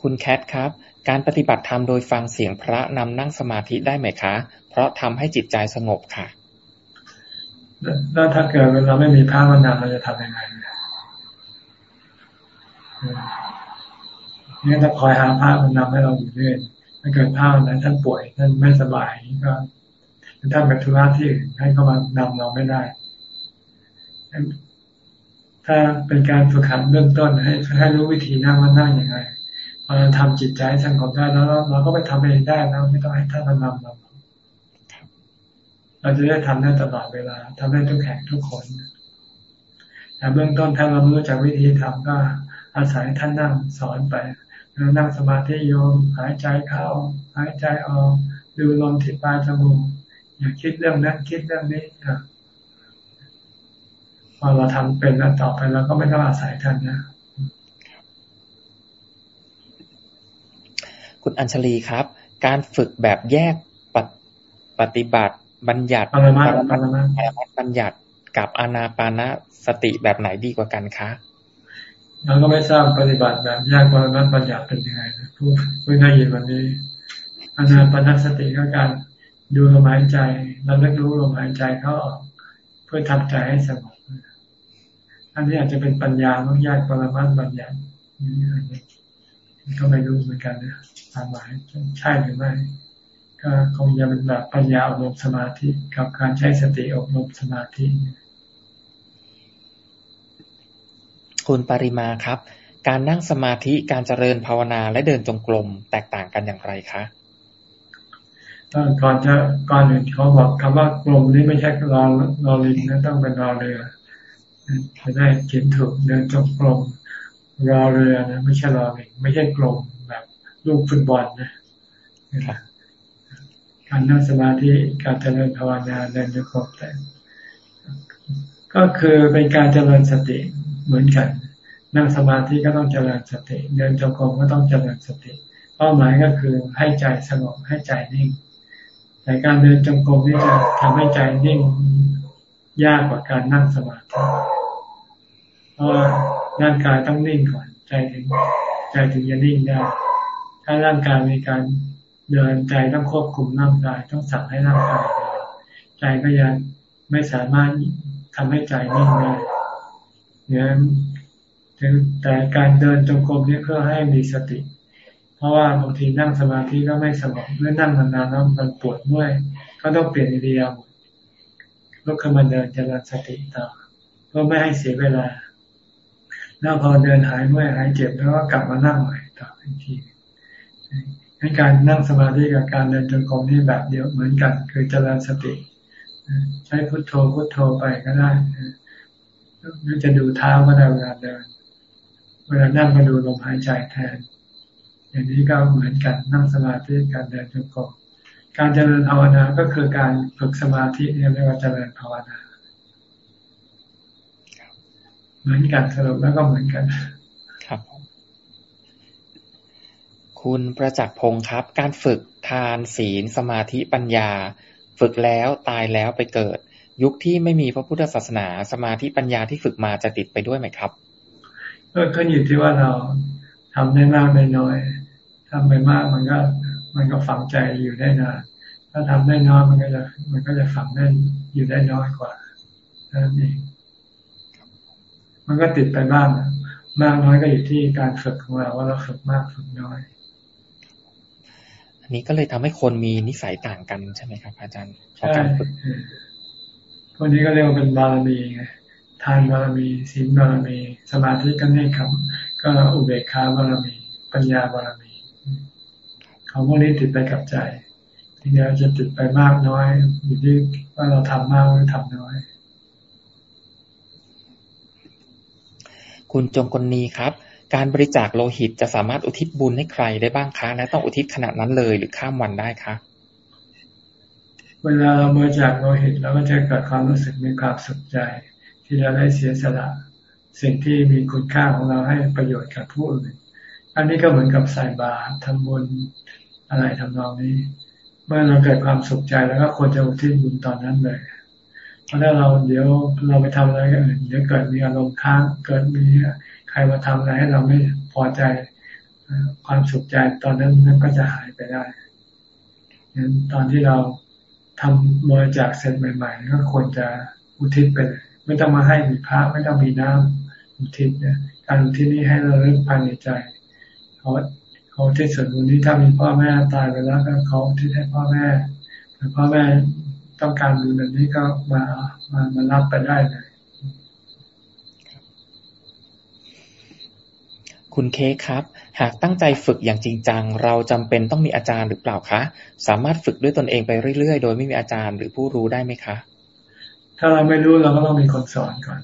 [SPEAKER 1] คุณแคทครับ การปฏิบัติธรรมโดยฟังเสียงพระนำนั่งสมาธิได้ไหมคะ เพราะทำให้จิตใจสงบค่ะ
[SPEAKER 2] แล้วถ้าเกิดเราไม่มีพระมานำเราจะทำยังไงเนี่ยถ้าคอยหาพระมานำให้เราอยู่เรื่อยถ้าเกิดพระวันนั้นท่านป่วยท่านไม่สบายก็ ท่านไปธุระที่อื่นให้เขามานำเราไม่ได้ ถ้าเป็นการฝึกหัดเบื้องต้นให้ให้รู้วิธีนั่งว่านั่งยังไงพอเราทำจิตใจสงบได้แล้วเราก็ไปทำเองได้แล้วไม่ต้องให้ท่านมานำเราเราจะได้ทำได้ตลอดเวลาทำได้ทุกแห่งทุกคนแต่เบื้องต้นถ้าเราม่รู้จักวิธีทำก็อาศัยท่านนั่งสอนไปนั่งสมาธิโยม หายใจเข้า หายใจออก ดูลมที่ปลายจมูก อย่าคิดเรื่องนั้นคิดเรื่องนี้พอเราทำเป็นแล้วต่อไปเราก็ไม่ต้องอาศัยท่านนะ
[SPEAKER 1] คุณอัญชลีครับ การฝึกแบบแยกปฏิบัติบัญญัติ
[SPEAKER 2] ปรมัตปรมัต
[SPEAKER 1] บัญญัติกับอนาปานสติแบบไหนดีกว่ากันคะ
[SPEAKER 2] เราก็ไม่ทราบปฏิบัติแบบแยกปรมัตบัญญัติเป็นยังไงนะผู้ผู้ได้ยินวันนี้อนาปานสติก็การ ดูลมหายใจเราเลิกรู้ลมหายใจเขาออกเพื่อทำใจให้สงบอันนี้อาจจะเป็นปัญญาต้องแยกปรมัตบัญญัติก็ไม่รู้เหมือนกันนะตามหมายใช่หรือไม่ก็คงจะเป็นแบบปัญญาอบรมสมาธิกับการใช้สติอบรมสมาธิ
[SPEAKER 1] คุณปริมาครับ การนั่งสมาธิการเจริญภาวนาและเดินจงกรมแตกต่างกันอย่างไรคะ
[SPEAKER 2] ก่อนจะก่อนอื่นเขาบอกคำว่ากลมนี้ไม่ใช่รอรอลิงนะต้องเป็นรอเรือจะได้เขียนถูกเดินจงกรมรอเรือนะไม่ใช่รอลิงไม่ใช่กลมแบบลูกฟุตบอลนะการนั่งสมาธิการเจริญภาวนาเดินโยกมแต่ก็คือเป็นการเจริญสติเหมือนกัน นั่งสมาธิก็ต้องเจริญสติ เดินจงกรมก็ต้องเจริญสติ เป้าหมายก็คือให้ใจสงบให้ใจนิ่ง แต่การเดินจงกรมนี่จะทำให้ใจนิ่งยากกว่าการนั่งสมาธิเพราะร่างกายต้องนิ่งก่อน ใจถึงใจถึงจะนิ่งได้ ถ้าร่างกายมีการเดินใจต้องควบคุมร่างกายต้องสั่งให้ร่างกายใจก็ยังไม่สามารถทำให้ใจนิ่งได้เนี่ยถึงแต่การเดินจงกรมนี่เพื่อให้มีสติ เพราะว่าบางทีนั่งสมาธิก็ไม่สงบเมื่อนั่งนานๆแล้วมันปวดเมื่อยก็ต้องเปลี่ยนอิริยาบถลุกขึ้นมาเดินเจริญสติต่อเพื่อไม่ให้เสียเวลา แล้วพอเดินหายเมื่อยหายเจ็บแล้วก็กลับมานั่งใหม่ต่ออีกทีให้การนั่งสมาธิกับการเดินจงกรมนี่แบบเดียวเหมือนกัน คือเจริญสติใช้พุทโธพุทโธไปก็ได้หรือจะดูเท้าก็ได้เวลาเดินเวลานั่งก็ดูลมหายใจแทน อย่างนี้ก็เหมือนกันนั่งสมาธิการเดินจงกรมการเจริญภาวนาก็คือการฝึกสมาธิเรียกว่าเจริญภาวนาเหมือนกันสรุปแล้วก็เหมือนกัน
[SPEAKER 1] คุณประจักษ์พงศ์ครับ การฝึกทานศีลสมาธิปัญญา ฝึกแล้วตายแล้วไปเกิด ยุคที่ไม่มีพระพุทธศาสนา สมาธิปัญญาที่ฝึกมาจะติดไปด้วยไหมครับ
[SPEAKER 2] ก็ขึ้นอยู่ที่ว่าเราทำได้มากได้น้อย ทำไปมากมันก็ มันก็ฝังใจอยู่ได้นานถ้าทำได้น้อยมันก็จะ มันก็จะฝังได้อยู่ได้น้อยกว่านั่นเองมันก็ติดไปบ้างมากน้อยก็อยู่ที่การฝึกของเราว่าเราฝึกมากฝึกน้อย
[SPEAKER 1] นี้ก็เลยทำให้คนมีนิสัยต่างกันใช่ไหมครับ อาจารย์
[SPEAKER 2] ใช่พวกนี้ก็เรียกว่าเป็นบารมีไงทานบารมีศีลบารมี สมาธิก็นี่ครับก็อุเบกขาบารมี ปัญญาบารมี เขาพวกนี้ติดไปกับใจ ทีนี้จะติดไปมากน้อยอยู่ที่ว่าเราทำมากหรือทำน้อย
[SPEAKER 1] คุณจงกลนีครับ การบริจาคโลหิตจะสามารถอุทิศบุญให้ใครได้บ้างคะและต้องอุทิศขนาดนั้นเลยหรือข้ามวันได้คะ
[SPEAKER 2] เวลาเราบริจาคโลหิตเราก็จะเกิดความรู้สึกมีความสุขใจ ที่เราได้เสียสละสิ่งที่มีคุณค่าของเราให้ประโยชน์กับผู้อื่น อันนี้ก็เหมือนกับใส่บาตรทำบุญ อะไรทำนองนี้ เมื่อเราเกิดความสุขใจแล้วก็ควรจะอุทิศบุญตอนนั้นเลยเพราะถ้าเราเดี๋ยวเราไปทำอะไรอื่นเดี๋ยวเกิดมีอารมณ์ค้างเกิดมีใครมาทำอะไรให้เราไม่พอใจความสุขใจตอนนั้นนั้นก็จะหายไปได้งั้นตอนที่เราทำบริจาคเสร็จใหม่ ๆ ก็ควรจะอุทิศไปเลยไม่ต้องมาให้มีพระไม่ต้องมีน้ำอุทิศเนี่ยการอุทิศนี้ให้เราเริ่มภายในใจเขาะ เขาที่ส่วนบุญนี้ถ้ามีพ่อแม่ตายไปแล้วก็เขาที่ให้พ่อแม่แต่พ่อแม่ต้องการบุญแบบนี้ก็มามามารับไปได้เลย
[SPEAKER 1] คุณเคครับ หากตั้งใจฝึกอย่างจริงจัง เราจำเป็นต้องมีอาจารย์หรือเปล่าคะ สามารถฝึกด้วยตนเองไปเรื่อยๆ โดยไม่มีอาจารย์หรือผู้รู้ได้ไหมคะ
[SPEAKER 2] ถ้าเราไม่รู้เราก็ต้องมีคนสอนก่อน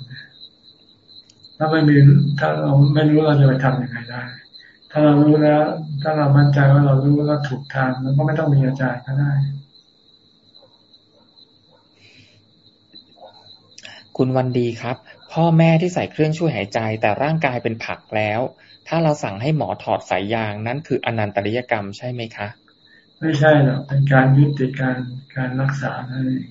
[SPEAKER 2] ถ้าไม่มีถ้าเราไม่รู้เราจะไปทํำยังไงได้ ถ้าเรารู้แล้ว ถ้าเรามั่นใจว่าเรารู้แล้วถูกทางมันก็ไม่ต้องมีอาจารย์ก็ได้
[SPEAKER 1] คุณวันดีครับ พ่อแม่ที่ใส่เครื่องช่วยหายใจ แต่ร่างกายเป็นผักแล้ว ถ้าเราสั่งให้หมอถอดสายยางนั่นคืออนันตริยกรรมใช่ไหมคะ
[SPEAKER 2] ไม่ใช่หรอกเป็นการยุติการการรักษานั่นเอง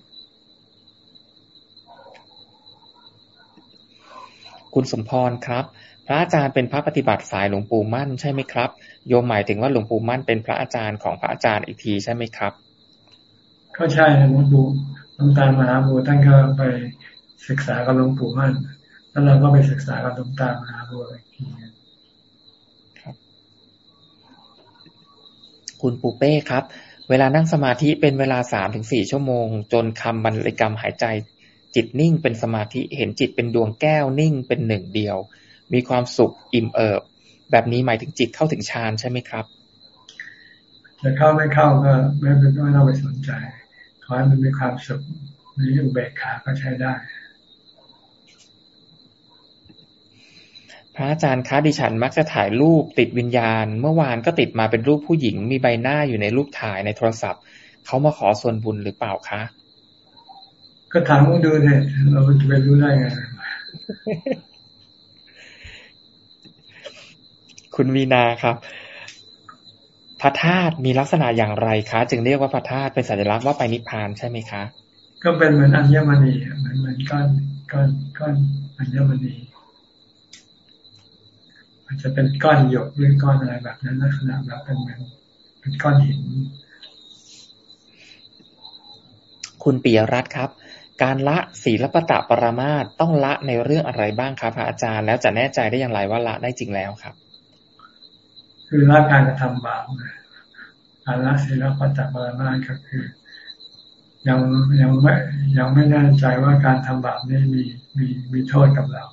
[SPEAKER 1] คุณสมพรครับ พระอาจารย์เป็นพระปฏิบัติสายหลวงปู่มั่นใช่ไหมครับ โยมหมายถึงว่าหลวงปู่มั่นเป็นพระอาจารย์ของพระอาจารย์อีกทีใช่ไหมครับ
[SPEAKER 2] ก็ใช่หลวงปู่หลวงตามหาบัวท่านก็ไปศึกษากับหลวงปู่มั่น แล้วเราก็ไปศึกษากับหลวงตามหาบัวอีกที
[SPEAKER 1] ครับ คุณปูเป้ครับ เวลานั่งสมาธิเป็นเวลาสามถึงสี่ชั่วโมง จนคำบรรกรรมหายใจจิตนิ่งเป็นสมาธิเห็นจิตเป็นดวงแก้วนิ่งเป็นหนึ่งเดียว มีความสุขอิ่มเอิบ แบบนี้หมายถึงจิตเข้าถึงฌานใช่ไหมครับ
[SPEAKER 2] จะเข้าไม่เข้าก็ไม่เป็นไม่ต้องไปสนใจ ขอให้มันมีความสุขมีอุเบกขาก็ใช้ได้
[SPEAKER 1] พระอาจารย์คะดิฉันมักจะถ่ายรูปติดวิญญาณ เมื่อวานก็ติดมาเป็นรูปผู้หญิง มีใบหน้าอยู่ในรูปถ่ายในโทรศัพท์ เขามาขอส่วนบุญหรือเปล่าคะ
[SPEAKER 2] ก็ถามมึงดูเนี่ยเราจะไปรู้ได้ไง
[SPEAKER 1] คุณวีนาครับพระธาตุมีลักษณะอย่างไรคะ จึงเรียกว่าพระธาตุเป็นสัญลักษณ์ว่าไปนิพพานใช่ไหมคะ
[SPEAKER 2] ก็เป็นเหมือนอัญมณีเหมือนเหมือนก้อนก้อนก้อนอัญมณีอาจจะเป็นก้อนหยกหรือก้อนอะไรแบบนั้นลักษณะแบบเป็นเหมือนเป็นก้อนหิน
[SPEAKER 1] คุณปิยรัตน์ครับ การละศีลปตะปรมาตต้องละในเรื่องอะไรบ้างครับพระอาจารย์ แล้วจะแน่ใจได้อย่างไรว่าละได้จริงแล้วครับ
[SPEAKER 2] คือละการกระทำบาปการละศีลปัจจปรมาก็คือ ยังยังไม่ยังไม่แน่ใจว่าการทำบาปนี่มีมีมีโทษกับเรา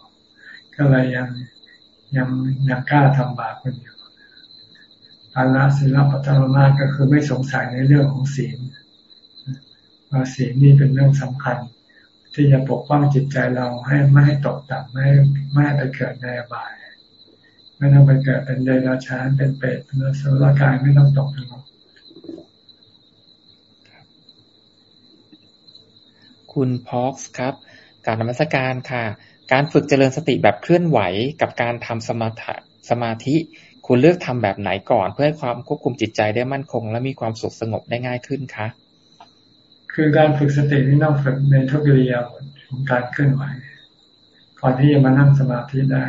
[SPEAKER 2] ก็เลยยังยังยังกล้าทำบาปกันอยู่การละศีลปัจจปรมาก็คือไม่สงสัยในเรื่องของศีลว่าศีลนี่เป็นเรื่องสำคัญ ที่จะปกป้องจิตใจเราให้ไม่ให้ตกต่ำไม่ไม่ให้ไปเกิดในอบาย ไม่ต้องไปเกิดเป็นเดรัจฉานเป็นเปรตเป็นสุรกายไม่ต้องตกนรก
[SPEAKER 1] คุณพ็อกซ์ครับ การนมัสการค่ะ การฝึกเจริญสติแบบเคลื่อนไหวกับการทำสมาธิสมาธิคุณเลือกทำแบบไหนก่อนเพื่อให้ความควบคุมจิตใจได้มั่นคง และมีความสุขสงบได้ง่ายขึ้นคะ
[SPEAKER 2] คือการฝึกสตินี่ต้องฝึกในทุกกิริยาของการเคลื่อนไหวก่อนที่จะมานั่งสมาธิได้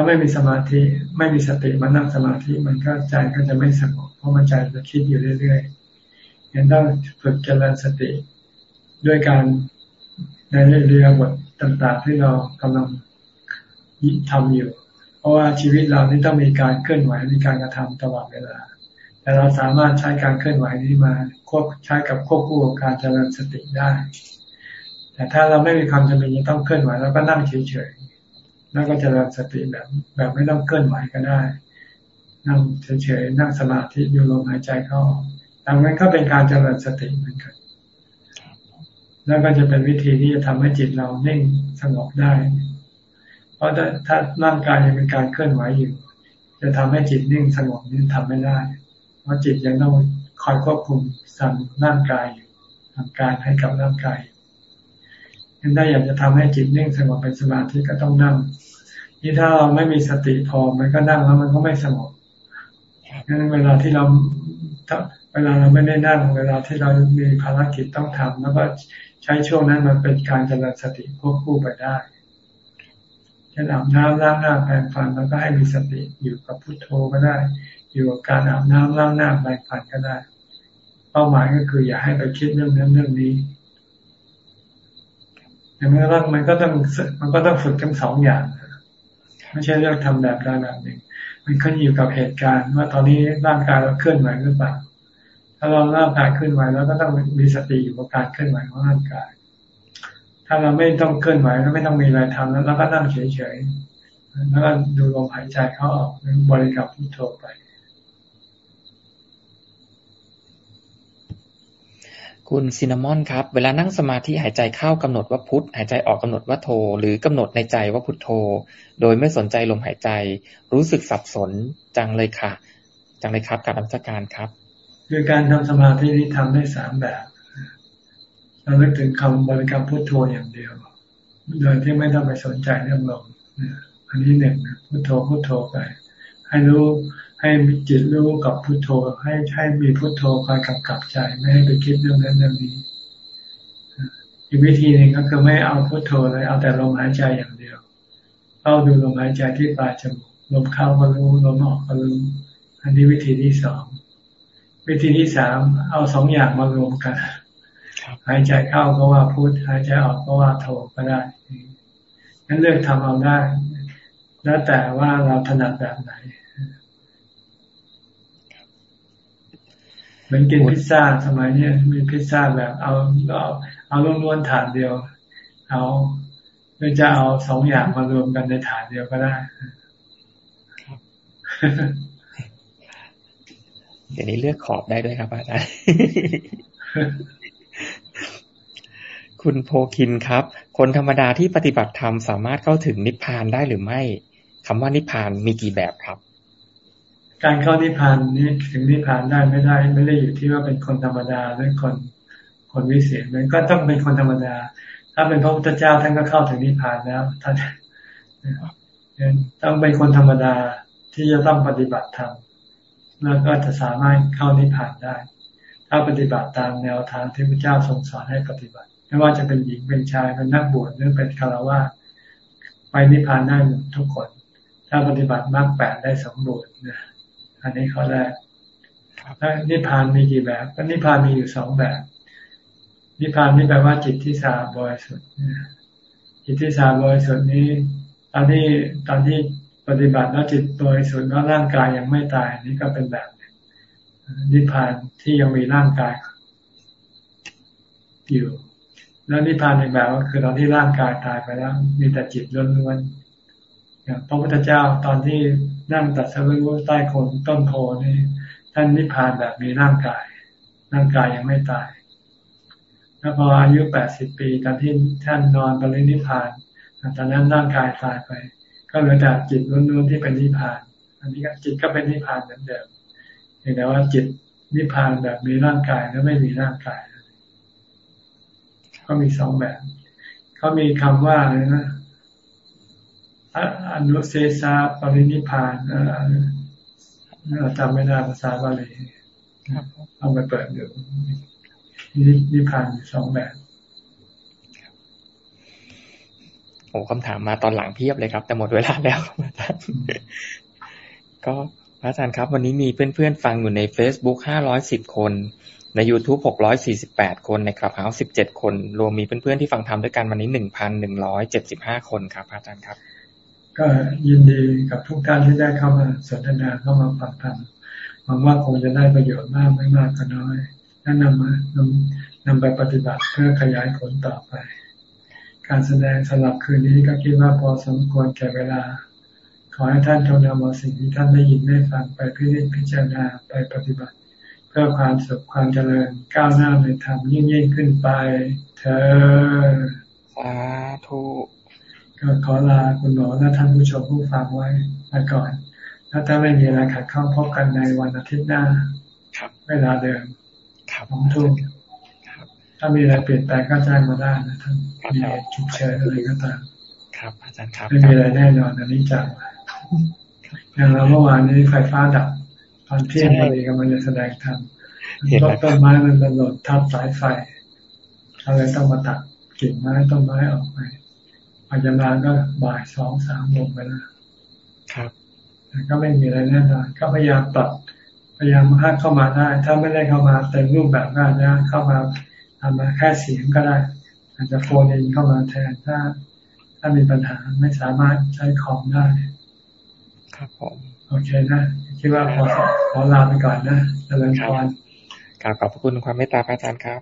[SPEAKER 2] ถ้าไม่มีสมาธิไม่มีสติมานั่งสมาธิมันก็ใจก็จะไม่สงบเพราะมันใจจะคิดอยู่เรื่อยๆยังต้องฝึกเจริญสติ ด้วยการในเรียบทต่างๆที่เรากำลังทำอยู่ เพราะว่าชีวิตเรานี่ต้องมีการเคลื่อนไหวมีการกระทำตลอดเวลา แต่เราสามารถใช้การเคลื่อนไหวนี้มาควบใช้กับควบคู่กับการเจริญสติได้ แต่ถ้าเราไม่มีความจำเป็นจะต้องเคลื่อนไหวเราก็นั่งเฉย แล้วก็จะรับสติแบบแบบไม่ต้องเคลื่อนไหวก็ได้ นั่งเฉยๆนั่งสมาธิอยู่ลมหายใจเข้าดังนั้นก็เป็นการเจริญสติเหมือนกัน แล้วก็จะเป็นวิธีที่จะทำให้จิตเรานิ่งสงบได้ เพราะถ้าร่างกายยังเป็นการเคลื่อนไหวอยู่ จะทำให้จิตนิ่งสงบนี่ทำไม่ได้ เพราะจิตยังต้องคอยควบคุมสั่งร่างกายอยู่ทำการให้กับร่างกาย งั้นถ้าอยากจะทำให้จิตนิ่งสงบเป็นสมาธิก็ต้องนั่ง นี่ถ้าเราไม่มีสติพอมันก็นั่งแล้วมันก็ไม่สงบงั้นเวลาที่เราเวลาเราไม่ได้นั่ง เวลาที่เรามีภารกิจต้องทำแล้วก็ใช้ช่วงนั้นมันเป็นการเจริญสติควบคู่ไปได้จจะอาบน้ำล้างหน้าแปรงฟันแล้วก็ให้มีสติอยู่กับพุทโธก็ได้ อยู่กับการอาบน้ำล้างหน้าแปรงฟันก็ได้ เป้าหมายก็คืออย่าให้ไปคิดเรื่องนั้นเรื่องนี้ แต่เมื่อรักมันก็ต้องมันก็ต้องฝึกทั้งสองอย่างไม่ใช่เรื่องทำแบบใดแบบหนึ่ง มันขึ้นอยู่กับเหตุการณ์ ว่าตอนนี้ร่างกายเราเคลื่อนไหวหรือเปล่า ถ้าเราร่างกายเคลื่อนไหวแล้วก็ต้องมีสติอยู่กับการเคลื่อนไหวของร่างกาย ถ้าเราไม่ต้องเคลื่อนไหวก็ไม่ต้องมีอะไรทำแล้วเราก็นั่งเฉยๆแล้วก็ดูลมหายใจเข้าออกบริกรรมพุทโธไป
[SPEAKER 1] คุณซินนามอนครับ เวลานั่งสมาธิหายใจเข้ากำหนดว่าพุทหายใจออกกำหนดว่าโท หรือกำหนดในใจว่าพุทโธ โดยไม่สนใจลมหายใจ รู้สึกสับสนจังเลยค่ะ จังเลยครับการรัชการครับ
[SPEAKER 2] คือการทำสมาธินี้ทำได้สามแบบเราเลิกถึงคำบริกรรมพุทโธอย่างเดียว โดยที่ไม่ต้องไปสนใจเรื่องลมอันนี้หนึ่งพุทโธพุทโธไป ให้รู้ ให้มีจิตรู้กับพุทโธ ให้ให้มีพุทโธคอยกำกับใจไม่ให้ไปคิดเรื่องนั้นเรื่องนี้อีกวิธีหนึ่งก็คือไม่เอาพุทโธเลยเอาแต่ลมหายใจอย่างเดียวเข้าดูลมหายใจที่ปลายจมูกลมเข้าก็รู้ลมออกก็รู้อันนี้วิธีที่สองวิธีที่สามเอาสองอย่างมารวมกันหายใจเข้าก็ว่าพุทหายใจออกก็ว่าโทก็ได้งั้นเลือกทำเอาได้ แล้วแต่ว่าเราถนัดแบบไหน เหมือนกินพิซซ่าสมัยนี้มีพิซซ่าแบบเอาเอาเอาล้วนๆถาดเดียว เอาหรือจะเอาสองอย่างมารวมกันในถาดเดียวก็ได้
[SPEAKER 1] เดี๋ยวนี้เลือกขอบได้ด้วยครับอาจารย์คุณโพคินครับ คนธรรมดาที่ปฏิบัติธรรมสามารถเข้าถึงนิพพานได้หรือไม่คำว่านิพพานมีกี่แบบครับ
[SPEAKER 2] การเข้านิพพานนี้ถึงนิพพานได้ไม่ได้ ไม่ได้อยู่ที่ว่าเป็นคนธรรมดาหรือคนคนวิเศษมันก็ต้องเป็นคนธรรมดา ถ้าเป็นพระพุทธเจ้าท่านก็เข้าถึงนิพพานแล้วท่านต้องเป็นคนธรรมดาที่จะต้องปฏิบัติธรรมแล้วก็จะสามารถเข้านิพพานได้ ถ้าปฏิบัติตามแนวทางที่พระเจ้าทรงสอนให้ปฏิบัติ ไม่ว่าจะเป็นหญิงเป็นชายเป็นนักบวชหรือเป็นคารวะไปนิพพานได้หมดทุกคน ถ้าปฏิบัติมากแปดได้สมบูรณ์นะ อันนี้ข้อแรกแล้วนิพพานมีกี่แบบก็นิพพานมีอยู่สองแบบ นิพพานนี่แปลว่าจิตที่สาบริสุทธิ์จิตที่สาบริสุทธิ์นี้ ตอนที่ตอนที่ปฏิบัติแล้วจิตโดยสุดแล้วร่างกายยังไม่ตายนี่ก็เป็นแบบนิพพานที่ยังมีร่างกายอยู่ แล้วนิพพานในแบบก็คือตอนที่ร่างกายตายไปแล้ว มีแต่จิตล้วนๆอย่างพระพุทธเจ้าตอนที่ นั่งตัดสรู้ใต้โคนต้นโพนี่ท่านนิพพานแบบมีร่างกาย ร่างกายยังไม่ตายแล้วพออายุแปดสิบปีตอนที่ท่านนอนปรินิพพานตอนนั้นร่างกายตายไป ก็เหลือแต่จิตล้วนๆที่เป็นนิพพาน อันนี้ก็จิตก็เป็นนิพพานเหมือนเดิมเห็นแต่ว่าจิตนิพพานแบบมีร่างกายและไม่มีร่างกายก็มีสองแบบเขามีคำว่าอะไรนะ อนุเซซาปรินิพานเราจำไม่ได้ภาษาบาลีเอาไปเปิดดูนิพพานสองแบบ
[SPEAKER 1] โอ้คำถามมาตอนหลังเพียบเลยครับ แต่หมดเวลาแล้วอาจารย์ก็พระอาจารย์ครับ วันนี้มีเพื่อนๆฟังอยู่ใน Facebook 510 คน ใน YouTube 648 คน ในคลับเฮาส์17 คน รวมมีเพื่อนๆที่ฟังทำด้วยกันวันนี้ 1,175 คนครับอาจารย์ครับ
[SPEAKER 2] ก็ยินดีกับทุกท่านที่ได้เข้ามาสนทนาเข้ามาฟังธรรมหวังว่าคงจะได้ประโยชน์มากไม่มากก็น้อยแนะนำมานำนำไปปฏิบัติเพื่อขยายผลต่อไป การแสดงสลับคืนนี้ก็คิดว่าพอสมควรแก่เวลา ขอให้ท่านจงนำเอาสิ่งที่ท่านได้ยินได้ฟังไปพิจิตพิจารณาไปปฏิบัติ เพื่อความสุขความเจริญก้าวหน้าในธรรมยิ่งยิ่งขึ้นไป เธอ
[SPEAKER 1] สาธุ
[SPEAKER 2] ก็ขอลาคุณหมอและท่านผู้ชมผู้ฟังไว้ไปก่อนถ้าถ้าไม่มีอะไรขัดข้องพบกันในวันอาทิตย์หน้าเวลาเดิม
[SPEAKER 1] สอง
[SPEAKER 2] ทุ่มถ้ามีอะไรเปลี่ยนแปลงก็แจ้งมาได้นะท่านมีฉุกเฉินอะไรก็ตาม
[SPEAKER 1] ครับ อาจารย์ครับ
[SPEAKER 2] ไม่มีอะไรแน่นอนอันนี้จังอย่างเราเมื่อวานนี้ไฟฟ้าดับ ตอนเที่ยงพอดีกำลังจะแสดงธรรมต้นต้นไม้มันมันหล่นทับสายไฟเราเลยต้องมาตัดกิ่งไม้ต้นไม้ออกไป อาจจะมาก็บ่ายสองสามโมงไปแล้ว
[SPEAKER 1] ครับ
[SPEAKER 2] ก็ไม่มีอะไรแน่นอนก็พยายามปรับพยายามให้เข้ามาได้ ถ้าไม่ได้เข้ามาเต็มรูปแบบก็จะเข้ามาทำมาแค่เสียงก็ได้ อาจจะโฟนเองเข้ามาแทนถ้า ถ้ามีปัญหาไม่สามารถใช้คอมได้
[SPEAKER 1] ครับผม
[SPEAKER 2] โอเคนะคิดว่าพอขอลาไปก่อนนะเจริญพร
[SPEAKER 1] กราบขอบพระคุณความเมตตาพระอาจารย์ครับ